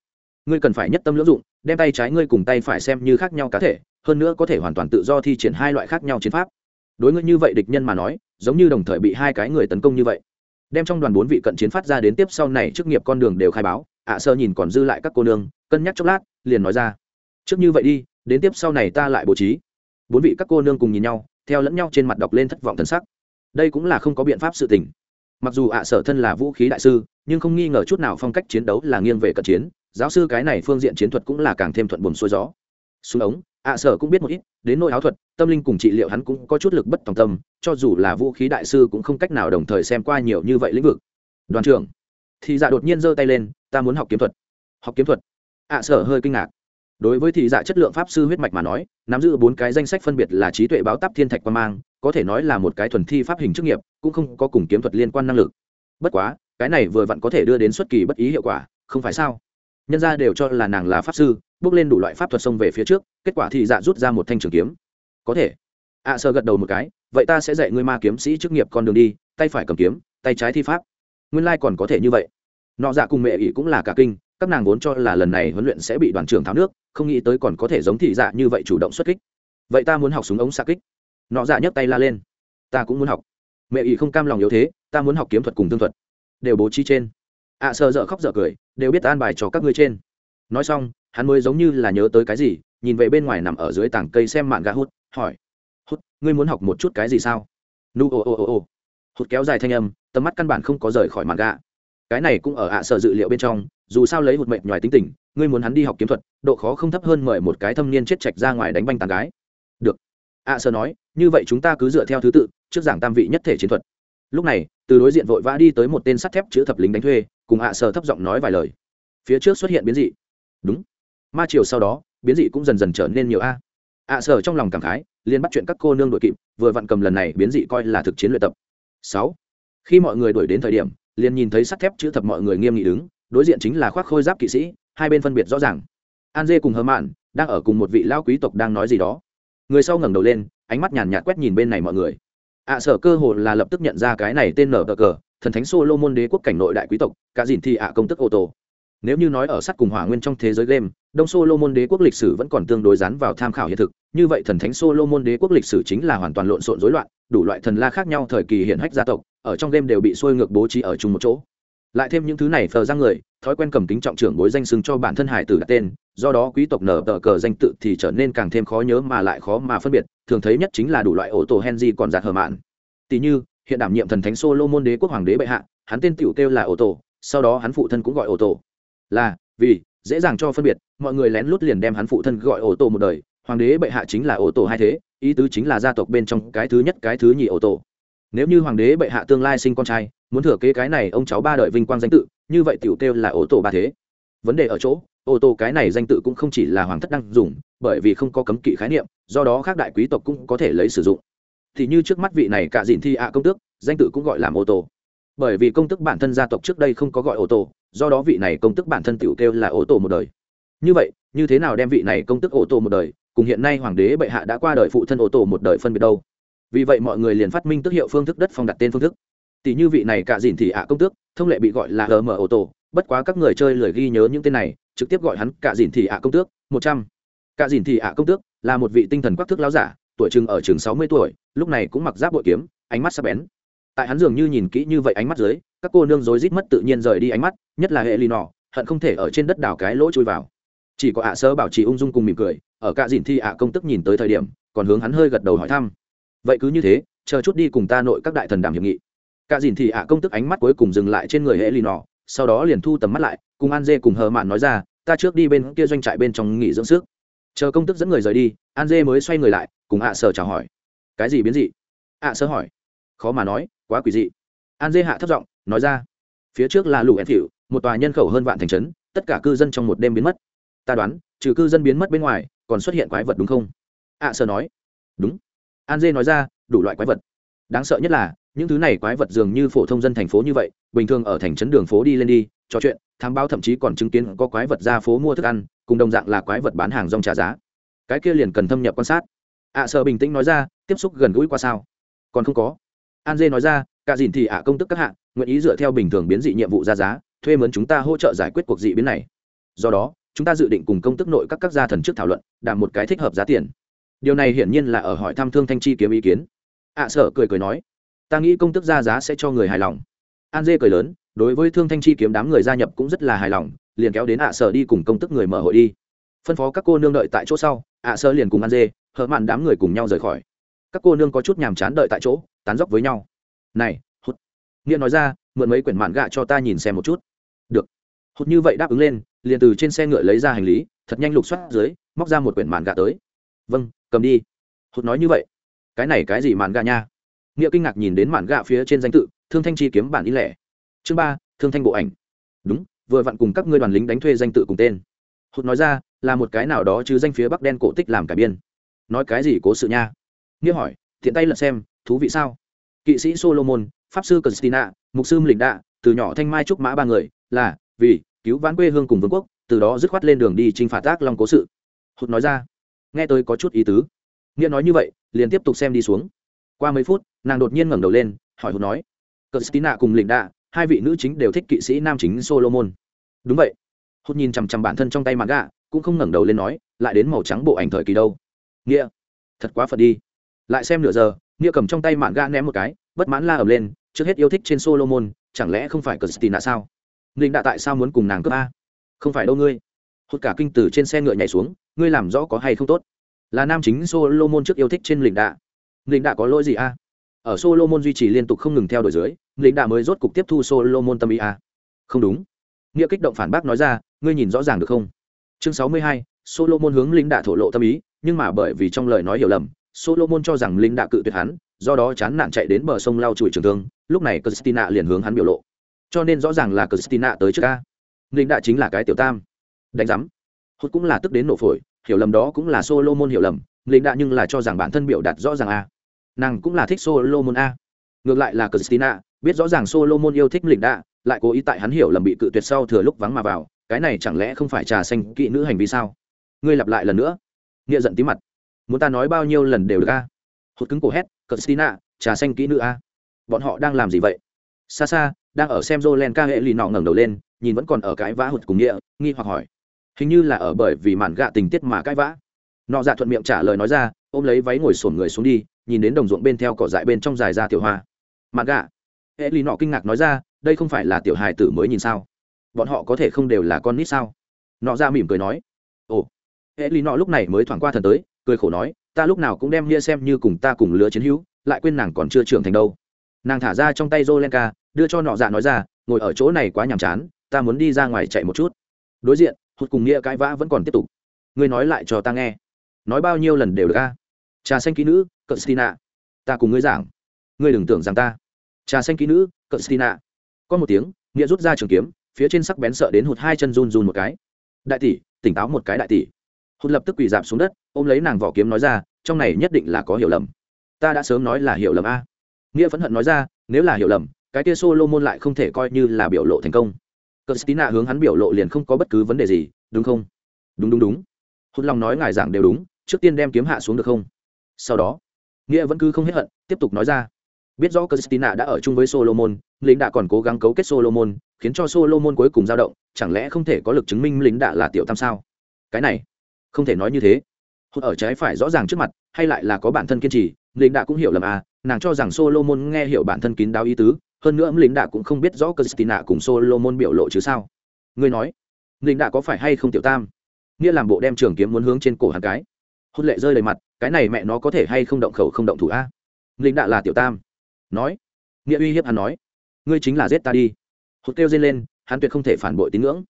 ngươi cần phải nhất tâm lưỡng dụng, đem tay trái ngươi cùng tay phải xem như khác nhau cá thể, hơn nữa có thể hoàn toàn tự do thi triển hai loại khác nhau chiến pháp. Đối ngươi như vậy địch nhân mà nói, giống như đồng thời bị hai cái người tấn công như vậy. Đem trong đoàn bốn vị cận chiến phát ra đến tiếp sau này chức nghiệp con đường đều khai báo, ạ sơ nhìn còn dư lại các cô nương, cân nhắc chốc lát, liền nói ra. Trước như vậy đi, đến tiếp sau này ta lại bố trí. Bốn vị các cô nương cùng nhìn nhau, theo lẫn nhau trên mặt đọc lên thất vọng thân sắc. Đây cũng là không có biện pháp sự tình. Mặc dù ạ sở thân là vũ khí đại sư, nhưng không nghi ngờ chút nào phong cách chiến đấu là nghiêng về cận chiến giáo sư cái này phương diện chiến thuật cũng là càng thêm thuận buồm xuôi gió. Xuống ống, ạ sở cũng biết một ít, đến nội áo thuật, tâm linh cùng trị liệu hắn cũng có chút lực bất tòng tâm, cho dù là vũ khí đại sư cũng không cách nào đồng thời xem qua nhiều như vậy lĩnh vực. Đoàn trưởng, thì dạ đột nhiên giơ tay lên, ta muốn học kiếm thuật. Học kiếm thuật? Ạ sở hơi kinh ngạc. Đối với thị dạ chất lượng pháp sư huyết mạch mà nói, nắm giữ bốn cái danh sách phân biệt là trí tuệ báo tắp thiên thạch quan mang, có thể nói là một cái thuần thi pháp hình chức nghiệp, cũng không có cùng kiếm thuật liên quan năng lực. Bất quá, cái này vừa vặn có thể đưa đến xuất kỳ bất ý hiệu quả, không phải sao? Nhân ra đều cho là nàng là pháp sư bước lên đủ loại pháp thuật xông về phía trước kết quả thì dạ rút ra một thanh trường kiếm. Có thể. Ạ à, sơ gật đầu một cái vậy ta sẽ dạy ngươi ma kiếm sĩ chức nghiệp con đường đi tay phải cầm kiếm tay trái thi pháp. Nguyên lai、like、còn có thể như vậy. Nọ dạ cùng mẹ ỷ cũng là cả kinh các nàng vốn cho là lần này huấn luyện sẽ bị đoàn trưởng tháo nước không nghĩ tới còn có thể giống thị dạ như vậy chủ động xuất kích. Vậy ta muốn học súng ống xa kích. Nọ dạ nhấc tay la lên. Ta cũng muốn học. Mẹ ỷ không cam lòng yếu thế ta muốn học kiếm thuật cùng tương thuật. Đều bố trí trên ạ à, sợ dở khóc dở cười đều biết an bài cho các ngươi trên. Nói xong hắn mới giống như là nhớ tới cái gì nhìn về bên ngoài nằm ở dưới tảng cây xem mạn gà hút hỏi hút ngươi muốn học một chút cái gì sao? Nu ô ô ô ô. Hút kéo dài thanh âm tầm mắt căn bản không có rời khỏi mạng gà. Cái này cũng ở ạ à sở dự liệu bên trong dù sao lấy hụt mệnh ngoài tính tình ngươi muốn hắn đi học kiếm thuật độ khó không thấp hơn mời một cái thâm niên chết chạch ra ngoài đánh banh tàn gái. Được. ạ à nói như vậy chúng ta cứ dựa theo thứ tự trước giảng tam vị nhất thể chiến thuật. Lúc này từ đối diện vội vã đi tới một tên sắt thép chữ thập lính đánh thuê cùng ạ à sở thấp giọng nói vài lời. Phía trước xuất hiện biến dị. Đúng. Ma triều sau đó, biến dị cũng dần dần trở nên nhiều a. Ạ sở trong lòng cảm khái liên bắt chuyện các cô nương đội kịp, vừa vặn cầm lần này biến dị coi là thực chiến luyện tập. Sáu. Khi mọi người đuổi đến thời điểm, liền nhìn thấy sắt thép chữ thập mọi người nghiêm nghị đứng, đối diện chính là khoác khôi giáp kỵ sĩ, hai bên phân biệt rõ ràng. An dê cùng hờ mạn đang ở cùng một vị lao quý tộc đang nói gì đó. Người sau ngẩng đầu lên, ánh mắt nhàn nhạt quét nhìn bên này mọi người. Ạ sở cơ hồ là lập tức nhận ra cái này tên nở cờ cờ thần thánh solo môn đế quốc cảnh nội đại quý tộc, cả dìn thì ạ công tức ô tô. Nếu như nói ở sắt cùng hỏa nguyên trong thế giới game, đông solomon đế quốc lịch sử vẫn còn tương đối dán vào tham khảo hiện thực, như vậy thần thánh solomon đế quốc lịch sử chính là hoàn toàn lộn xộn rối loạn, đủ loại thần la khác nhau thời kỳ hiện hách gia tộc, ở trong game đều bị xuôi ngược bố trí ở chung một chỗ. Lại thêm những thứ này phờ ra người, thói quen cầm kính trọng trưởng bối danh xưng cho bản thân hải tử đặt tên, do đó quý tộc nở tờ cờ danh tự thì trở nên càng thêm khó nhớ mà lại khó mà phân biệt, thường thấy nhất chính là đủ loại ô tổ henry còn giạt hờ mạn. Tỷ như hiện đảm nhiệm thần thánh solomon đế quốc hoàng đế bệ hạ hắn tên tiểu kêu là ô tổ, sau đó hắn phụ thân cũng gọi ô tổ, là vì dễ dàng cho phân biệt mọi người lén lút liền đem hắn phụ thân gọi ô tổ một đời hoàng đế bệ hạ chính là ô tổ hai thế ý tứ chính là gia tộc bên trong cái thứ nhất cái thứ nhì ô tổ. nếu như hoàng đế bệ hạ tương lai sinh con trai muốn thừa kế cái này ông cháu ba đời vinh quang danh tự như vậy tiểu kêu là ô tổ ba thế. Vấn đề ở chỗ ô tô cái này danh tự cũng không chỉ là hoàng thất đang dùng bởi vì không có cấm kỵ khái niệm do đó các đại quý tộc cũng có thể lấy sử dụng thì như trước mắt vị này cả dìn thi ạ công tước, danh tự cũng gọi là ô tô. Bởi vì công tức bản thân gia tộc trước đây không có gọi ô tô, do đó vị này công tức bản thân tiểu kêu là ô tô một đời. Như vậy, như thế nào đem vị này công tức ô tô một đời, cùng hiện nay hoàng đế bệ hạ đã qua đời phụ thân ô tô một đời phân biệt đâu? Vì vậy mọi người liền phát minh tức hiệu phương thức đất phong đặt tên phương thức. Tỷ như vị này cả dìn thì ạ công tước, thông lệ bị gọi là rm ô tô. Bất quá các người chơi lười ghi nhớ những tên này, trực tiếp gọi hắn cả dìn thì ạ công tước, một trăm. Cả dìn thì ạ công tước là một vị tinh thần quắc thước láo giả tuổi chừng ở chừng sáu mươi tuổi, lúc này cũng mặc giáp bội kiếm, ánh mắt sắc bén. Tại hắn dường như nhìn kỹ như vậy ánh mắt dưới, các cô nương rối rít mất tự nhiên rời đi ánh mắt, nhất là hệ lì nọ hận không thể ở trên đất đào cái lỗ chui vào. Chỉ có ạ sơ bảo trì ung dung cùng mỉm cười, ở cả dìn thi ạ công tức nhìn tới thời điểm, còn hướng hắn hơi gật đầu hỏi thăm. Vậy cứ như thế, chờ chút đi cùng ta nội các đại thần đàm hiệp nghị. Cả dìn thì ạ công tức ánh mắt cuối cùng dừng lại trên người hệ lì nọ sau đó liền thu tầm mắt lại, cùng an dê cùng hờ mạn nói ra, ta trước đi bên kia doanh trại bên trong nghỉ dưỡng sức. Chờ công tức dẫn người rời đi, an dê mới xoay người lại cùng ạ sở chào hỏi. Cái gì biến dị? Ạ sơ hỏi. Khó mà nói quá quỷ dị. An dê hạ thấp giọng nói ra. Phía trước là lũ ẹn thiệu một tòa nhân khẩu hơn vạn thành trấn tất cả cư dân trong một đêm biến mất. Ta đoán trừ cư dân biến mất bên ngoài còn xuất hiện quái vật đúng không? Ạ à, sơ nói. Đúng. An dê nói ra đủ loại quái vật. Đáng sợ nhất là những thứ này quái vật dường như phổ thông dân thành phố như vậy bình thường ở thành trấn đường phố đi lên đi trò chuyện thám báo thậm chí còn chứng kiến có quái vật ra phố mua thức ăn cùng đồng dạng là quái vật bán hàng rong trả giá. Cái kia liền cần thâm nhập quan sát ạ à, sợ bình tĩnh nói ra tiếp xúc gần gũi qua sao? Còn không có. An dê nói ra cả dìn thì ạ công tức các hạng nguyện ý dựa theo bình thường biến dị nhiệm vụ ra giá thuê mướn chúng ta hỗ trợ giải quyết cuộc dị biến này. Do đó chúng ta dự định cùng công tức nội các các gia thần trước thảo luận đạt một cái thích hợp giá tiền. Điều này hiển nhiên là ở hỏi thăm thương thanh chi kiếm ý kiến. Ạ à, sợ cười cười nói ta nghĩ công tức ra giá sẽ cho người hài lòng. An dê cười lớn đối với thương thanh chi kiếm đám người gia nhập cũng rất là hài lòng liền kéo đến ạ à sở đi cùng công tức người mở hội đi phân phó các cô nương đợi tại chỗ sau, ạ à liền cùng ăn dê, hở mạn đám người cùng nhau rời khỏi. Các cô nương có chút nhàm chán đợi tại chỗ, tán dóc với nhau. Này hút nghĩa nói ra, mượn mấy quyển mạn gạ cho ta nhìn xem một chút. Được. Hút như vậy đáp ứng lên, liền từ trên xe ngựa lấy ra hành lý, thật nhanh lục soát dưới, móc ra một quyển mạn gạ tới. Vâng cầm đi. Hút nói như vậy. Cái này cái gì mạn gạ nha? Nghĩa kinh ngạc nhìn đến mạn gạ phía trên danh tự, thương thanh chi kiếm bản in lẻ. Chương ba, thương thanh bộ ảnh. Đúng, vừa vặn cùng các ngươi đoàn lính đánh thuê danh tự cùng tên hụt nói ra, là một cái nào đó chứ danh phía bắc đen cổ tích làm cả biên. Nói cái gì cố sự nha? Nghĩa hỏi thiện tay lật xem, thú vị sao? Kỵ sĩ solomon, pháp sư christina, mục sư lịch đạ, từ nhỏ thanh mai trúc mã ba người, là, vì, cứu vãn quê hương cùng vương quốc, từ đó dứt khoát lên đường đi chinh phạt tác long cố sự. Hụt nói ra, nghe tôi có chút ý tứ. Nghĩa nói như vậy, liền tiếp tục xem đi xuống. Qua mấy phút, nàng đột nhiên ngẩng đầu lên, hỏi hụt nói, christina cùng lịch đạ, hai vị nữ chính đều thích kỵ sĩ nam chính solomon. Đúng vậy hút nhìn chằm chằm bản thân trong tay mặt gạ cũng không ngẩng đầu lên nói, lại đến màu trắng bộ ảnh thời kỳ đâu. Nghĩa. Thật quá phật đi. Lại xem nửa giờ, nghĩa cầm trong tay mạn gạ ném một cái, bất mãn la ầm lên, trước hết yêu thích trên solomon, chẳng lẽ không phải cờ stina sao? Linh đã tại sao muốn cùng nàng cướp a? Không phải đâu ngươi. Hụt cả kinh từ trên xe ngựa nhảy xuống, ngươi làm rõ có hay không tốt? Là nam chính solomon trước yêu thích trên linh đạ. Linh đạ có lỗi gì a? Ở solomon duy trì liên tục không ngừng theo đuổi dưới, linh đạ mới rốt cục tiếp thu solomon tâm ý à. không đúng. Nghĩa kích động phản bác nói ra ngươi nhìn rõ ràng được không? Chương sáu mươi hai, solomon hướng lính đạ thổ lộ tâm ý, nhưng mà bởi vì trong lời nói hiểu lầm, solomon cho rằng lính đạ cự tuyệt hắn, do đó chán nản chạy đến bờ sông lau chùi trường thương, lúc này christina liền hướng hắn biểu lộ. Cho nên rõ ràng là christina tới trước ca. Lính đạ chính là cái tiểu tam. Đánh giám. Hốt cũng là tức đến nổ phổi, hiểu lầm đó cũng là solomon hiểu lầm, lính đạ nhưng là cho rằng bản thân biểu đạt rõ ràng a. Nàng cũng là thích solomon a. Ngược lại là christina, biết rõ ràng solomon yêu thích lính đạ, lại cố ý tại hắn hiểu lầm bị cự tuyệt sau thừa lúc vắng mà vào cái này chẳng lẽ không phải trà xanh kỵ nữ hành vi sao? Ngươi lặp lại lần nữa. Nghĩa giận tí mặt. Muốn ta nói bao nhiêu lần đều được a? Hụt cứng cổ hét, christina, trà xanh kỹ nữ a? Bọn họ đang làm gì vậy? Xa xa, đang ở xem jolen ca hệ lì nọ ngẩng đầu lên, nhìn vẫn còn ở cái vã hụt cùng nghĩa, nghi hoặc hỏi. Hình như là ở bởi vì màn gạ tình tiết mà cãi vã. Nọ dạ thuận miệng trả lời nói ra, ôm lấy váy ngồi sổn người xuống đi, nhìn đến đồng ruộng bên theo cỏ dại bên trong dài ra tiểu hoa. Mặt gạ. Hệ lì nọ kinh ngạc nói ra, đây không phải là tiểu hài tử mới nhìn sao? Bọn họ có thể không đều là con nít sao? Nọ ra mỉm cười nói. Ồ. Hệ lý nọ lúc này mới thoảng qua thần tới, cười khổ nói, ta lúc nào cũng đem nghĩa xem như cùng ta cùng lứa chiến hữu, lại quên nàng còn chưa trưởng thành đâu. Nàng thả ra trong tay jolenka, đưa cho nọ dạ nói ra, ngồi ở chỗ này quá nhàm chán, ta muốn đi ra ngoài chạy một chút. Đối diện, hụt cùng nghĩa cãi vã vẫn còn tiếp tục. Ngươi nói lại cho ta nghe. Nói bao nhiêu lần đều được a? Trà xanh kỹ nữ cận stina ta cùng ngươi giảng. Ngươi đừng tưởng rằng ta. Trà xanh kỹ nữ cận stina có một tiếng, nghĩa rút ra trường kiếm phía trên sắc bén sợ đến hụt hai chân run run một cái. Đại tỷ, tỉnh táo một cái đại tỷ. Hụt lập tức quỳ dạp xuống đất, ôm lấy nàng vỏ kiếm nói ra, trong này nhất định là có hiểu lầm. Ta đã sớm nói là hiểu lầm a. Nghĩa phẫn hận nói ra, nếu là hiểu lầm, cái tia solomon lại không thể coi như là biểu lộ thành công. Cờ stina hướng hắn biểu lộ liền không có bất cứ vấn đề gì, đúng không? Đúng đúng đúng. Hụt lòng nói ngài giảng đều đúng, trước tiên đem kiếm hạ xuống được không? Sau đó, nghĩa vẫn cứ không hết hận, tiếp tục nói ra biết rõ Christina đã ở chung với Solomon, lính đã còn cố gắng cấu kết Solomon, khiến cho Solomon cuối cùng dao động, chẳng lẽ không thể có lực chứng minh lính đã là tiểu tam sao? Cái này, không thể nói như thế. Hụt ở trái phải rõ ràng trước mặt, hay lại là có bản thân kiên trì, lính đã cũng hiểu lầm à, nàng cho rằng Solomon nghe hiểu bản thân kín đáo ý tứ, hơn nữa lính đã cũng không biết rõ Christina cùng Solomon biểu lộ chứ sao? Ngươi nói, lính đã có phải hay không tiểu tam? Nghĩa làm bộ đem trường kiếm muốn hướng trên cổ hắn cái. Hụt lệ rơi đầy mặt, cái này mẹ nó có thể hay không động khẩu không động thủ a? Lính đã là tiểu tam nói. Nghĩa uy hiếp hắn nói, ngươi chính là giết ta đi. Hụt kêu dên lên, hắn tuyệt không thể phản bội tín ngưỡng.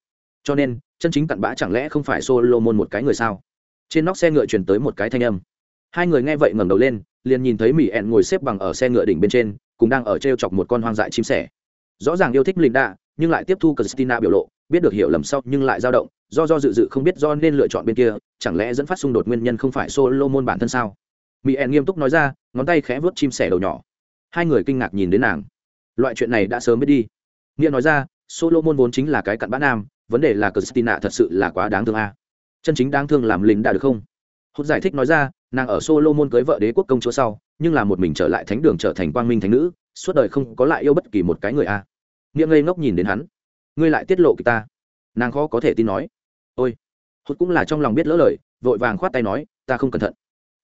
Cho nên, chân chính cặn bã chẳng lẽ không phải solomon một cái người sao? Trên nóc xe ngựa truyền tới một cái thanh âm. Hai người nghe vậy ngẩng đầu lên, liền nhìn thấy mỹ ẹn ngồi xếp bằng ở xe ngựa đỉnh bên trên, cùng đang ở t r e o chọc một con hoang dại chim sẻ. Rõ ràng yêu thích linh đạ, nhưng lại tiếp thu christina biểu lộ, biết được hiểu lầm sau nhưng lại dao động, do do dự dự không biết do nên lựa chọn bên kia, chẳng lẽ dẫn phát xung đột nguyên nhân không phải solomon bản thân sao? Mỹ ẹn nghiêm túc nói ra, ngón tay khẽ vớt chim sẻ đầu nhỏ hai người kinh ngạc nhìn đến nàng. Loại chuyện này đã sớm biết đi. Nghĩa nói ra, solomon vốn chính là cái cặn bã nam, vấn đề là christina thật sự là quá đáng thương a. Chân chính đáng thương làm lính đã được không? Hút giải thích nói ra, nàng ở solomon cưới vợ đế quốc công chúa sau, nhưng là một mình trở lại thánh đường trở thành quang minh thánh nữ, suốt đời không có lại yêu bất kỳ một cái người a. Nghĩa ngây ngốc nhìn đến hắn. Ngươi lại tiết lộ kỳ ta. Nàng khó có thể tin nói. Ôi, hút cũng là trong lòng biết lỡ lời, vội vàng khoát tay nói, ta không cẩn thận.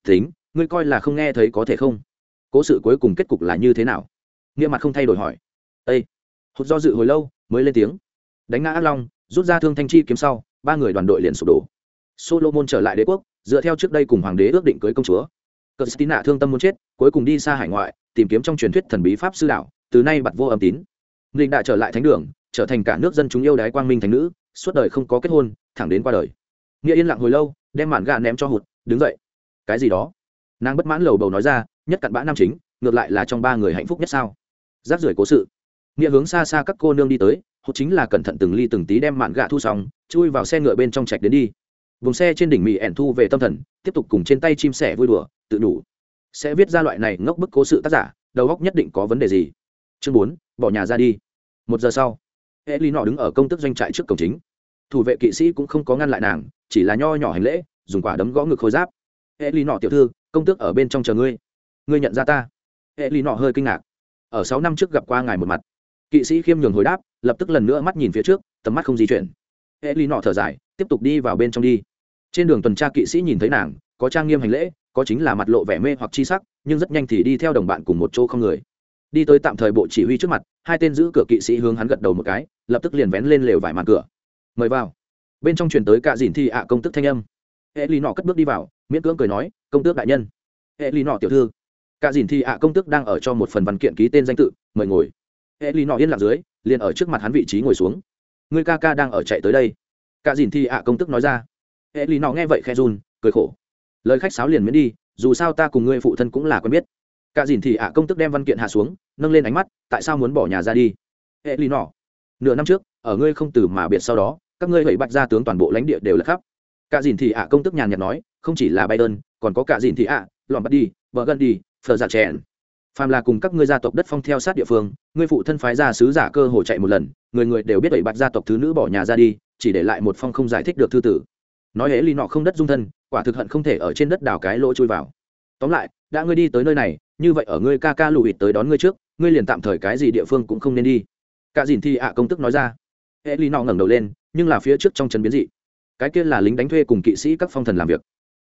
Tính, ngươi coi là không nghe thấy có thể không? Cố sự cuối cùng kết cục là như thế nào? Nghĩa mặt không thay đổi hỏi. Â hụt do dự hồi lâu, mới lên tiếng. Đánh ngã ác long, rút ra thương thanh chi kiếm sau, ba người đoàn đội liền sụp đổ. Solomon trở lại đế quốc, dựa theo trước đây cùng hoàng đế ước định cưới công chúa. Cờ stina thương tâm muốn chết, cuối cùng đi xa hải ngoại, tìm kiếm trong truyền thuyết thần bí pháp sư đạo, từ nay bặt vô âm tín. Linh đã trở lại thánh đường, trở thành cả nước dân chúng yêu đái quang minh thành nữ, suốt đời không có kết hôn, thẳng đến qua đời. Nghĩa yên lặng hồi lâu, đem mạn gà ném cho hụt, đứng dậy. Cái gì đó? Nàng bất mãn lầu bầu nói ra nhất cặn bã nam chính, ngược lại là trong ba người hạnh phúc nhất sao? Rác rưởi cố sự. Nghĩa hướng xa xa các cô nương đi tới hộ chính là cẩn thận từng ly từng tí đem mạn gạ thu xong, chui vào xe ngựa bên trong trạch đến đi. Vùng xe trên đỉnh mỹ ẻn thu về tâm thần, tiếp tục cùng trên tay chim sẻ vui đùa, tự đủ. Sẽ viết ra loại này ngốc bức cố sự tác giả, đầu góc nhất định có vấn đề gì? Chương bốn, bỏ nhà ra đi. Một giờ sau hệ lý nọ đứng ở công tức doanh trại trước cổng chính. Thủ vệ kỵ sĩ cũng không có ngăn lại nàng, chỉ là nho nhỏ hành lễ, dùng quả đấm gõ ngực khôi giáp. Hệ lý nọ tiểu thư, công tước ở bên trong chờ ngươi ngươi nhận ra ta? Hệ lì nọ hơi kinh ngạc. Ở sáu năm trước gặp qua ngài một mặt. Kỵ sĩ khiêm nhường hồi đáp, lập tức lần nữa mắt nhìn phía trước, tầm mắt không di chuyển. Hệ lì nọ thở dài, tiếp tục đi vào bên trong đi. Trên đường tuần tra kỵ sĩ nhìn thấy nàng, có trang nghiêm hành lễ, có chính là mặt lộ vẻ mê hoặc chi sắc, nhưng rất nhanh thì đi theo đồng bạn cùng một chỗ không người. Đi tới tạm thời bộ chỉ huy trước mặt, hai tên giữ cửa kỵ sĩ hướng hắn gật đầu một cái, lập tức liền vén lên lều vải màn cửa. Mời vào. Bên trong truyền tới cả dìn thi ạ công tức thanh âm. Hệ lì nọ cất bước đi vào, miễn cưỡng cười nói, công tước đại nhân. Hệ lì nọ tiểu thư cả dìn thì ạ công tước đang ở cho một phần văn kiện ký tên danh tự, mời ngồi. Hệ lý nọ yên lặng dưới, liền ở trước mặt hắn vị trí ngồi xuống. Người ca ca đang ở chạy tới đây. Cả dìn thì ạ công tước nói ra. Hệ lý nọ nghe vậy khe run, cười khổ. Lời khách sáo liền miễn đi, dù sao ta cùng ngươi phụ thân cũng là quen biết. Cả dìn thì ạ công tước đem văn kiện hạ xuống, nâng lên ánh mắt, tại sao muốn bỏ nhà ra đi? Hệ lý nọ, nửa năm trước, ở ngươi không từ mà biệt sau đó, các ngươi hủy bạch ra tướng toàn bộ lãnh địa đều là khắp. Cả dìn thì ạ công tức nhàn nhạt nói, không chỉ là biden, còn có cả dìn thì ạ lọn bắt đi vợ gần đi phờ giả dạ chèn. Phàm là cùng các ngươi gia tộc đất phong theo sát địa phương, ngươi phụ thân phái ra sứ giả cơ hồ chạy một lần, người người đều biết bảy bạch gia tộc thứ nữ bỏ nhà ra đi, chỉ để lại một phong không giải thích được thư tử. Nói hễ ly nọ không đất dung thân, quả thực hận không thể ở trên đất đào cái lỗ chui vào. Tóm lại, đã ngươi đi tới nơi này, như vậy ở ngươi ca ca lùi tới đón ngươi trước, ngươi liền tạm thời cái gì địa phương cũng không nên đi. Cả dìn thi ạ công tức nói ra. Hễ ly nọ ngẩng đầu lên, nhưng là phía trước trong trấn biến dị. Cái kia là lính đánh thuê cùng kỵ sĩ các phong thần làm việc.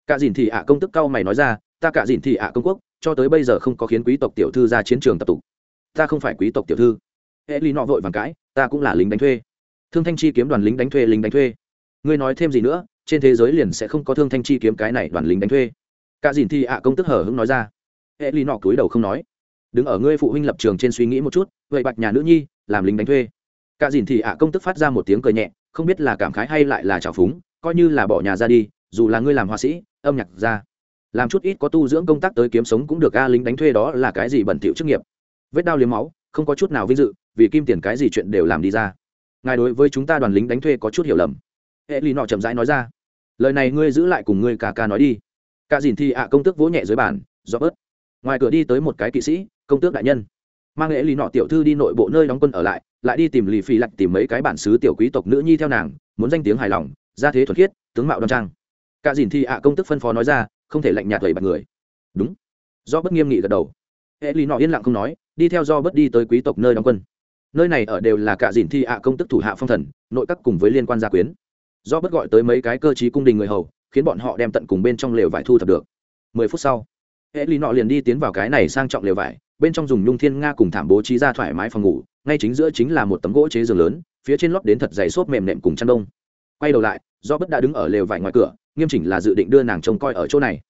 Cả dìn thì ạ công tức cao mày nói ra, ta cả dìn thì ạ công quốc cho tới bây giờ không có khiến quý tộc tiểu thư ra chiến trường tập tục. Ta không phải quý tộc tiểu thư. Hệ Lý nọ vội vàng cãi, ta cũng là lính đánh thuê. Thương thanh chi kiếm đoàn lính đánh thuê, lính đánh thuê. Ngươi nói thêm gì nữa, trên thế giới liền sẽ không có thương thanh chi kiếm cái này đoàn lính đánh thuê. Cả dìn thì ạ công tức hở hứng nói ra. Hệ Lý nọ cúi đầu không nói. Đứng ở ngươi phụ huynh lập trường trên suy nghĩ một chút, vậy bạch nhà nữ nhi, làm lính đánh thuê. Cả dìn thì ạ công tức phát ra một tiếng cười nhẹ, không biết là cảm khái hay lại là trào phúng, coi như là bỏ nhà ra đi, dù là ngươi làm họa sĩ, âm nhạc ra làm chút ít có tu dưỡng công tác tới kiếm sống cũng được, a lính đánh thuê đó là cái gì bẩn thỉu chức nghiệp? Vết đao liếm máu, không có chút nào vinh dự, vì kim tiền cái gì chuyện đều làm đi ra. Ngài đối với chúng ta đoàn lính đánh thuê có chút hiểu lầm. Hệ lì nọ chậm rãi nói ra. Lời này ngươi giữ lại cùng ngươi ca ca nói đi. Cả dìn thì ạ, công tước vỗ nhẹ dưới bàn, do bớt. Ngoài cửa đi tới một cái kỵ sĩ, công tước đại nhân. Mang hệ lì nọ tiểu thư đi nội bộ nơi đóng quân ở lại lại đi tìm lì phi lạch tìm mấy cái bản xứ tiểu quý tộc nữ nhi theo nàng, muốn danh tiếng hài lòng, ra thế thuần khiết, tướng mạo đoan trang. Cả dìn thì ạ, công tức phân phó nói ra không thể lạnh nhạt vậy bạc người. Đúng. Do bất nghiêm nghị gật đầu. Hệ lý nọ yên lặng không nói, đi theo do bất đi tới quý tộc nơi đóng quân. Nơi này ở đều là cả dìn thi ạ công tức thủ hạ phong thần, nội các cùng với liên quan gia quyến. Do bất gọi tới mấy cái cơ chí cung đình người hầu, khiến bọn họ đem tận cùng bên trong lều vải thu thập được. Mười phút sau hệ lý nọ liền đi tiến vào cái này sang trọng lều vải, bên trong dùng nhung thiên nga cùng thảm bố trí ra thoải mái phòng ngủ, ngay chính giữa chính là một tấm gỗ chế giường lớn, phía trên lót đến thật dày xốp mềm nệm cùng chăn đông. Quay đầu lại do bất đã đứng ở lều vải ngoài cửa nghiêm chỉnh là dự định đưa nàng trông coi ở chỗ này.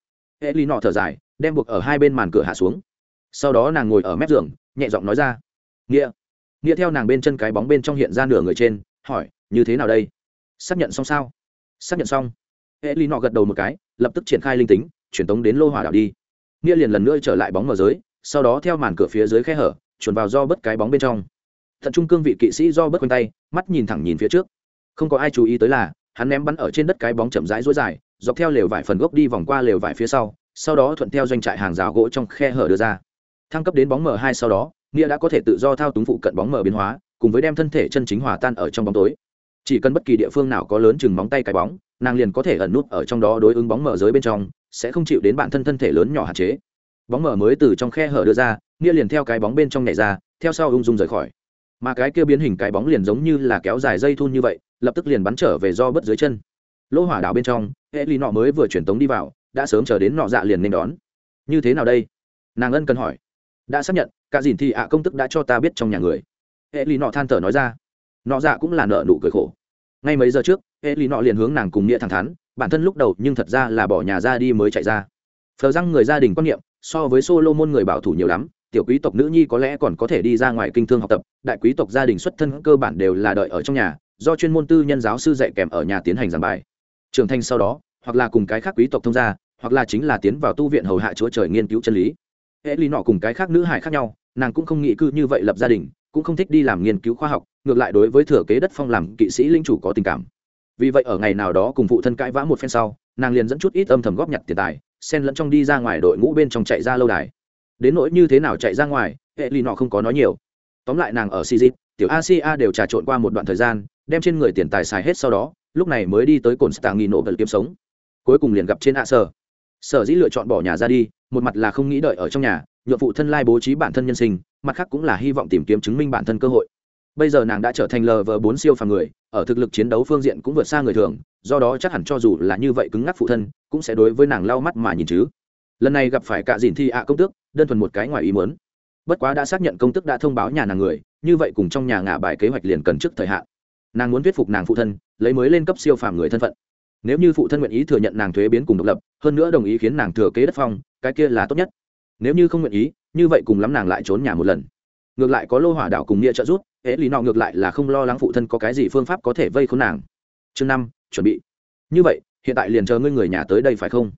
Hệ lì nọ thở dài, đem buộc ở hai bên màn cửa hạ xuống. Sau đó nàng ngồi ở mép giường, nhẹ giọng nói ra. Nghĩa. Nghĩa theo nàng bên chân cái bóng bên trong hiện ra nửa người trên, hỏi, như thế nào đây? Xác nhận xong sao? Xác nhận xong. Hệ lì nọ gật đầu một cái, lập tức triển khai linh tính truyền tống đến lô hỏa đảo đi. Nghĩa liền lần nữa trở lại bóng mờ giới, sau đó theo màn cửa phía dưới khe hở chuồn vào do bất cái bóng bên trong. Thận trung cương vị kỵ sĩ do bất quanh tay, mắt nhìn thẳng nhìn phía trước. Không có ai chú ý tới là hắn ném bắn ở trên đất cái bóng chậm rãi rối dài, dọc theo lều vải phần gốc đi vòng qua lều vải phía sau sau đó thuận theo doanh trại hàng rào gỗ trong khe hở đưa ra. Thăng cấp đến bóng m hai sau đó, nghĩa đã có thể tự do thao túng phụ cận bóng m biến hóa, cùng với đem thân thể chân chính hòa tan ở trong bóng tối. Chỉ cần bất kỳ địa phương nào có lớn chừng móng tay cái bóng, nàng liền có thể ẩn nút ở trong đó đối ứng bóng mở giới bên trong, sẽ không chịu đến bản thân thân thể lớn nhỏ hạn chế. Bóng mở mới từ trong khe hở đưa ra, nghĩa liền theo cái bóng bên trong nhảy ra, theo sau ung dung rời khỏi. Mà cái kia biến hình cái bóng liền giống như là kéo dài dây thun như vậy lập tức liền bắn trở về do bất dưới chân. Lỗ hỏa đảo bên trong, hệ ly nọ mới vừa chuyển tống đi vào, đã sớm chờ đến nọ dạ liền nên đón. Như thế nào đây? Nàng ân cần hỏi. Đã xác nhận, cả dìn thì ạ công tức đã cho ta biết trong nhà người. Hệ ly nọ than thở nói ra. Nọ dạ cũng là nợ nụ cười khổ. Ngay mấy giờ trước, hệ ly nọ liền hướng nàng cùng nghĩa thẳng thắn, bản thân lúc đầu nhưng thật ra là bỏ nhà ra đi mới chạy ra. Phờ răng người gia đình quan niệm, so với solo môn người bảo thủ nhiều lắm, tiểu quý tộc nữ nhi có lẽ còn có thể đi ra ngoài kinh thương học tập, đại quý tộc gia đình xuất thân cơ bản đều là đợi ở trong nhà do chuyên môn tư nhân giáo sư dạy kèm ở nhà tiến hành giảng bài. Trưởng thành sau đó, hoặc là cùng cái khác quý tộc thông gia, hoặc là chính là tiến vào tu viện hầu hạ chúa trời nghiên cứu chân lý. Hệ lý nọ cùng cái khác nữ hải khác nhau, nàng cũng không nghĩ cư như vậy lập gia đình, cũng không thích đi làm nghiên cứu khoa học, ngược lại đối với thừa kế đất phong làm kỵ sĩ linh chủ có tình cảm. Vì vậy ở ngày nào đó cùng phụ thân cãi vã một phen sau, nàng liền dẫn chút ít âm thầm góp nhặt tiền tài, xen lẫn trong đi ra ngoài đội ngũ bên trong chạy ra lâu đài. Đến nỗi như thế nào chạy ra ngoài, hệ lì nọ không có nói nhiều. Tóm lại nàng ở cz tiểu asia đều trà trộn qua một đoạn thời gian đem trên người tiền tài xài hết sau đó, lúc này mới đi tới cồn stạng nghi nổ vật kiếm sống. Cuối cùng liền gặp trên ạ sở. Sở dĩ lựa chọn bỏ nhà ra đi, một mặt là không nghĩ đợi ở trong nhà nhựa phụ thân lai bố trí bản thân nhân sinh, mặt khác cũng là hy vọng tìm kiếm chứng minh bản thân cơ hội. Bây giờ nàng đã trở thành lờ vờ bốn siêu phàm người, ở thực lực chiến đấu phương diện cũng vượt xa người thường, do đó chắc hẳn cho dù là như vậy cứng ngắc phụ thân, cũng sẽ đối với nàng lau mắt mà nhìn chứ. Lần này gặp phải cả dìn thi ạ công tước, đơn thuần một cái ngoài ý muốn. Bất quá đã xác nhận công tức đã thông báo nhà nàng người, như vậy cùng trong nhà ngả bài kế hoạch liền cần trước thời hạn nàng muốn thuyết phục nàng phụ thân, lấy mới lên cấp siêu phàm người thân phận. Nếu như phụ thân nguyện ý thừa nhận nàng thuế biến cùng độc lập, hơn nữa đồng ý khiến nàng thừa kế đất phong, cái kia là tốt nhất. Nếu như không nguyện ý, như vậy cùng lắm nàng lại trốn nhà một lần. Ngược lại có lô hỏa đảo cùng nghĩa trợ rút hễ lý nọ ngược lại là không lo lắng phụ thân có cái gì phương pháp có thể vây khốn nàng. Chương năm, chuẩn bị. Như vậy, hiện tại liền chờ ngươi người nhà tới đây phải không?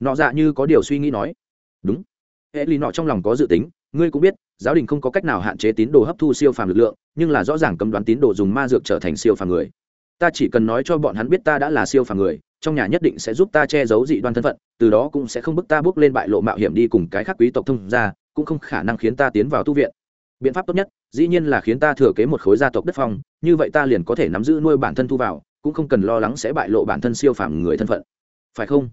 Nọ dạ như có điều suy nghĩ nói. Đúng. Hệ lý nọ trong lòng có dự tính, ngươi cũng biết giáo đình không có cách nào hạn chế tín đồ hấp thu siêu phàm lực lượng, nhưng là rõ ràng cấm đoán tín đồ dùng ma dược trở thành siêu phàm người. Ta chỉ cần nói cho bọn hắn biết ta đã là siêu phàm người, trong nhà nhất định sẽ giúp ta che giấu dị đoan thân phận, từ đó cũng sẽ không bức ta bước lên bại lộ mạo hiểm đi cùng cái khác quý tộc thông ra cũng không khả năng khiến ta tiến vào tu viện. Biện pháp tốt nhất, dĩ nhiên là khiến ta thừa kế một khối gia tộc đất phong, như vậy ta liền có thể nắm giữ nuôi bản thân thu vào, cũng không cần lo lắng sẽ bại lộ bản thân siêu phàm người thân phận. Phải không?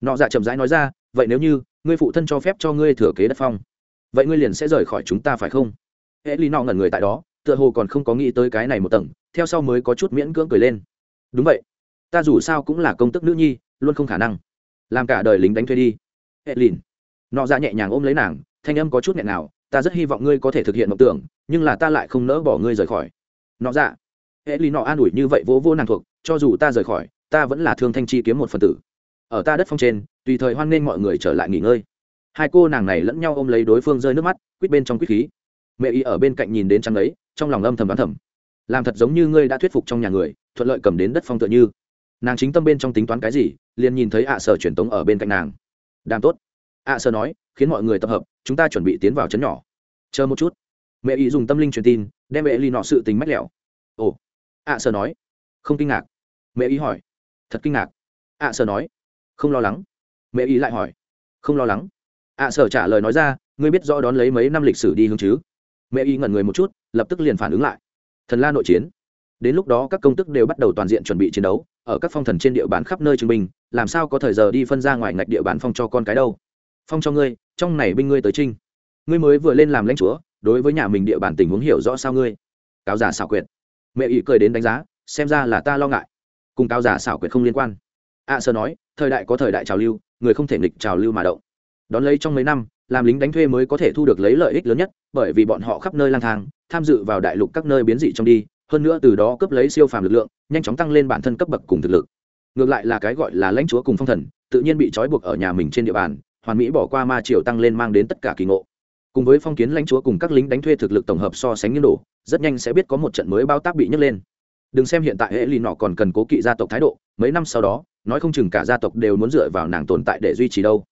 Nọ dạ chậm rãi nói ra, vậy nếu như ngươi phụ thân cho phép cho ngươi thừa kế đất phong vậy ngươi liền sẽ rời khỏi chúng ta phải không? Hễ lý nọ ngẩn người tại đó, tựa hồ còn không có nghĩ tới cái này một tầng, theo sau mới có chút miễn cưỡng cười lên. Đúng vậy. Ta dù sao cũng là công tức nữ nhi, luôn không khả năng. Làm cả đời lính đánh thuê đi. Hệ lìn nọ dạ nhẹ nhàng ôm lấy nàng, thanh âm có chút nghẹn nào ta rất hy vọng ngươi có thể thực hiện mộng tưởng, nhưng là ta lại không nỡ bỏ ngươi rời khỏi. Nọ dạ hệ lìn nọ an ủi như vậy vỗ vô nàng thuộc, cho dù ta rời khỏi, ta vẫn là thương thanh chi kiếm một phần tử. Ở ta đất phong trên, tùy thời hoan nghênh mọi người trở lại nghỉ ngơi hai cô nàng này lẫn nhau ôm lấy đối phương rơi nước mắt quýt bên trong quýt khí. Mẹ y ở bên cạnh nhìn đến trắng ấy, trong lòng âm thầm đoán thầm. Làm thật giống như ngươi đã thuyết phục trong nhà người, thuận lợi cầm đến đất phong tựa như. Nàng chính tâm bên trong tính toán cái gì, liền nhìn thấy ạ sở truyền tống ở bên cạnh nàng. Đàm tốt. Ạ sở nói, khiến mọi người tập hợp, chúng ta chuẩn bị tiến vào chấn nhỏ. Chờ một chút. Mẹ Y dùng tâm linh truyền tin, đem mẹ ly nọ sự tình mách lẻo. Ồ. Ạ sở nói. Không kinh ngạc. Mẹ Y hỏi. Thật kinh ngạc. Ạ sở nói. Không lo lắng. Mẹ Y lại hỏi. Không lo lắng ạ sở trả lời nói ra ngươi biết rõ đón lấy mấy năm lịch sử đi hướng chứ? Mẹ ý ngẩn người một chút lập tức liền phản ứng lại. Thần la nội chiến. Đến lúc đó các công tức đều bắt đầu toàn diện chuẩn bị chiến đấu ở các phong thần trên địa bàn khắp nơi chứng minh làm sao có thời giờ đi phân ra ngoài ngạch địa bàn phong cho con cái đâu. Phong cho ngươi trong này binh ngươi tới trinh ngươi mới vừa lên làm lãnh chúa đối với nhà mình địa bàn tình huống hiểu rõ sao ngươi? Cáo giả xảo quyệt. Mẹ ỷ cười đến đánh giá xem ra là ta lo ngại. Cùng cáo giả xảo quyệt không liên quan. A à, sơ nói thời đại có thời đại trào lưu người không thể nghịch trào lưu mà động đón lấy trong mấy năm, làm lính đánh thuê mới có thể thu được lấy lợi ích lớn nhất, bởi vì bọn họ khắp nơi lang thang, tham dự vào đại lục các nơi biến dị trong đi, hơn nữa từ đó cướp lấy siêu phàm lực lượng, nhanh chóng tăng lên bản thân cấp bậc cùng thực lực. Ngược lại là cái gọi là lãnh chúa cùng phong thần, tự nhiên bị trói buộc ở nhà mình trên địa bàn, hoàn mỹ bỏ qua ma triều tăng lên mang đến tất cả kỳ ngộ. Cùng với phong kiến lãnh chúa cùng các lính đánh thuê thực lực tổng hợp so sánh nghiêng đổ rất nhanh sẽ biết có một trận mới bao tác bị nhấc lên. Đừng xem hiện tại hệ lì nọ còn cần cố kỵ gia tộc thái độ, mấy năm sau đó, nói không chừng cả gia tộc đều muốn dựa vào nàng tồn tại để duy trì đâu.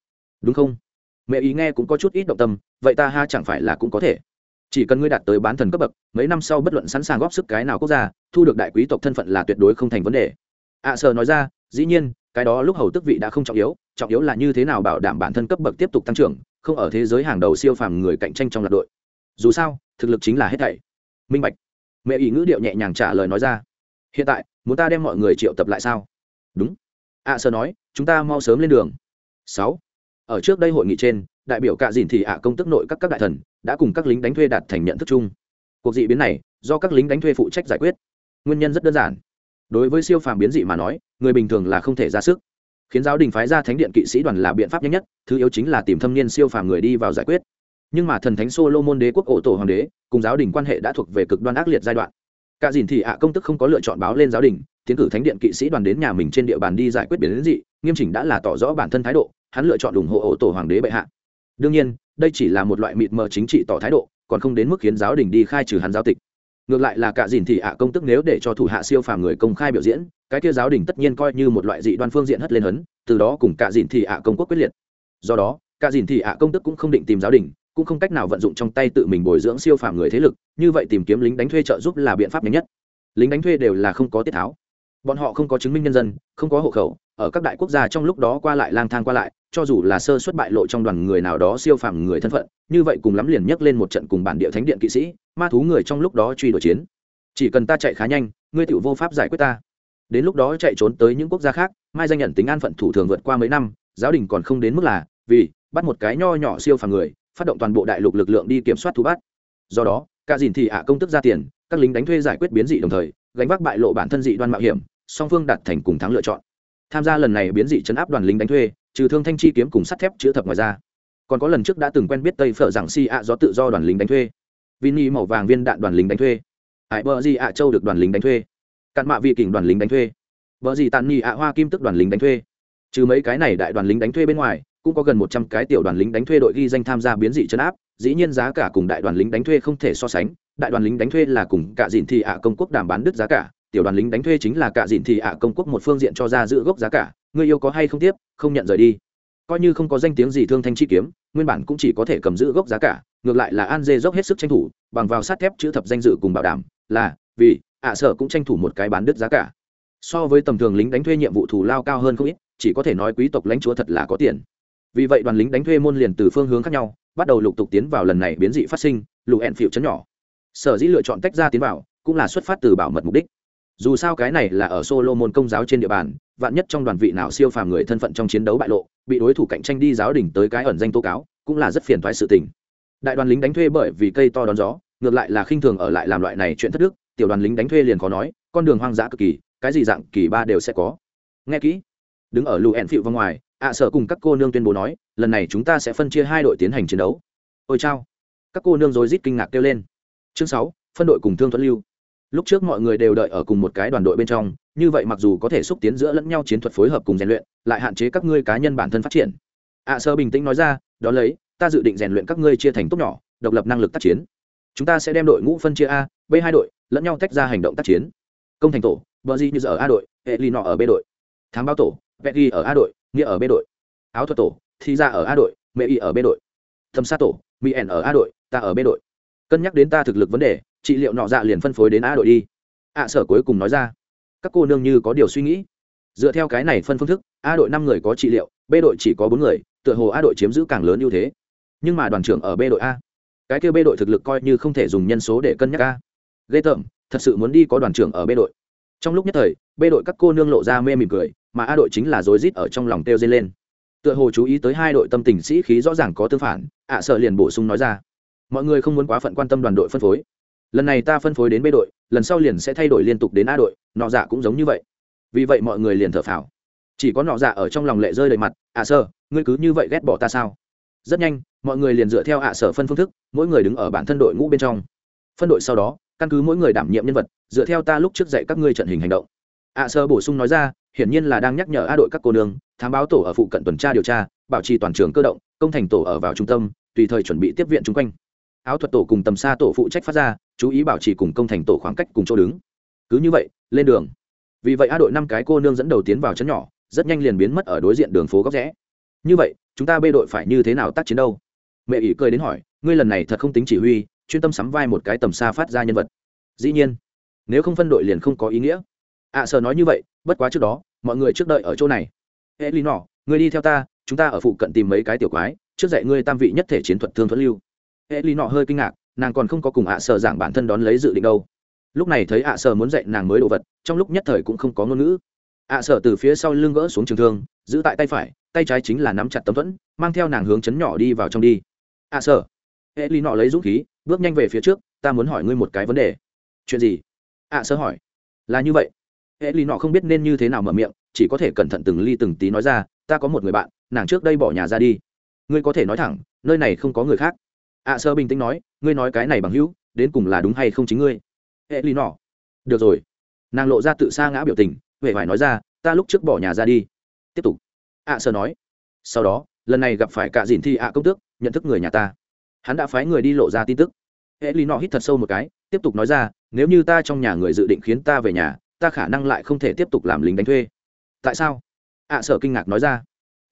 Đúng không? Mẹ ý nghe cũng có chút ít động tâm vậy ta ha chẳng phải là cũng có thể. Chỉ cần ngươi đạt tới bán thần cấp bậc mấy năm sau bất luận sẵn sàng góp sức cái nào quốc gia thu được đại quý tộc thân phận là tuyệt đối không thành vấn đề. Ạ à, sờ nói ra dĩ nhiên cái đó lúc hầu tức vị đã không trọng yếu trọng yếu là như thế nào bảo đảm bản thân cấp bậc tiếp tục tăng trưởng không ở thế giới hàng đầu siêu phàm người cạnh tranh trong lạc đội. Dù sao thực lực chính là hết thảy. Minh bạch. Mẹ ý ngữ điệu nhẹ nhàng trả lời nói ra. Hiện tại muốn ta đem mọi người triệu tập lại sao? Đúng. Ạ à, sơ nói chúng ta mau sớm lên đường. Sáu ở trước đây hội nghị trên, đại biểu cạ dìn thì ạ công tức nội các các đại thần đã cùng các lính đánh thuê đạt thành nhận thức chung. Cuộc dị biến này do các lính đánh thuê phụ trách giải quyết. Nguyên nhân rất đơn giản. Đối với siêu phàm biến dị mà nói, người bình thường là không thể ra sức. Khiến giáo đình phái ra thánh điện kỵ sĩ đoàn là biện pháp nhanh nhất, thứ yếu chính là tìm thâm niên siêu phàm người đi vào giải quyết. Nhưng mà thần thánh solo môn đế quốc ổ tổ hoàng đế cùng giáo đình quan hệ đã thuộc về cực đoan ác liệt giai đoạn. Cả dìn thì ạ công tức không có lựa chọn báo lên giáo đình, tiến cử thánh điện kỵ sĩ đoàn đến nhà mình trên địa bàn đi giải quyết biến dị, nghiêm chỉnh đã là tỏ rõ bản thân thái độ hắn lựa chọn ủng hộ ổ tổ hoàng đế bệ hạ. Đương nhiên, đây chỉ là một loại mịt mờ chính trị tỏ thái độ, còn không đến mức khiến giáo đình đi khai trừ hắn giáo tịch. Ngược lại là cả dìn Thị ạ công tức nếu để cho thủ hạ siêu phàm người công khai biểu diễn, cái kia giáo đình tất nhiên coi như một loại dị đoan phương diện hất lên hấn, từ đó cùng cả dìn Thị ạ công quốc quyết liệt. Do đó, cả dìn Thị ạ công tức cũng không định tìm giáo đình, cũng không cách nào vận dụng trong tay tự mình bồi dưỡng siêu phàm người thế lực, như vậy tìm kiếm lính đánh thuê trợ giúp là biện pháp nhanh nhất. Lính đánh thuê đều là không có tiết tháo bọn họ không có chứng minh nhân dân, không có hộ khẩu, ở các đại quốc gia trong lúc đó qua lại lang thang qua lại, cho dù là sơ xuất bại lộ trong đoàn người nào đó siêu phàm người thân phận, như vậy cùng lắm liền nhấc lên một trận cùng bản địa thánh điện kỵ sĩ, ma thú người trong lúc đó truy đuổi chiến. Chỉ cần ta chạy khá nhanh, ngươi tiểu vô pháp giải quyết ta. Đến lúc đó chạy trốn tới những quốc gia khác, mai danh nhận tính an phận thủ thường vượt qua mấy năm, giáo đình còn không đến mức là, vì, bắt một cái nho nhỏ siêu phàm người, phát động toàn bộ đại lục lực lượng đi kiểm soát thú bắt. Do đó, cả dìn thì ạ công tức ra tiền, các lính đánh thuê giải quyết biến dị đồng thời gánh vác bại lộ bản thân dị đoan mạo hiểm, song phương đặt thành cùng thắng lựa chọn. Tham gia lần này biến dị chấn áp đoàn lính đánh thuê, trừ thương thanh chi kiếm cùng sắt thép chữa thập ngoài ra, còn có lần trước đã từng quen biết tây phở rằng si ạ do tự do đoàn lính đánh thuê. Vini màu vàng viên đạn đoàn lính đánh thuê. Hải bờ di ạ châu được đoàn lính đánh thuê. Cạn mạ vị kình đoàn lính đánh thuê. Bờ gì tàn nhị ạ hoa kim tức đoàn lính đánh thuê. Trừ mấy cái này đại đoàn lính đánh thuê bên ngoài, cũng có gần một trăm cái tiểu đoàn lính đánh thuê đội ghi danh tham gia biến dị chấn áp, dĩ nhiên giá cả cùng đại đoàn lính đánh thuê không thể so sánh đại đoàn lính đánh thuê là cùng cả dìn thị ạ công quốc đàm bán đứt giá cả, tiểu đoàn lính đánh thuê chính là cả dìn thị ạ công quốc một phương diện cho ra giữ gốc giá cả, người yêu có hay không tiếp, không nhận rời đi. Coi như không có danh tiếng gì thương thanh chi kiếm, nguyên bản cũng chỉ có thể cầm giữ gốc giá cả, ngược lại là an dê dốc hết sức tranh thủ, bằng vào sát thép chữ thập danh dự cùng bảo đảm, là, vì, ạ sở cũng tranh thủ một cái bán đứt giá cả. So với tầm thường lính đánh thuê nhiệm vụ thù lao cao hơn không ít, chỉ có thể nói quý tộc lãnh chúa thật là có tiền. Vì vậy đoàn lính đánh thuê môn liền từ phương hướng khác nhau, bắt đầu lục tục tiến vào lần này biến dị phát sinh lụ ẹn phiệu chấn nhỏ sở dĩ lựa chọn tách ra tiến vào, cũng là xuất phát từ bảo mật mục đích. Dù sao cái này là ở solo môn công giáo trên địa bàn, vạn nhất trong đoàn vị nào siêu phàm người thân phận trong chiến đấu bại lộ, bị đối thủ cạnh tranh đi giáo đỉnh tới cái ẩn danh tố cáo, cũng là rất phiền thoái sự tình. Đại đoàn lính đánh thuê bởi vì cây to đón gió, ngược lại là khinh thường ở lại làm loại này chuyện thất đức, tiểu đoàn lính đánh thuê liền khó nói, con đường hoang dã cực kỳ, cái gì dạng kỳ ba đều sẽ có. Nghe kỹ. Đứng ở lù ẹn phịu vào ngoài, ạ sở cùng các cô nương tuyên bố nói, lần này chúng ta sẽ phân chia hai đội tiến hành chiến đấu. Ôi chao. Các cô nương rối rít kinh ngạc kêu lên chương sáu, phân đội cùng thương thuận lưu. Lúc trước mọi người đều đợi ở cùng một cái đoàn đội bên trong, như vậy mặc dù có thể xúc tiến giữa lẫn nhau chiến thuật phối hợp cùng rèn luyện, lại hạn chế các ngươi cá nhân bản thân phát triển. Ạ sơ bình tĩnh nói ra, đó lấy, ta dự định rèn luyện các ngươi chia thành tốt nhỏ, độc lập năng lực tác chiến. Chúng ta sẽ đem đội ngũ phân chia a, b hai đội, lẫn nhau tách ra hành động tác chiến. Công thành tổ, bờ di như giờ ở a đội, hệ lì nọ ở b đội. Thám báo tổ, vẹt ghi ở a đội, nghĩa ở b đội. Áo thuật tổ, thi ra ở a đội, mẹ y ở b đội. Thâm sát tổ mỹ ẻn ở a đội, ta ở b đội cân nhắc đến ta thực lực vấn đề, trị liệu nọ dạ liền phân phối đến a đội đi. Ạ sở cuối cùng nói ra, các cô nương như có điều suy nghĩ. Dựa theo cái này phân phương thức a đội năm người có trị liệu, b đội chỉ có bốn người, tựa hồ a đội chiếm giữ càng lớn ưu thế. Nhưng mà đoàn trưởng ở b đội a, cái kêu b đội thực lực coi như không thể dùng nhân số để cân nhắc a. Ghê tởm, thật sự muốn đi có đoàn trưởng ở b đội. Trong lúc nhất thời, b đội các cô nương lộ ra mê mỉm cười, mà a đội chính là rối rít ở trong lòng têu dây lên. Tựa hồ chú ý tới hai đội tâm tình sĩ khí rõ ràng có tương phản, ạ sợ liền bổ sung nói ra mọi người không muốn quá phận quan tâm đoàn đội phân phối. Lần này ta phân phối đến b đội, lần sau liền sẽ thay đổi liên tục đến a đội, nọ dạ cũng giống như vậy. Vì vậy mọi người liền thở phào. Chỉ có nọ dạ ở trong lòng lệ rơi đầy mặt ạ sơ, ngươi cứ như vậy ghét bỏ ta sao? Rất nhanh, mọi người liền dựa theo ạ sở phân phương thức, mỗi người đứng ở bản thân đội ngũ bên trong. Phân đội sau đó, căn cứ mỗi người đảm nhiệm nhân vật, dựa theo ta lúc trước dạy các ngươi trận hình hành động. Ạ sơ bổ sung nói ra, hiển nhiên là đang nhắc nhở a đội các cô nương, thám báo tổ ở phụ cận tuần tra điều tra, bảo trì toàn trường cơ động, công thành tổ ở vào trung tâm, tùy thời chuẩn bị tiếp viện chung quanh áo thuật tổ cùng tầm xa tổ phụ trách phát ra chú ý bảo trì cùng công thành tổ khoảng cách cùng chỗ đứng. Cứ như vậy lên đường. Vì vậy a đội năm cái cô nương dẫn đầu tiến vào chấn nhỏ rất nhanh liền biến mất ở đối diện đường phố góc rẽ. Như vậy chúng ta bê đội phải như thế nào tác chiến đâu? Mẹ ỷ cười đến hỏi ngươi lần này thật không tính chỉ huy chuyên tâm sắm vai một cái tầm xa phát ra nhân vật. Dĩ nhiên nếu không phân đội liền không có ý nghĩa. Ạ à, sợ nói như vậy bất quá trước đó mọi người trước đợi ở chỗ này. Ê lì nọ người đi theo ta chúng ta ở phụ cận tìm mấy cái tiểu quái trước dạy ngươi tam vị nhất thể chiến thuật thương thuẫn lưu ê lì nọ hơi kinh ngạc, nàng còn không có cùng ạ à sở giảng bản thân đón lấy dự định đâu. Lúc này thấy ạ à sở muốn dạy nàng mới đồ vật, trong lúc nhất thời cũng không có ngôn ngữ. Ạ à sở từ phía sau lưng gỡ xuống trường thương, giữ tại tay phải, tay trái chính là nắm chặt tấm thuẫn, mang theo nàng hướng chấn nhỏ đi vào trong đi. Ạ sở hệ ly nọ lấy dũng khí, bước nhanh về phía trước, ta muốn hỏi ngươi một cái vấn đề. Chuyện gì? ạ sở hỏi. Là như vậy. Hệ ly nọ không biết nên như thế nào mở miệng, chỉ có thể cẩn thận từng ly từng tí nói ra, ta có một người bạn, nàng trước đây bỏ nhà ra đi. Ngươi có thể nói thẳng, nơi này không có người khác ạ sơ bình tĩnh nói, ngươi nói cái này bằng hữu, đến cùng là đúng hay không chính ngươi? Hệ lì nọ. Được rồi. Nàng lộ ra tự sa ngã biểu tình huệ phải nói ra, ta lúc trước bỏ nhà ra đi. Tiếp tục. Ạ sơ nói. Sau đó, lần này gặp phải cả dìn thi ạ công tước, nhận thức người nhà ta. Hắn đã phái người đi lộ ra tin tức. Hệ lì nọ hít thật sâu một cái, tiếp tục nói ra, nếu như ta trong nhà người dự định khiến ta về nhà, ta khả năng lại không thể tiếp tục làm lính đánh thuê. Tại sao? Ạ sở kinh ngạc nói ra.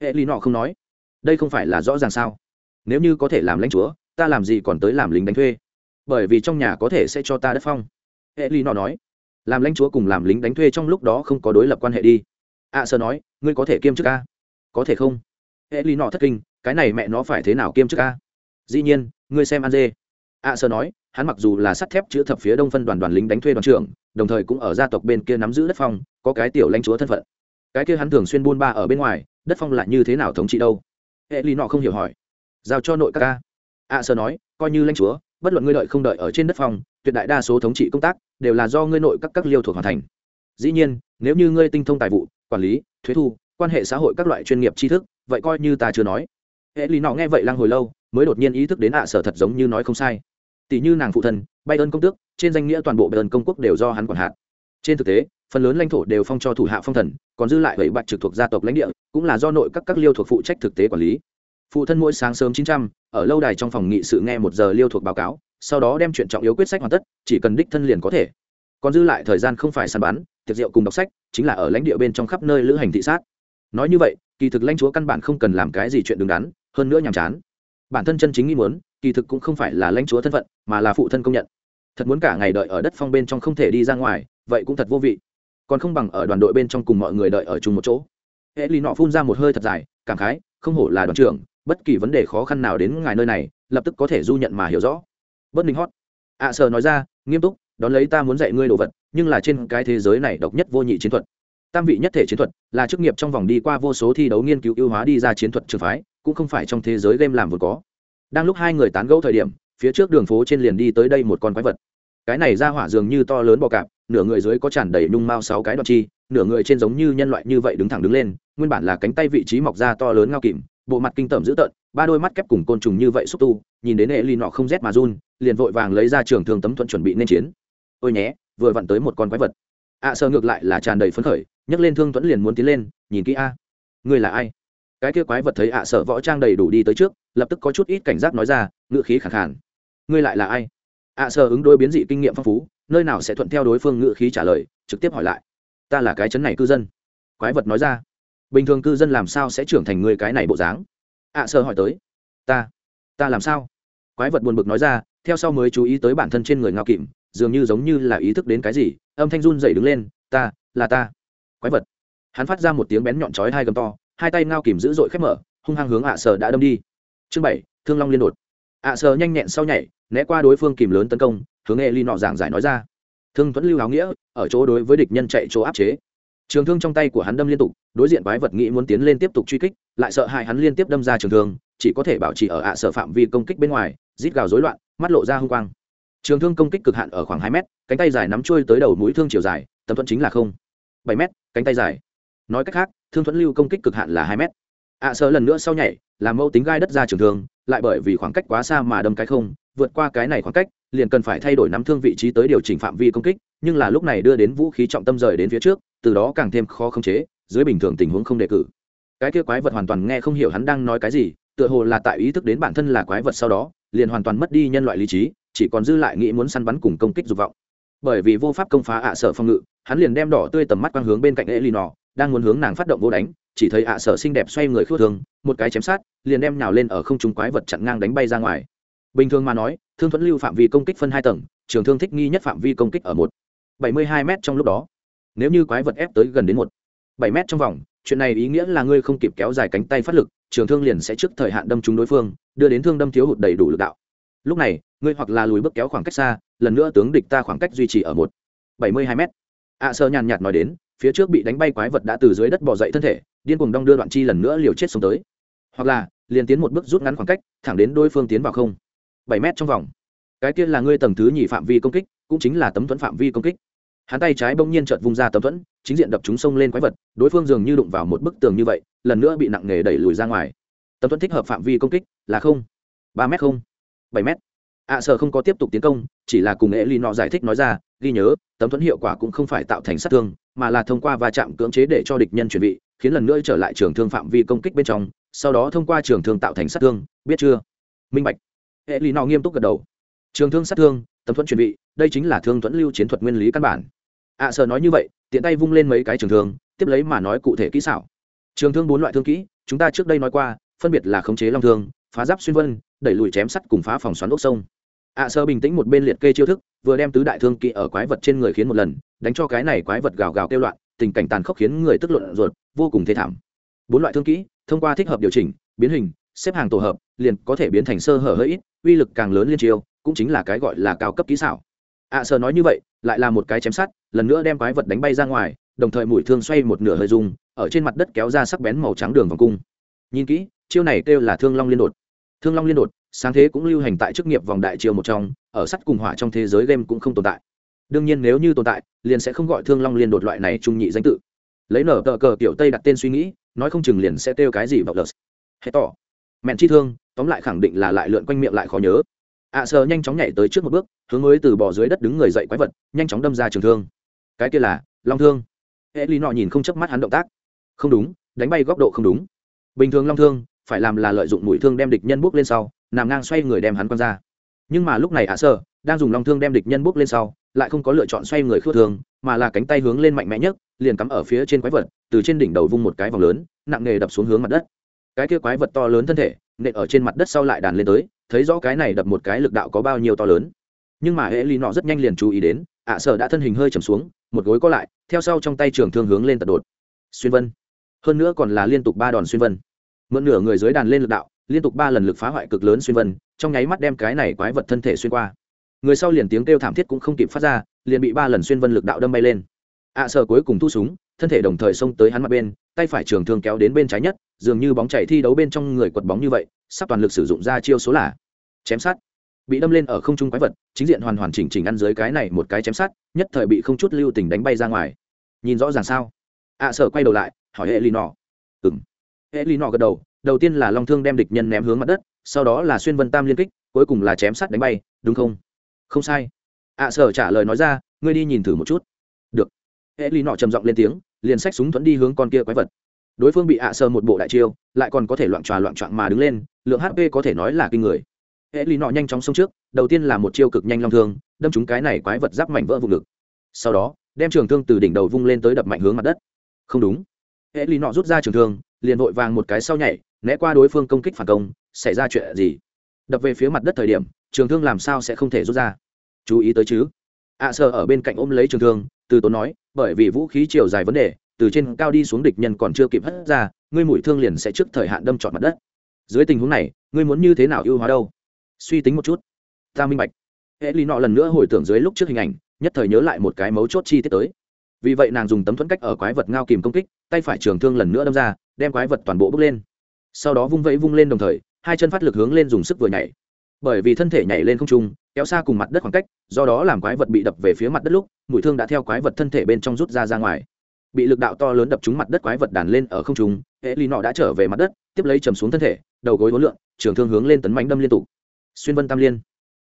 Hệ lì nọ không nói. Đây không phải là rõ ràng sao? Nếu như có thể làm lãnh chúa ta làm gì còn tới làm lính đánh thuê? Bởi vì trong nhà có thể sẽ cho ta đất phong. Hệ ly nọ nói. Làm lãnh chúa cùng làm lính đánh thuê trong lúc đó không có đối lập quan hệ đi. Ạ sơ nói, ngươi có thể kiêm chức ca có thể không? Hệ ly nọ thất kinh, cái này mẹ nó phải thế nào kiêm chức ca dĩ nhiên, ngươi xem an dê ạ sơ nói, hắn mặc dù là sắt thép chữ thập phía đông phân đoàn đoàn lính đánh thuê đoàn trưởng, đồng thời cũng ở gia tộc bên kia nắm giữ đất phong, có cái tiểu lãnh chúa thân phận. Cái kia hắn thường xuyên buôn ba ở bên ngoài, đất phong lại như thế nào thống trị đâu? Hệ lý nọ không hiểu hỏi. Giao cho nội các ca ạ sơ nói coi như lãnh chúa bất luận ngươi đợi không đợi ở trên đất phòng, tuyệt đại đa số thống trị công tác đều là do ngươi nội các các liêu thuộc hoàn thành. Dĩ nhiên nếu như ngươi tinh thông tài vụ quản lý thuế thu quan hệ xã hội các loại chuyên nghiệp tri thức vậy coi như ta chưa nói. Hệ lý nọ nghe vậy lăng hồi lâu mới đột nhiên ý thức đến ạ sở thật giống như nói không sai. Tỷ như nàng phụ thân bay ơn công tước trên danh nghĩa toàn bộ bay ơn công quốc đều do hắn quản hạt. Trên thực tế phần lớn lãnh thổ đều phong cho thủ hạ phong thần còn dư lại bảy bạch trực thuộc gia tộc lãnh địa cũng là do nội các các liêu thuộc phụ trách thực tế quản lý phụ thân mỗi sáng sớm chín trăm, ở lâu đài trong phòng nghị sự nghe một giờ liêu thuộc báo cáo, sau đó đem chuyện trọng yếu quyết sách hoàn tất, chỉ cần đích thân liền có thể. Còn dư lại thời gian không phải săn bắn, tiệc rượu cùng đọc sách, chính là ở lãnh địa bên trong khắp nơi lữ hành thị sát. Nói như vậy, kỳ thực lãnh chúa căn bản không cần làm cái gì chuyện đứng đắn, hơn nữa nhàm chán. Bản thân chân chính nghĩ muốn, kỳ thực cũng không phải là lãnh chúa thân phận, mà là phụ thân công nhận. Thật muốn cả ngày đợi ở đất phong bên trong không thể đi ra ngoài, vậy cũng thật vô vị. Còn không bằng ở đoàn đội bên trong cùng mọi người đợi ở chung một chỗ. Hệ lì nọ phun ra một hơi thật dài, cảm khái, không hổ là đoàn trưởng bất kỳ vấn đề khó khăn nào đến ngài nơi này lập tức có thể du nhận mà hiểu rõ. Bất ninh hót. Ạ à, sờ nói ra nghiêm túc đón lấy ta muốn dạy ngươi đồ vật nhưng là trên cái thế giới này độc nhất vô nhị chiến thuật. Tam vị nhất thể chiến thuật là chức nghiệp trong vòng đi qua vô số thi đấu nghiên cứu ưu hóa đi ra chiến thuật trường phái cũng không phải trong thế giới game làm vừa có. Đang lúc hai người tán gẫu thời điểm phía trước đường phố trên liền đi tới đây một con quái vật. Cái này ra hỏa dường như to lớn bò cạp nửa người dưới có tràn đầy nung mao sáu cái đoạn chi nửa người trên giống như nhân loại như vậy đứng thẳng đứng lên nguyên bản là cánh tay vị trí mọc ra to lớn ngao kìm bộ mặt kinh tởm dữ tợn ba đôi mắt kép cùng côn trùng như vậy xúc tu nhìn đến hệ ly nọ không rét mà run liền vội vàng lấy ra trường thường tấm thuận chuẩn bị nên chiến. Ôi nhé vừa vặn tới một con quái vật. Ạ à, sợ ngược lại là tràn đầy phấn khởi nhấc lên thương thuẫn liền muốn tiến lên nhìn kỹ a. À. ngươi là ai? Cái kia quái vật thấy ạ à sợ võ trang đầy đủ đi tới trước lập tức có chút ít cảnh giác nói ra ngự khí khẳng khàn. Ngươi lại là ai? Ạ sợ ứng đối biến dị kinh nghiệm phong phú nơi nào sẽ thuận theo đối phương ngự khí trả lời trực tiếp hỏi lại. Ta là cái chấn này cư dân. Quái vật nói ra bình thường cư dân làm sao sẽ trưởng thành người cái này bộ dáng? ạ, sơ hỏi tới. Ta ta làm sao? Quái vật buồn bực nói ra, theo sau mới chú ý tới bản thân trên người ngao kìm, dường như giống như là ý thức đến cái gì, âm thanh run dậy đứng lên, ta, là ta. Quái vật. Hắn phát ra một tiếng bén nhọn chói hai gầm to, hai tay ngao kìm dữ dội khép mở, hung hăng hướng ạ, sơ đã đâm đi. Chương bảy, thương long liên đột. ạ, sơ nhanh nhẹn sau nhảy, né qua đối phương kìm lớn tấn công, hướng e ly nọ giảng giải nói ra. Thương thuẫn lưu áo nghĩa, ở chỗ đối với địch nhân chạy chỗ áp chế trường thương trong tay của hắn đâm liên tục, đối diện quái vật nghĩ muốn tiến lên tiếp tục truy kích, lại sợ hãi hắn liên tiếp đâm ra trường thương, chỉ có thể bảo trì ở ạ sở phạm vi công kích bên ngoài, rít gào rối loạn, mắt lộ ra hung quang. Trường thương công kích cực hạn ở khoảng hai mét, cánh tay dài nắm trôi tới đầu mũi thương chiều dài, tầm thuận chính là không. Bảy mét, cánh tay dài. Nói cách khác, thương thuẫn lưu công kích cực hạn là hai mét. Ạ sở lần nữa sau nhảy, làm mâu tính gai đất ra trường thương, lại bởi vì khoảng cách quá xa mà đâm cái không, vượt qua cái này khoảng cách, liền cần phải thay đổi nắm thương vị trí tới điều chỉnh phạm vi công kích, nhưng là lúc này đưa đến vũ khí trọng tâm rời đến phía trước từ đó càng thêm khó khống chế, dưới bình thường tình huống không đề cử. Cái kia quái vật hoàn toàn nghe không hiểu hắn đang nói cái gì, tựa hồ là tại ý thức đến bản thân là quái vật sau đó, liền hoàn toàn mất đi nhân loại lý trí, chỉ còn dư lại nghĩ muốn săn bắn cùng công kích dục vọng. Bởi vì vô pháp công phá ạ sợ phòng ngự, hắn liền đem đỏ tươi tầm mắt quang hướng bên cạnh e lì nọ đang muốn hướng nàng phát động vô đánh, chỉ thấy ạ sợ xinh đẹp xoay người khước thường, một cái chém sát, liền đem nhào lên ở không trung quái vật chặn ngang đánh bay ra ngoài. Bình thường mà nói, thương thuẫn lưu phạm vi công kích phân hai tầng, trường thương thích nghi nhất phạm vi công kích ở một. Bảy mươi hai m trong lúc đó nếu như quái vật ép tới gần đến một, bảy mét trong vòng, chuyện này ý nghĩa là ngươi không kịp kéo dài cánh tay phát lực, trường thương liền sẽ trước thời hạn đâm trúng đối phương, đưa đến thương đâm thiếu hụt đầy đủ lực đạo. Lúc này, ngươi hoặc là lùi bước kéo khoảng cách xa, lần nữa tướng địch ta khoảng cách duy trì ở một, bảy mươi hai m ạ sơ nhàn nhạt nói đến, phía trước bị đánh bay quái vật đã từ dưới đất bỏ dậy thân thể, điên cuồng đong đưa đoạn chi lần nữa liều chết xuống tới. Hoặc là, liền tiến một bước rút ngắn khoảng cách, thẳng đến đối phương tiến vào không, bảy m trong vòng. Cái kia là ngươi tầng thứ nhì phạm vi công kích, cũng chính là tấm thuẫn phạm vi công kích hắn tay trái bỗng nhiên chợt vung ra tấm thuẫn chính diện đập chúng sông lên quái vật đối phương dường như đụng vào một bức tường như vậy lần nữa bị nặng nề đẩy lùi ra ngoài. Tấm thuẫn thích hợp phạm vi công kích là không ba m không bảy m ạ à, sợ không có tiếp tục tiến công chỉ là cùng nghệ ly nọ giải thích nói ra ghi nhớ tấm thuẫn hiệu quả cũng không phải tạo thành sát thương mà là thông qua va chạm cưỡng chế để cho địch nhân chuẩn bị khiến lần nữa trở lại trường thương phạm vi công kích bên trong sau đó thông qua trường thương tạo thành sát thương biết chưa? Minh bạch. Hệ lý nọ nghiêm túc gật đầu. Trường thương sát thương tấm thuẫn chuẩn bị đây chính là thương thuẫn lưu chiến thuật nguyên lý căn bản ạ à, sợ nói như vậy tiện tay vung lên mấy cái trường thương tiếp lấy mà nói cụ thể kỹ xảo. Trường thương bốn loại thương kỹ chúng ta trước đây nói qua phân biệt là khống chế long thương phá giáp xuyên vân đẩy lùi chém sắt cùng phá phòng xoắn ốc sông. Ạ à, sơ bình tĩnh một bên liệt kê chiêu thức vừa đem tứ đại thương kỹ ở quái vật trên người khiến một lần đánh cho cái này quái vật gào gào kêu loạn tình cảnh tàn khốc khiến người tức luận ruột vô cùng thê thảm. Bốn loại thương kỹ thông qua thích hợp điều chỉnh biến hình xếp hàng tổ hợp liền có thể biến thành sơ hở hơi ít uy lực càng lớn liên chiêu cũng chính là cái gọi là cao cấp kỹ xảo. Ạ à, sơ nói như vậy lại là một cái chém sắt, lần nữa đem quái vật đánh bay ra ngoài, đồng thời mũi thương xoay một nửa hơi dùng ở trên mặt đất kéo ra sắc bén màu trắng đường vòng cung. Nhìn kỹ, chiêu này kêu là thương long liên đột. Thương long liên đột, sáng thế cũng lưu hành tại chức nghiệp vòng đại chiêu một trong, ở sắt cùng hỏa trong thế giới game cũng không tồn tại. Đương nhiên nếu như tồn tại, liền sẽ không gọi thương long liên đột loại này trung nhị danh tự. Lấy nở tờ cờ kiểu tây đặt tên suy nghĩ, nói không chừng liền sẽ kêu cái gì vào lở. hết tỏ mẹn chi thương, tóm lại khẳng định là lại lượn quanh miệng lại khó nhớ ạ à, sờ nhanh chóng nhảy tới trước một bước hướng mới từ bỏ dưới đất đứng người dậy quái vật nhanh chóng đâm ra trường thương. Cái kia là long thương. Hệ lý nọ nhìn không chớp mắt hắn động tác. Không đúng đánh bay góc độ không đúng. Bình thường long thương phải làm là lợi dụng mũi thương đem địch nhân bước lên sau nằm ngang xoay người đem hắn quăng ra. Nhưng mà lúc này ạ sơ đang dùng long thương đem địch nhân bước lên sau lại không có lựa chọn xoay người khước thương mà là cánh tay hướng lên mạnh mẽ nhất liền cắm ở phía trên quái vật từ trên đỉnh đầu vung một cái vòng lớn nặng nề đập xuống hướng mặt đất. Cái kia quái vật to lớn thân thể nện ở trên mặt đất sau lại đàn lên tới thấy rõ cái này đập một cái lực đạo có bao nhiêu to lớn. Nhưng mà hệ lý nọ rất nhanh liền chú ý đến, ạ sở đã thân hình hơi chầm xuống, một gối có lại, theo sau trong tay trường thương hướng lên tật đột. Xuyên vân. Hơn nữa còn là liên tục ba đòn xuyên vân. Mượn nửa người dưới đàn lên lực đạo, liên tục ba lần lực phá hoại cực lớn xuyên vân, trong nháy mắt đem cái này quái vật thân thể xuyên qua. Người sau liền tiếng kêu thảm thiết cũng không kịp phát ra, liền bị ba lần xuyên vân lực đạo đâm bay lên. Ạ sở cuối cùng thu súng, thân thể đồng thời xông tới hắn mặt bên, tay phải trường thương kéo đến bên trái nhất, dường như bóng chảy thi đấu bên trong người quật bóng như vậy sắp toàn lực sử dụng ra chiêu số là chém sát. Bị đâm lên ở không trung quái vật, chính diện hoàn hoàn chỉnh chỉnh ăn dưới cái này một cái chém sát, nhất thời bị không chút lưu tình đánh bay ra ngoài. Nhìn rõ ràng sao? Ạ sở quay đầu lại, hỏi hệ lì nọ ừng hệ lì nọ gật đầu đầu tiên là long thương đem địch nhân ném hướng mặt đất, sau đó là xuyên vân tam liên kích, cuối cùng là chém sát đánh bay, đúng không? Không sai. Ạ sở trả lời nói ra, ngươi đi nhìn thử một chút. Được. Hệ lì nọ trầm giọng lên tiếng, liền xách súng thuẫn đi hướng con kia quái vật đối phương bị ạ sơ một bộ đại chiêu lại còn có thể loạn tròa loạn trọn mà đứng lên lượng hp có thể nói là kinh người. Hệ lý nọ nhanh chóng xông trước đầu tiên là một chiêu cực nhanh long thương đâm trúng cái này quái vật giáp mảnh vỡ vùng ngực. Sau đó đem trường thương từ đỉnh đầu vung lên tới đập mạnh hướng mặt đất. Không đúng. Hệ lý nọ rút ra trường thương liền vội vàng một cái sau nhảy né qua đối phương công kích phản công xảy ra chuyện gì? Đập về phía mặt đất thời điểm trường thương làm sao sẽ không thể rút ra? Chú ý tới chứ. ạ à, ở bên cạnh ôm lấy trường thương từ tốn nói bởi vì vũ khí chiều dài vấn đề từ trên cao đi xuống địch nhân còn chưa kịp hất ra, ngươi mũi thương liền sẽ trước thời hạn đâm trọn mặt đất. Dưới tình huống này, ngươi muốn như thế nào ưu hóa đâu? Suy tính một chút. Ta minh bạch. Hệ lý nọ lần nữa hồi tưởng dưới lúc trước hình ảnh, nhất thời nhớ lại một cái mấu chốt chi tiết tới. Vì vậy nàng dùng tấm thuẫn cách ở quái vật ngao kìm công kích, tay phải trường thương lần nữa đâm ra, đem quái vật toàn bộ bước lên. Sau đó vung vẫy vung lên đồng thời, hai chân phát lực hướng lên dùng sức vừa nhảy. Bởi vì thân thể nhảy lên không trung, kéo xa cùng mặt đất khoảng cách, do đó làm quái vật bị đập về phía mặt đất lúc, mũi thương đã theo quái vật thân thể bên trong rút ra ra ngoài bị lực đạo to lớn đập trúng mặt đất quái vật đàn lên ở không trung, hệ lý nọ đã trở về mặt đất, tiếp lấy chầm xuống thân thể, đầu gối hối lượng trường thương hướng lên tấn mánh đâm liên tục. Xuyên vân tam liên.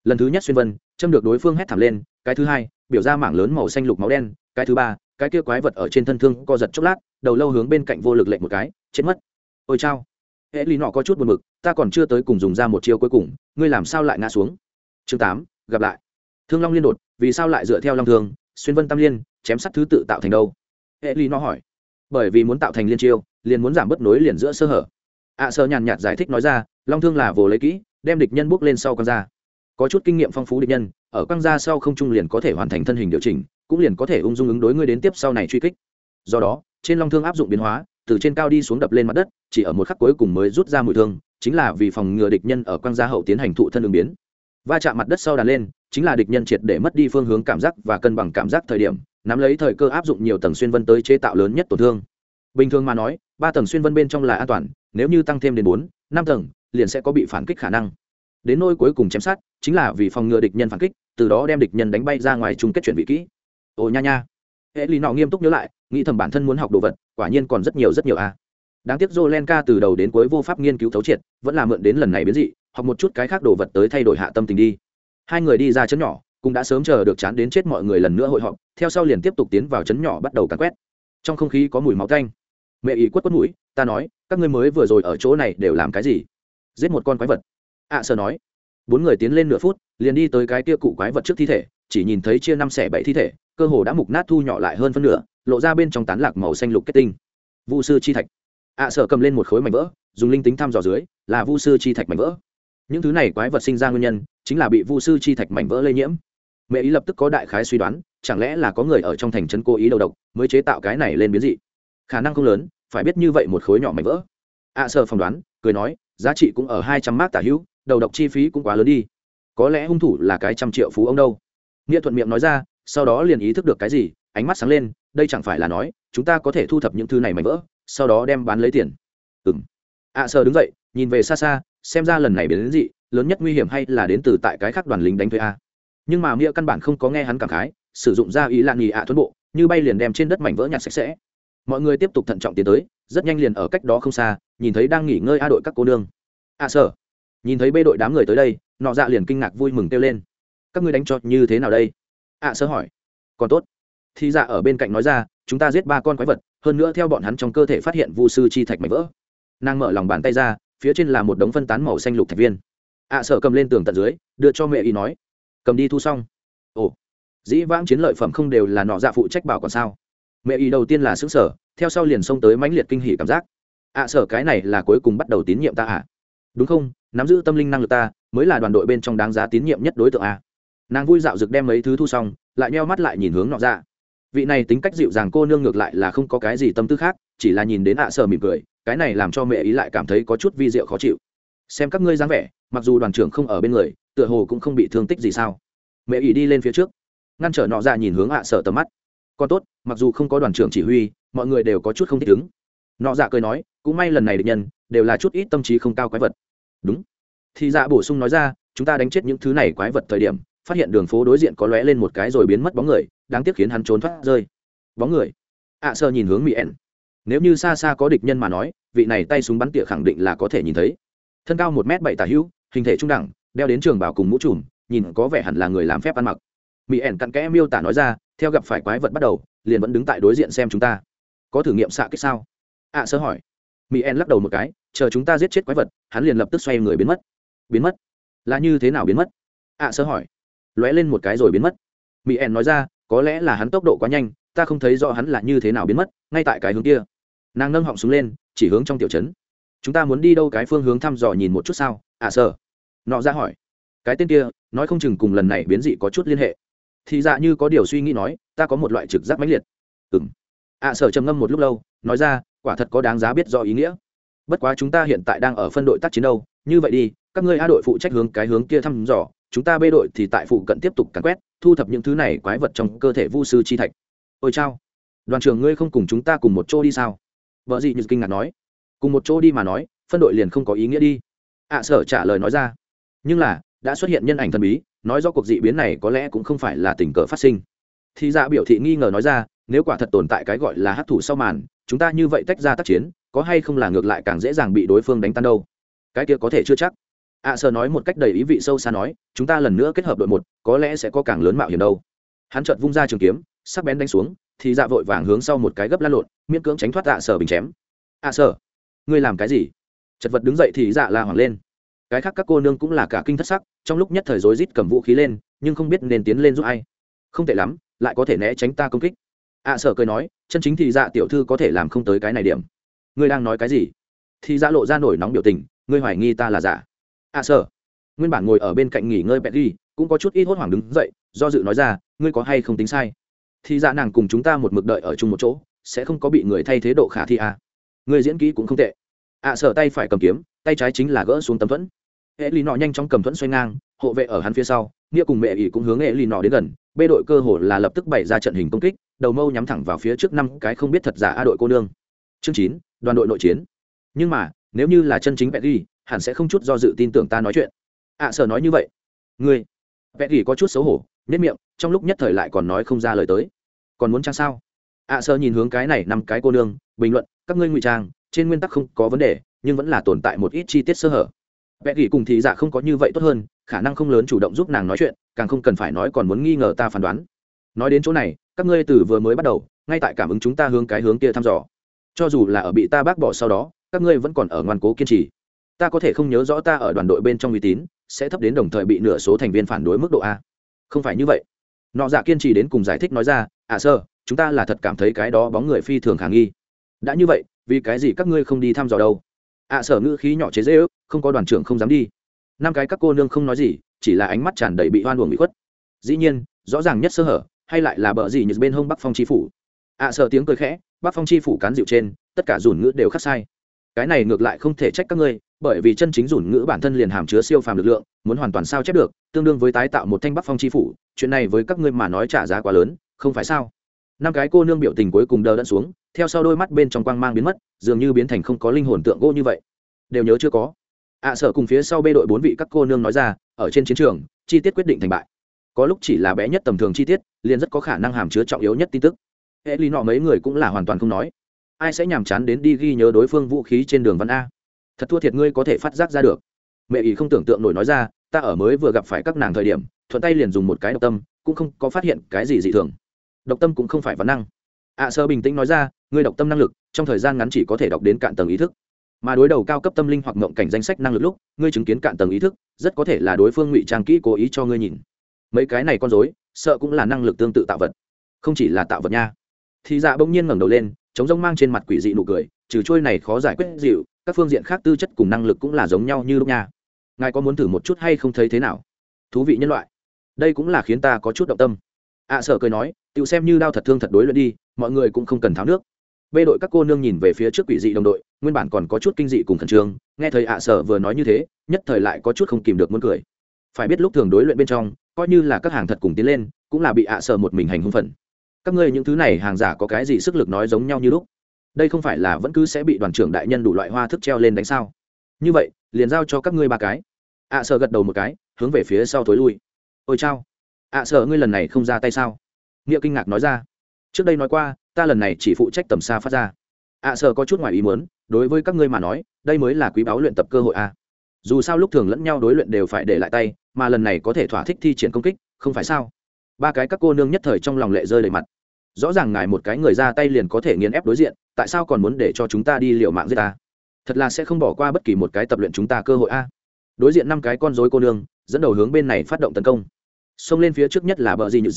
Lần thứ nhất xuyên vân, châm được đối phương hét thảm lên, cái thứ hai, biểu ra mảng lớn màu xanh lục máu đen, cái thứ ba, cái kia quái vật ở trên thân thương co giật chốc lát, đầu lâu hướng bên cạnh vô lực lệnh một cái, chết mất. Ôi chao. Hệ lý nọ có chút buồn mực ta còn chưa tới cùng dùng ra một chiêu cuối cùng, ngươi làm sao lại ngã xuống? Chương tám, gặp lại. Thương long liên đột, vì sao lại dựa theo long thương? Xuyên vân tam liên, chém sắt thứ tự tạo thành đâu? Hệ ly nó hỏi. Bởi vì muốn tạo thành liên chiêu liền muốn giảm bớt nối liền giữa sơ hở. Ạ à, sơ nhàn nhạt giải thích nói ra long thương là vồ lấy kỹ đem địch nhân bước lên sau quăng ra có chút kinh nghiệm phong phú địch nhân ở quăng ra sau không trung liền có thể hoàn thành thân hình điều chỉnh cũng liền có thể ung dung ứng đối ngươi đến tiếp sau này truy kích. Do đó trên long thương áp dụng biến hóa từ trên cao đi xuống đập lên mặt đất chỉ ở một khắc cuối cùng mới rút ra mùi thương chính là vì phòng ngừa địch nhân ở quang gia hậu tiến hành thụ thân ứng biến. Va chạm mặt đất sau đàn lên chính là địch nhân triệt để mất đi phương hướng cảm giác và cân bằng cảm giác thời điểm nắm lấy thời cơ áp dụng nhiều tầng xuyên vân tới chế tạo lớn nhất tổn thương. Bình thường mà nói, ba tầng xuyên vân bên trong là an toàn, nếu như tăng thêm đến bốn, năm tầng, liền sẽ có bị phản kích khả năng. Đến nôi cuối cùng chém sát, chính là vì phòng ngừa địch nhân phản kích, từ đó đem địch nhân đánh bay ra ngoài chung kết chuyển vị kỹ. Ồ nha nha. Hệ lý nọ nghiêm túc nhớ lại, nghĩ thầm bản thân muốn học đồ vật, quả nhiên còn rất nhiều rất nhiều a. Đáng tiếc jolenka từ đầu đến cuối vô pháp nghiên cứu thấu triệt, vẫn là mượn đến lần này biến dị, học một chút cái khác đồ vật tới thay đổi hạ tâm tình đi. Hai người đi ra chấn nhỏ cũng đã sớm chờ được chán đến chết mọi người lần nữa hội họp theo sau liền tiếp tục tiến vào chấn nhỏ bắt đầu càn quét. Trong không khí có mùi máu thanh mẹ ý quất quất mũi ta nói các ngươi mới vừa rồi ở chỗ này đều làm cái gì? Giết một con quái vật. Ạ à, sơ nói. Bốn người tiến lên nửa phút liền đi tới cái kia cụ quái vật trước thi thể chỉ nhìn thấy chia năm xẻ bảy thi thể cơ hồ đã mục nát thu nhỏ lại hơn phân nửa lộ ra bên trong tán lạc màu xanh lục kết tinh. Vu sư chi thạch. Ạ à, sở cầm lên một khối mảnh vỡ dùng linh tính thăm dò dưới là vu sư chi thạch mảnh vỡ. Những thứ này quái vật sinh ra nguyên nhân chính là bị vu sư chi thạch mảnh vỡ lây nhiễm mẹ ý lập tức có đại khái suy đoán chẳng lẽ là có người ở trong thành trấn cố ý đầu độc mới chế tạo cái này lên biến dị? Khả năng không lớn phải biết như vậy một khối nhỏ mảnh vỡ. Ạ à, sở phỏng đoán cười nói giá trị cũng ở hai trăm mác tả hữu đầu độc chi phí cũng quá lớn đi. Có lẽ hung thủ là cái trăm triệu phú ông đâu. Nghĩa thuận miệng nói ra sau đó liền ý thức được cái gì ánh mắt sáng lên đây chẳng phải là nói chúng ta có thể thu thập những thứ này mảnh vỡ sau đó đem bán lấy tiền. Ừng ạ à, sơ đứng dậy nhìn về xa xa xem ra lần này biến đến dị lớn nhất nguy hiểm hay là đến từ tại cái khác đoàn lính đánh thuê a nhưng mà nghĩa căn bản không có nghe hắn cảm khái sử dụng ra ý lạn nghỉ ạ à thuẫn bộ như bay liền đem trên đất mảnh vỡ nhặt sạch sẽ. Mọi người tiếp tục thận trọng tiến tới rất nhanh liền ở cách đó không xa nhìn thấy đang nghỉ ngơi a đội các cô nương. A à, sở nhìn thấy bê đội đám người tới đây nọ dạ liền kinh ngạc vui mừng kêu lên. Các ngươi đánh cho như thế nào đây? Ạ à, hỏi. Còn tốt. Thì dạ ở bên cạnh nói ra chúng ta giết ba con quái vật hơn nữa theo bọn hắn trong cơ thể phát hiện vu sư chi thạch mảnh vỡ. Nàng mở lòng bàn tay ra phía trên là một đống phân tán màu xanh lục thạch viên. Ạ à, sở cầm lên tường tận dưới đưa cho mẹ y nói cầm đi thu xong. Ồ, dĩ vãng chiến lợi phẩm không đều là nọ dạ phụ trách bảo còn sao? Mẹ ý đầu tiên là xứng sở theo sau liền xông tới mãnh liệt kinh hỉ cảm giác. À, ạ sở cái này là cuối cùng bắt đầu tín nhiệm ta ạ đúng không? Nắm giữ tâm linh năng lực ta, mới là đoàn đội bên trong đáng giá tín nhiệm nhất đối tượng a nàng vui dạo rực đem mấy thứ thu xong, lại nheo mắt lại nhìn hướng nọ dạ. Vị này tính cách dịu dàng cô nương ngược lại là không có cái gì tâm tư khác, chỉ là nhìn đến ạ sở mỉm cười, cái này làm cho mẹ ý lại cảm thấy có chút vi diệu khó chịu xem các ngươi dáng vẻ mặc dù đoàn trưởng không ở bên người tựa hồ cũng không bị thương tích gì sao. Mẹ ỷ đi lên phía trước ngăn trở nọ ra nhìn hướng ạ sở tầm mắt. Còn tốt mặc dù không có đoàn trưởng chỉ huy mọi người đều có chút không thích ứng. Nọ dạ cười nói cũng may lần này địch nhân đều là chút ít tâm trí không cao quái vật. Đúng. Thì dạ bổ sung nói ra chúng ta đánh chết những thứ này quái vật thời điểm phát hiện đường phố đối diện có lóe lên một cái rồi biến mất bóng người đáng tiếc khiến hắn trốn thoát rơi. Bóng người. Ạ à, sơ nhìn hướng mỹ ẩn nếu như xa xa có địch nhân mà nói vị này tay súng bắn tỉa khẳng định là có thể nhìn thấy thân cao một m bảy tả hữu hình thể trung đẳng đeo đến trường bảo cùng mũ trùm nhìn có vẻ hẳn là người làm phép ăn mặc. Mỹ ẻn cặn kẽ miêu tả nói ra theo gặp phải quái vật bắt đầu liền vẫn đứng tại đối diện xem chúng ta. Có thử nghiệm xạ kích sao? Ạ à, sơ hỏi. Mỹ ẻn lắc đầu một cái chờ chúng ta giết chết quái vật hắn liền lập tức xoay người biến mất. Biến mất? Là như thế nào biến mất? Ạ à, sơ hỏi. Lóe lên một cái rồi biến mất. Mỹ ẻn nói ra có lẽ là hắn tốc độ quá nhanh ta không thấy rõ hắn là như thế nào biến mất ngay tại cái hướng kia. Nàng nâng họng súng lên chỉ hướng trong tiểu trấn chúng ta muốn đi đâu cái phương hướng thăm dò nhìn một chút sao? À, sơ nọ ra hỏi. Cái tên kia nói không chừng cùng lần này biến dị có chút liên hệ. Thì dạ như có điều suy nghĩ nói ta có một loại trực giác mãnh liệt. Ừ m ạ à, sở trầm ngâm một lúc lâu nói ra quả thật có đáng giá biết do ý nghĩa. Bất quá chúng ta hiện tại đang ở phân đội tác chiến đâu. Như vậy đi các ngươi a đội phụ trách hướng cái hướng kia thăm dò chúng ta b đội thì tại phụ cận tiếp tục cắn quét thu thập những thứ này quái vật trong cơ thể vu sư chi thạch. Ôi chao. Đoàn trưởng ngươi không cùng chúng ta cùng một chỗ đi sao? Vợ gì như kinh ngạc nói cùng một chỗ đi mà nói phân đội liền không có ý nghĩa đi. Ạ sở trả lời nói ra. Nhưng là đã xuất hiện nhân ảnh thần bí nói do cuộc dị biến này có lẽ cũng không phải là tình cờ phát sinh. Thì ra biểu thị nghi ngờ nói ra nếu quả thật tồn tại cái gọi là hát thủ sau màn chúng ta như vậy tách ra tác chiến có hay không là ngược lại càng dễ dàng bị đối phương đánh tan đâu? Cái kia có thể chưa chắc. Ạ à, nói một cách đầy ý vị sâu xa nói chúng ta lần nữa kết hợp đội một có lẽ sẽ có càng lớn mạo hiểm đâu. Hắn chợt vung ra trường kiếm sắc bén đánh xuống thì dạ vội vàng hướng sau một cái gấp lăn lộn miễn cưỡng tránh thoát ạ à sở bình chém. Ạ à sở ngươi làm cái gì? Chật vật đứng dậy thì dạ la hoảng lên. Cái khác các cô nương cũng là cả kinh thất sắc, trong lúc nhất thời rối rít cầm vũ khí lên, nhưng không biết nên tiến lên giúp ai. Không tệ lắm, lại có thể né tránh ta công kích. À, Ạ sở cười nói, chân chính thì dạ tiểu thư có thể làm không tới cái này điểm. Ngươi đang nói cái gì? Thì dạ lộ ra nổi nóng biểu tình, ngươi hoài nghi ta là giả. À, Ạ sở nguyên bản ngồi ở bên cạnh nghỉ ngơi bẹt đi cũng có chút ít hốt hoảng đứng dậy, do dự nói ra, ngươi có hay không tính sai? Thì dạ nàng cùng chúng ta một mực đợi ở chung một chỗ, sẽ không có bị người thay thế độ khả thi à người diễn kỹ cũng không tệ. Ạ sở tay phải cầm kiếm, tay trái chính là gỡ xuống tấm thuẫn. Hệ lì nọ nhanh chóng cầm thuẫn xoay ngang, hộ vệ ở hắn phía sau, nghĩa cùng mẹ ỉ cũng hướng hệ lì nọ đến gần. Bê đội cơ hồ là lập tức bày ra trận hình công kích, đầu mâu nhắm thẳng vào phía trước năm cái không biết thật giả a đội cô nương. Chương chín, đoàn đội nội chiến. Nhưng mà, nếu như là chân chính vẹn ghi, hẳn sẽ không chút do dự tin tưởng ta nói chuyện. Ạ sở nói như vậy. Ngươi. Vẹn ghi có chút xấu hổ nếp miệng, trong lúc nhất thời lại còn nói không ra lời tới. Còn muốn trang sao? Ạ sở nhìn hướng cái này năm cái cô nương, bình luận các ngươi ngụy trang, trên nguyên tắc không có vấn đề, nhưng vẫn là tồn tại một ít chi tiết sơ hở. Vẽ gỉ cùng thị giả dạ không có như vậy tốt hơn, khả năng không lớn chủ động giúp nàng nói chuyện, càng không cần phải nói còn muốn nghi ngờ ta phán đoán. Nói đến chỗ này, các ngươi từ vừa mới bắt đầu, ngay tại cảm ứng chúng ta hướng cái hướng kia thăm dò. Cho dù là ở bị ta bác bỏ sau đó, các ngươi vẫn còn ở ngoan cố kiên trì. Ta có thể không nhớ rõ ta ở đoàn đội bên trong uy tín, sẽ thấp đến đồng thời bị nửa số thành viên phản đối mức độ a. Không phải như vậy. Nọ dạ kiên trì đến cùng giải thích nói ra à sơ, chúng ta là thật cảm thấy cái đó bóng người phi thường khả nghi đã như vậy, vì cái gì các ngươi không đi thăm dò đâu? Ạ sở ngữ khí nhỏ chế dễ ước, không có đoàn trưởng không dám đi. Năm cái các cô nương không nói gì, chỉ là ánh mắt tràn đầy bị hoan uổng bị khuất. Dĩ nhiên, rõ ràng nhất sơ hở, hay lại là bờ gì như bên hông bắc phong chi phủ. Ạ sở tiếng cười khẽ, bắc phong chi phủ cán dịu trên, tất cả dùn ngữ đều khắc sai. Cái này ngược lại không thể trách các ngươi, bởi vì chân chính dùn ngữ bản thân liền hàm chứa siêu phàm lực lượng, muốn hoàn toàn sao chép được, tương đương với tái tạo một thanh bắc phong chi phủ, chuyện này với các ngươi mà nói trả giá quá lớn, không phải sao? Năm cái cô nương biểu tình cuối cùng đờ đẫn xuống theo sau đôi mắt bên trong quang mang biến mất dường như biến thành không có linh hồn tượng gỗ như vậy. Đều nhớ chưa có. Ạ à, sở cùng phía sau bê đội bốn vị các cô nương nói ra ở trên chiến trường chi tiết quyết định thành bại. Có lúc chỉ là bé nhất tầm thường chi tiết liền rất có khả năng hàm chứa trọng yếu nhất tin tức. Hệ lý nọ mấy người cũng là hoàn toàn không nói. Ai sẽ nhàm chán đến đi ghi nhớ đối phương vũ khí trên đường văn a? Thật thua thiệt ngươi có thể phát giác ra được. Mẹ ý không tưởng tượng nổi nói ra ta ở mới vừa gặp phải các nàng thời điểm thuận tay liền dùng một cái độc tâm cũng không có phát hiện cái gì dị thường. Độc tâm cũng không phải văn năng. Ạ à, sơ bình tĩnh nói ra ngươi đọc tâm năng lực trong thời gian ngắn chỉ có thể đọc đến cạn tầng ý thức. Mà đối đầu cao cấp tâm linh hoặc mộng cảnh danh sách năng lực lúc ngươi chứng kiến cạn tầng ý thức rất có thể là đối phương ngụy trang kỹ cố ý cho ngươi nhìn. Mấy cái này con dối sợ cũng là năng lực tương tự tạo vật. Không chỉ là tạo vật nha. Thì dạ bỗng nhiên ngẩng đầu lên chống rông mang trên mặt quỷ dị nụ cười trừ trôi này khó giải quyết dịu các phương diện khác tư chất cùng năng lực cũng là giống nhau như lúc nha. Ngài có muốn thử một chút hay không thấy thế nào? Thú vị nhân loại. Đây cũng là khiến ta có chút động tâm. Ạ à, sợ cười nói tự xem như đau thật thương thật đối luận đi mọi người cũng không cần tháo nước bê đội các cô nương nhìn về phía trước quỷ dị đồng đội, nguyên bản còn có chút kinh dị cùng khẩn trương, nghe thầy ạ à sở vừa nói như thế, nhất thời lại có chút không kìm được muốn cười. Phải biết lúc thường đối luyện bên trong, coi như là các hàng thật cùng tiến lên, cũng là bị ạ à sở một mình hành hung phần. Các ngươi những thứ này hàng giả có cái gì sức lực nói giống nhau như lúc? Đây không phải là vẫn cứ sẽ bị đoàn trưởng đại nhân đủ loại hoa thức treo lên đánh sao? Như vậy, liền giao cho các ngươi ba cái. ạ sở gật đầu một cái, hướng về phía sau thối lui. Ôi chao. ạ sở ngươi lần này không ra tay sao? Nghĩa kinh ngạc nói ra trước đây nói qua ta lần này chỉ phụ trách tầm xa phát ra. Ạ à, sợ có chút ngoài ý muốn đối với các ngươi mà nói đây mới là quý báo luyện tập cơ hội a à. dù sao lúc thường lẫn nhau đối luyện đều phải để lại tay mà lần này có thể thỏa thích thi triển công kích không phải sao? Ba cái các cô nương nhất thời trong lòng lệ rơi đầy mặt. Rõ ràng ngài một cái người ra tay liền có thể nghiền ép đối diện tại sao còn muốn để cho chúng ta đi liệu mạng giết ta? Thật là sẽ không bỏ qua bất kỳ một cái tập luyện chúng ta cơ hội a à. đối diện năm cái con dối cô nương dẫn đầu hướng bên này phát động tấn công. Xông lên phía trước nhất là bờ gì như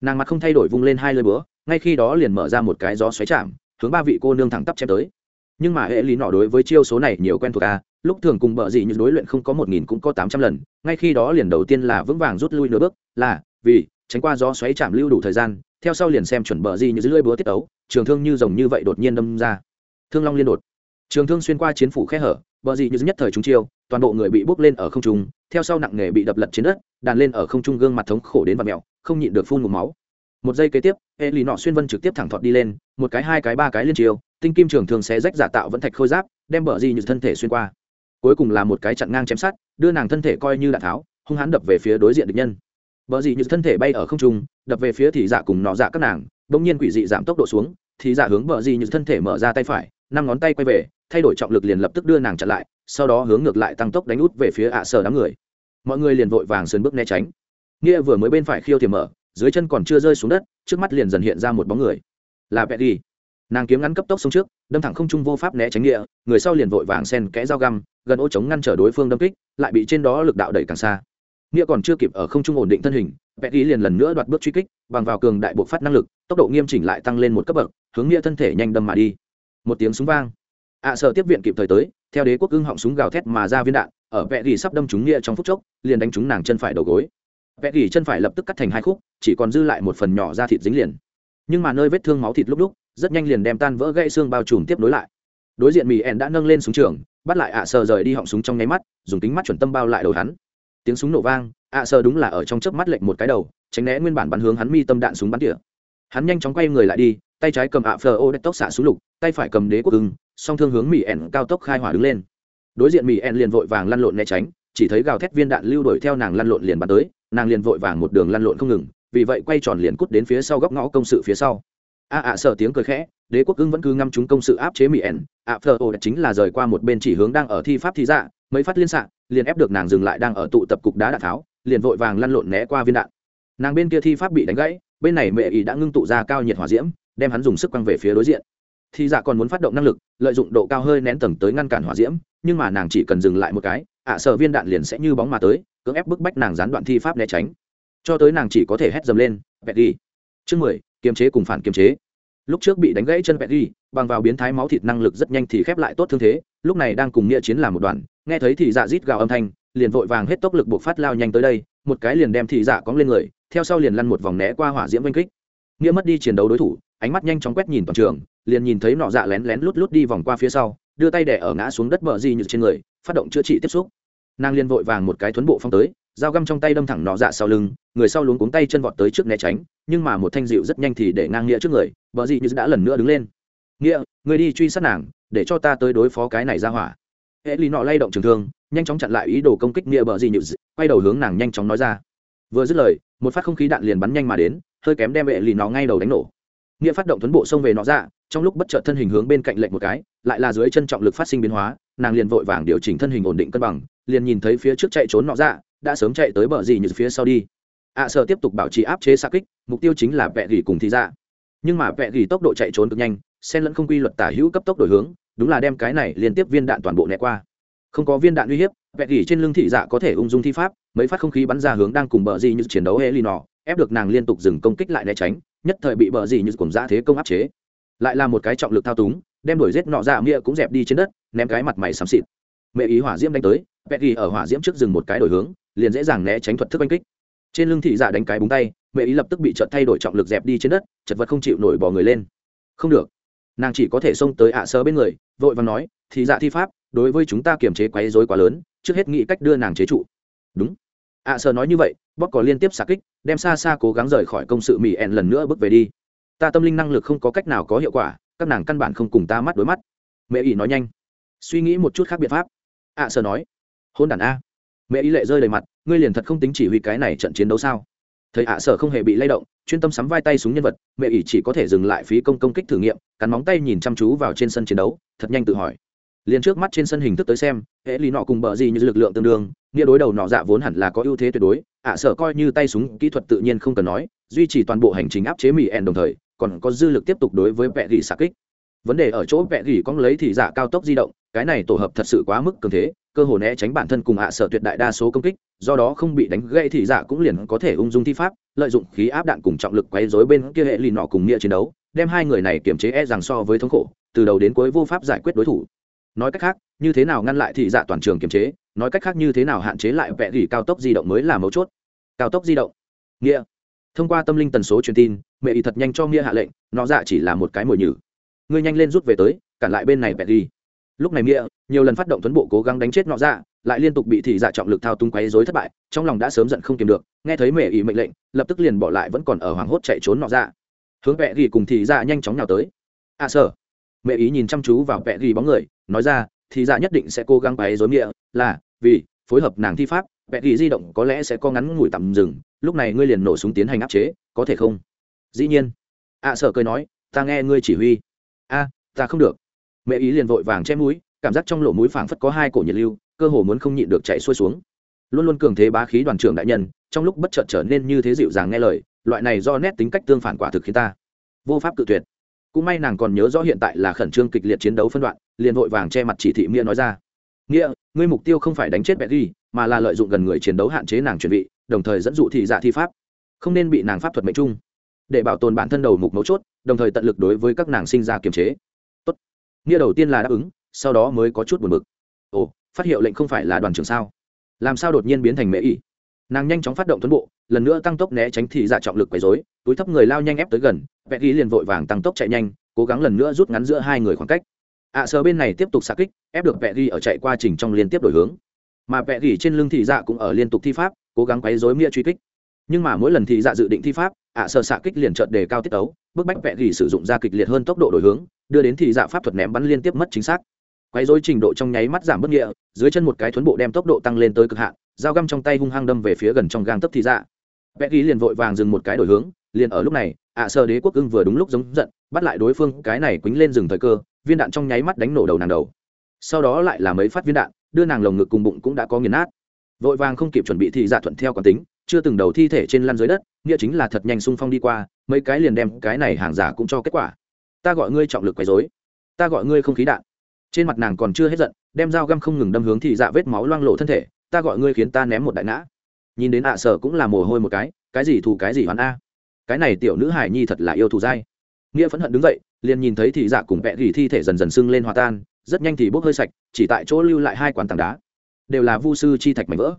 nàng mặt không thay đổi vung lên hai lơi búa ngay khi đó liền mở ra một cái gió xoáy chạm, hướng ba vị cô nương thẳng tắp chém tới. Nhưng mà hệ lý nọ đối với chiêu số này nhiều quen thuộc a lúc thường cùng bợ gì như đối luyện không có một nghìn cũng có tám trăm lần, ngay khi đó liền đầu tiên là vững vàng rút lui nửa bước, là, vì, tránh qua gió xoáy chạm lưu đủ thời gian, theo sau liền xem chuẩn bờ gì như dưới lưỡi búa tiết tấu, trường thương như rồng như vậy đột nhiên đâm ra. Thương long liên đột. Trường thương xuyên qua chiến phủ khe hở bờ gì như nhất thời chúng chiêu, toàn bộ người bị bốc lên ở không trung, theo sau nặng nghề bị đập lật trên đất, đàn lên ở không trung gương mặt thống khổ đến mặt mẹo, không nhịn được phun ngụm máu một giây kế tiếp hệ lì nọ xuyên vân trực tiếp thẳng thọt đi lên, một cái, hai cái, ba cái liên chiều tinh kim trường thường xé rách giả tạo vẫn thạch khôi giáp, đem bờ di như thân thể xuyên qua. Cuối cùng là một cái chặn ngang chém sát, đưa nàng thân thể coi như đạn tháo, hung hãn đập về phía đối diện địch nhân. Bờ di như thân thể bay ở không trung, đập về phía thì dạ cùng nọ dạ các nàng, bỗng nhiên quỷ dị giảm tốc độ xuống, thì dạ hướng bờ di như thân thể mở ra tay phải, năm ngón tay quay về, thay đổi trọng lực liền lập tức đưa nàng chặn lại, sau đó hướng ngược lại tăng tốc đánh út về phía ạ sở đám người. Mọi người liền vội vàng sườn bước né tránh. Nghĩa vừa mới bên phải khiêu thiểm mở dưới chân còn chưa rơi xuống đất trước mắt liền dần hiện ra một bóng người. Là vẹt đi nàng kiếm ngắn cấp tốc xuống trước đâm thẳng không trung vô pháp né tránh nghĩa người sau liền vội vàng sen kẽ dao găm gần ô chống ngăn trở đối phương đâm kích lại bị trên đó lực đạo đẩy càng xa. Nghĩa còn chưa kịp ở không trung ổn định thân hình vẹt đi liền lần nữa đoạt bước truy kích bằng vào cường đại buộc phát năng lực tốc độ nghiêm chỉnh lại tăng lên một cấp bậc hướng nghĩa thân thể nhanh đâm mà đi. Một tiếng súng vang. Ạ à, sợ tiếp viện kịp thời tới theo đế quốc ưng họng súng gào thét mà ra viên đạn ở vẹt đi sắp đâm trúng nghĩa trong phút chốc liền đánh trúng nàng chân phải đầu gối vẹt gỉ chân phải lập tức cắt thành hai khúc, chỉ còn dư lại một phần nhỏ da thịt dính liền. Nhưng mà nơi vết thương máu thịt lúc lúc, rất nhanh liền đem tan vỡ gãy xương bao trùm tiếp nối lại. Đối diện mỹ ẻn đã nâng lên súng trường, bắt lại ạ sờ rời đi họng súng trong nháy mắt, dùng kính mắt chuẩn tâm bao lại đầu hắn. Tiếng súng nổ vang, ạ sờ đúng là ở trong chớp mắt lệnh một cái đầu, tránh né nguyên bản bắn hướng hắn mi tâm đạn súng bắn tỉa. Hắn nhanh chóng quay người lại đi, tay trái cầm ạ phờ ô đất tốc xạ xuống lục, tay phải cầm đế quốc ưng, song thương hướng mỹ ẻn cao tốc khai hỏa đứng lên. Đối diện mỹ ẻn liền vội vàng lăn lộn né tránh, chỉ thấy gào thét viên đạn lưu đuổi theo nàng lăn lộn liền bắn tới nàng liền vội vàng một đường lăn lộn không ngừng, vì vậy quay tròn liền cút đến phía sau góc ngõ công sự phía sau. A ạ sợ tiếng cười khẽ, đế quốc ưng vẫn cứ ngăm chúng công sự áp chế mỹ ẻn, ạ phờ ô chính là rời qua một bên chỉ hướng đang ở thi pháp thi dạ mấy phát liên xạ, liền ép được nàng dừng lại đang ở tụ tập cục đá đạn tháo, liền vội vàng lăn lộn né qua viên đạn. Nàng bên kia thi pháp bị đánh gãy, bên này mẹ ý đã ngưng tụ ra cao nhiệt hỏa diễm, đem hắn dùng sức quăng về phía đối diện thì dạ còn muốn phát động năng lực, lợi dụng độ cao hơi nén tầng tới ngăn cản hỏa diễm, nhưng mà nàng chỉ cần dừng lại một cái, ạ, sợ viên đạn liền sẽ như bóng mà tới, cưỡng ép bức bách nàng gián đoạn thi pháp né tránh. Cho tới nàng chỉ có thể hét dầm lên vẹt đi. Chương mười, kiềm chế cùng phản kiềm chế. Lúc trước bị đánh gãy chân vẹt đi, bằng vào biến thái máu thịt năng lực rất nhanh thì khép lại tốt thương thế, lúc này đang cùng nghĩa chiến làm một đoàn, nghe thấy thì dạ rít gào âm thanh, liền vội vàng hết tốc lực buộc phát lao nhanh tới đây, một cái liền đem thị dạ cóng lên người, theo sau liền lăn một vòng né qua hỏa diễm oanh kích. Nghĩa mất đi chiến đấu đối thủ, ánh mắt nhanh chóng quét nhìn toàn trường liền nhìn thấy nọ dạ lén lén lút lút đi vòng qua phía sau, đưa tay đẻ ở ngã xuống đất bờ di như trên người, phát động chữa trị tiếp xúc. Nàng liền vội vàng một cái thuấn bộ phong tới, dao găm trong tay đâm thẳng nọ dạ sau lưng, người sau luống cuống tay chân vọt tới trước né tránh, nhưng mà một thanh dịu rất nhanh thì để ngang nghĩa trước người, bờ di như đã lần nữa đứng lên. Nghĩa, người đi truy sát nàng, để cho ta tới đối phó cái này ra hỏa. Hệ lý nọ lay động trường thương, nhanh chóng chặn lại ý đồ công kích nghĩa bờ di như, quay đầu hướng nàng nhanh chóng nói ra. Vừa dứt lời, một phát không khí đạn liền bắn nhanh mà đến, hơi kém đem hệ lì nọ ngay đầu đánh nổ. Nghĩa phát động tuấn bộ xông về nó ra dạ, trong lúc bất chợt thân hình hướng bên cạnh lệnh một cái lại là dưới chân trọng lực phát sinh biến hóa nàng liền vội vàng điều chỉnh thân hình ổn định cân bằng liền nhìn thấy phía trước chạy trốn nọ dạ, đã sớm chạy tới bờ gì như phía sau đi. Ạ à, tiếp tục bảo trì áp chế xạ kích mục tiêu chính là vẽ gỉ cùng thị dạ. nhưng mà vẽ gỉ tốc độ chạy trốn cực nhanh xen lẫn không quy luật tả hữu cấp tốc đổi hướng đúng là đem cái này liên tiếp viên đạn toàn bộ né qua. Không có viên đạn uy hiếp vẽ gỉ trên lưng thị dạ có thể ung dung thi pháp mấy phát không khí bắn ra hướng đang cùng bờ gì như chiến đấu hệ ép được nàng liên tục dừng công kích lại né tránh nhất thời bị bờ gì như cùng dã thế công áp chế lại là một cái trọng lực thao túng, đem đuổi giết nọ dạ nghĩa cũng dẹp đi trên đất, ném cái mặt mày xám xịt. Mẹ ý hỏa diễm đánh tới vẹ ghi ở hỏa diễm trước dừng một cái đổi hướng, liền dễ dàng né tránh thuật thức oanh kích. Trên lưng thị dạ đánh cái búng tay, mẹ ý lập tức bị trợt thay đổi trọng lực dẹp đi trên đất, chật vật không chịu nổi bỏ người lên. Không được. Nàng chỉ có thể xông tới ạ sơ bên người, vội và nói, thị dạ thi pháp, đối với chúng ta kiềm chế quấy rối quá lớn, trước hết nghĩ cách đưa nàng chế trụ. Đúng. ạ sơ nói như vậy bóc có liên tiếp xạ kích, đem xa xa cố gắng rời khỏi công sự mỹ ẹn lần nữa bước về đi ta tâm linh năng lực không có cách nào có hiệu quả, các nàng căn bản không cùng ta mắt đối mắt. Mẹ ý nói nhanh. Suy nghĩ một chút khác biện pháp. Ạ sợ nói. Hôn đàn a. Mẹ ý lệ rơi đầy mặt, ngươi liền thật không tính chỉ huy cái này trận chiến đấu sao? Thầy ạ sở không hề bị lay động, chuyên tâm sắm vai tay súng nhân vật, mẹ ỷ chỉ có thể dừng lại phí công công kích thử nghiệm, cắn móng tay nhìn chăm chú vào trên sân chiến đấu, thật nhanh tự hỏi. Liền trước mắt trên sân hình thức tới xem hễ lý nọ cùng bờ gì như lực lượng tương đương, nghĩa đối đầu nọ dạ vốn hẳn là có ưu thế tuyệt đối ạ sở coi như tay súng kỹ thuật tự nhiên không cần nói, duy trì toàn bộ hành trình áp chế mỹ ẻn đồng thời còn có dư lực tiếp tục đối với vẹ gỉ xạ kích. Vấn đề ở chỗ vẹ gỉ cong lấy thì dạ cao tốc di động, cái này tổ hợp thật sự quá mức cường thế, cơ hồ né tránh bản thân cùng hạ sở tuyệt đại đa số công kích, do đó không bị đánh gây thì dạ cũng liền có thể ung dung thi pháp, lợi dụng khí áp đạn cùng trọng lực quấy rối bên kia hệ lì nọ cùng nghĩa chiến đấu, đem hai người này kiềm chế e rằng so với thống khổ, từ đầu đến cuối vô pháp giải quyết đối thủ. Nói cách khác, như thế nào ngăn lại thị dạ toàn trường kiềm chế, nói cách khác như thế nào hạn chế lại vẽ gỉ cao tốc di động mới là mấu chốt. Cao tốc di động. Nghĩa thông qua tâm linh tần số truyền tin, mẹ ý thật nhanh cho nghĩa hạ lệnh, nó dạ chỉ là một cái mồi nhử. Ngươi nhanh lên rút về tới, cản lại bên này vẹt đi. Lúc này nghĩa nhiều lần phát động tuấn bộ cố gắng đánh chết nọ dạ lại liên tục bị thị dạ trọng lực thao túng quấy rối thất bại, trong lòng đã sớm giận không kiềm được, nghe thấy mẹ ý mệnh lệnh, lập tức liền bỏ lại vẫn còn ở hoảng hốt chạy trốn nọ dạ. Hướng vẹt đi cùng thị dạ nhanh chóng nhào tới. À sợ. mẹ ý nhìn chăm chú vào vẹt đi bóng người, nói ra, thị dạ nhất định sẽ cố gắng quấy rối nghĩa là vì phối hợp nàng thi pháp vẹ ghi di động có lẽ sẽ có ngắn ngủi tạm dừng, lúc này ngươi liền nổ súng tiến hành áp chế, có thể không? Dĩ nhiên. À sở cười nói, ta nghe ngươi chỉ huy. A ta không được. Mẹ ý liền vội vàng che mũi, cảm giác trong lỗ mũi phảng phất có hai cổ nhiệt lưu, cơ hồ muốn không nhịn được chạy xuôi xuống. Luôn luôn cường thế bá khí đoàn trưởng đại nhân, trong lúc bất chợt trở nên như thế dịu dàng nghe lời, loại này do nét tính cách tương phản quả thực khiến ta vô pháp cự tuyệt. Cũng may nàng còn nhớ rõ hiện tại là khẩn trương kịch liệt chiến đấu phân đoạn, liền vội vàng che mặt chỉ thị mia nói ra nghĩa, ngươi mục tiêu không phải đánh chết bẹt ghi mà là lợi dụng gần người chiến đấu hạn chế nàng chuẩn bị đồng thời dẫn dụ thị giả thi pháp. Không nên bị nàng pháp thuật mệnh trung. Để bảo tồn bản thân đầu mục mấu chốt, đồng thời tận lực đối với các nàng sinh ra kiềm chế. Tốt. Nghĩa đầu tiên là đáp ứng, sau đó mới có chút buồn bực. Ồ, phát hiệu lệnh không phải là đoàn trưởng sao? Làm sao đột nhiên biến thành mễ ỉ nàng nhanh chóng phát động tuấn bộ, lần nữa tăng tốc né tránh thị dạ trọng lực quấy dối túi thấp người lao nhanh ép tới gần vẽ ghi liền vội vàng tăng tốc chạy nhanh, cố gắng lần nữa rút ngắn giữa hai người khoảng cách ạ sờ bên này tiếp tục xa kích, ép được vẹ ghi ở chạy qua trình trong liên tiếp đổi hướng. Mà vẹ ghi trên lưng thị dạ cũng ở liên tục thi pháp, cố gắng quấy dối mia truy kích. Nhưng mà mỗi lần thị dạ dự định thi pháp, ạ sờ xạ kích liền trợt đề cao tiết tấu, bức bách vẹ ghi sử dụng ra kịch liệt hơn tốc độ đổi hướng, đưa đến thị dạ pháp thuật ném bắn liên tiếp mất chính xác. Quấy dối trình độ trong nháy mắt giảm bất nghĩa dưới chân một cái thuấn bộ đem tốc độ tăng lên tới cực hạn, dao găm trong tay hung hăng đâm về phía gần trong gang tấp thị dạ. Vẹ ghi liền vội vàng dừng một cái đổi hướng, liền ở lúc này, ạ sơ đế quốc ưng vừa đúng lúc giống giận bắt lại đối phương cái này quýnh lên rừng thời cơ, viên đạn trong nháy mắt đánh nổ đầu nàng đầu. Sau đó lại là mấy phát viên đạn, đưa nàng lồng ngực cùng bụng cũng đã có nghiền nát. Vội vàng không kịp chuẩn bị thì dạ thuận theo quán tính, chưa từng đầu thi thể trên lăn dưới đất, nghĩa chính là thật nhanh xung phong đi qua, mấy cái liền đem cái này hàng giả cũng cho kết quả. Ta gọi ngươi trọng lực quấy dối ta gọi ngươi không khí đạn. Trên mặt nàng còn chưa hết giận, đem dao găm không ngừng đâm hướng thị dạ vết máu loang lộ thân thể, ta gọi ngươi khiến ta ném một đại ngã. Nhìn đến ạ sở cũng là mồ hôi một cái cái gì thù cái gì hoán a. Cái này tiểu nữ hải nhi thật là yêu thù dai nghĩa phẫn hận đứng dậy, liền nhìn thấy thị dạ cùng vẽ gỉ thi thể dần dần sưng lên hòa tan, rất nhanh thì bốc hơi sạch, chỉ tại chỗ lưu lại hai quán tảng đá. Đều là vu sư chi thạch mảnh vỡ.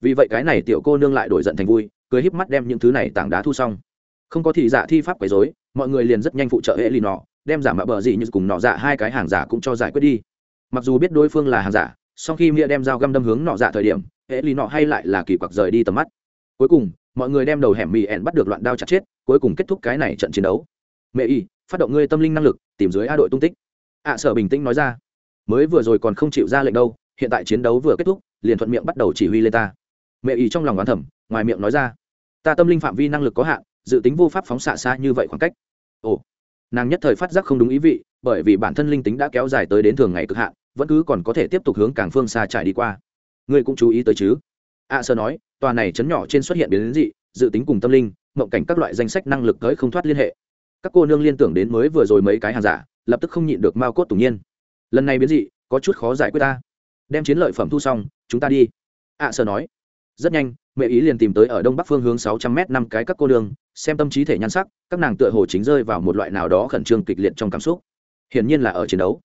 Vì vậy cái này tiểu cô nương lại đổi giận thành vui, cười híp mắt đem những thứ này tảng đá thu xong. Không có thị dạ thi pháp quấy dối mọi người liền rất nhanh phụ trợ hệ lì nọ, đem giả mạo bờ gì như cùng nọ dạ hai cái hàng giả cũng cho giải quyết đi. Mặc dù biết đối phương là hàng giả sau khi nghĩa đem dao găm đâm hướng nọ dạ thời điểm, hệ lì nọ hay lại là kỳ quặc rời đi tầm mắt. Cuối cùng, mọi người đem đầu hẻm mì ẻn bắt được loạn đao chặt chết, cuối cùng kết thúc cái này trận chiến đấu mẹ y, phát động ngươi tâm linh năng lực, tìm dưới a đội tung tích. Ạ sở bình tĩnh nói ra. Mới vừa rồi còn không chịu ra lệnh đâu, hiện tại chiến đấu vừa kết thúc, liền thuận miệng bắt đầu chỉ huy lên ta. Mẹ y trong lòng đoán thẩm ngoài miệng nói ra. Ta tâm linh phạm vi năng lực có hạn, dự tính vô pháp phóng xạ xa như vậy khoảng cách. Ồ, nàng nhất thời phát giác không đúng ý vị, bởi vì bản thân linh tính đã kéo dài tới đến thường ngày cực hạn, vẫn cứ còn có thể tiếp tục hướng càng phương xa trải đi qua. Ngươi cũng chú ý tới chứ? Ạ sơ nói, tòa này chấn nhỏ trên xuất hiện biến dị, dự tính cùng tâm linh, mộng cảnh các loại danh sách năng lực tới không thoát liên hệ các cô nương liên tưởng đến mới vừa rồi mấy cái hàng giả, lập tức không nhịn được mao cốt tủng nhiên. Lần này biến dị, có chút khó giải quyết ta. Đem chiến lợi phẩm thu xong, chúng ta đi. Ạ sợ nói. Rất nhanh, mẹ ý liền tìm tới ở đông bắc phương hướng sáu trăm m năm cái các cô nương, xem tâm trí thể nhan sắc, các nàng tựa hồ chính rơi vào một loại nào đó khẩn trương kịch liệt trong cảm xúc. Hiển nhiên là ở chiến đấu.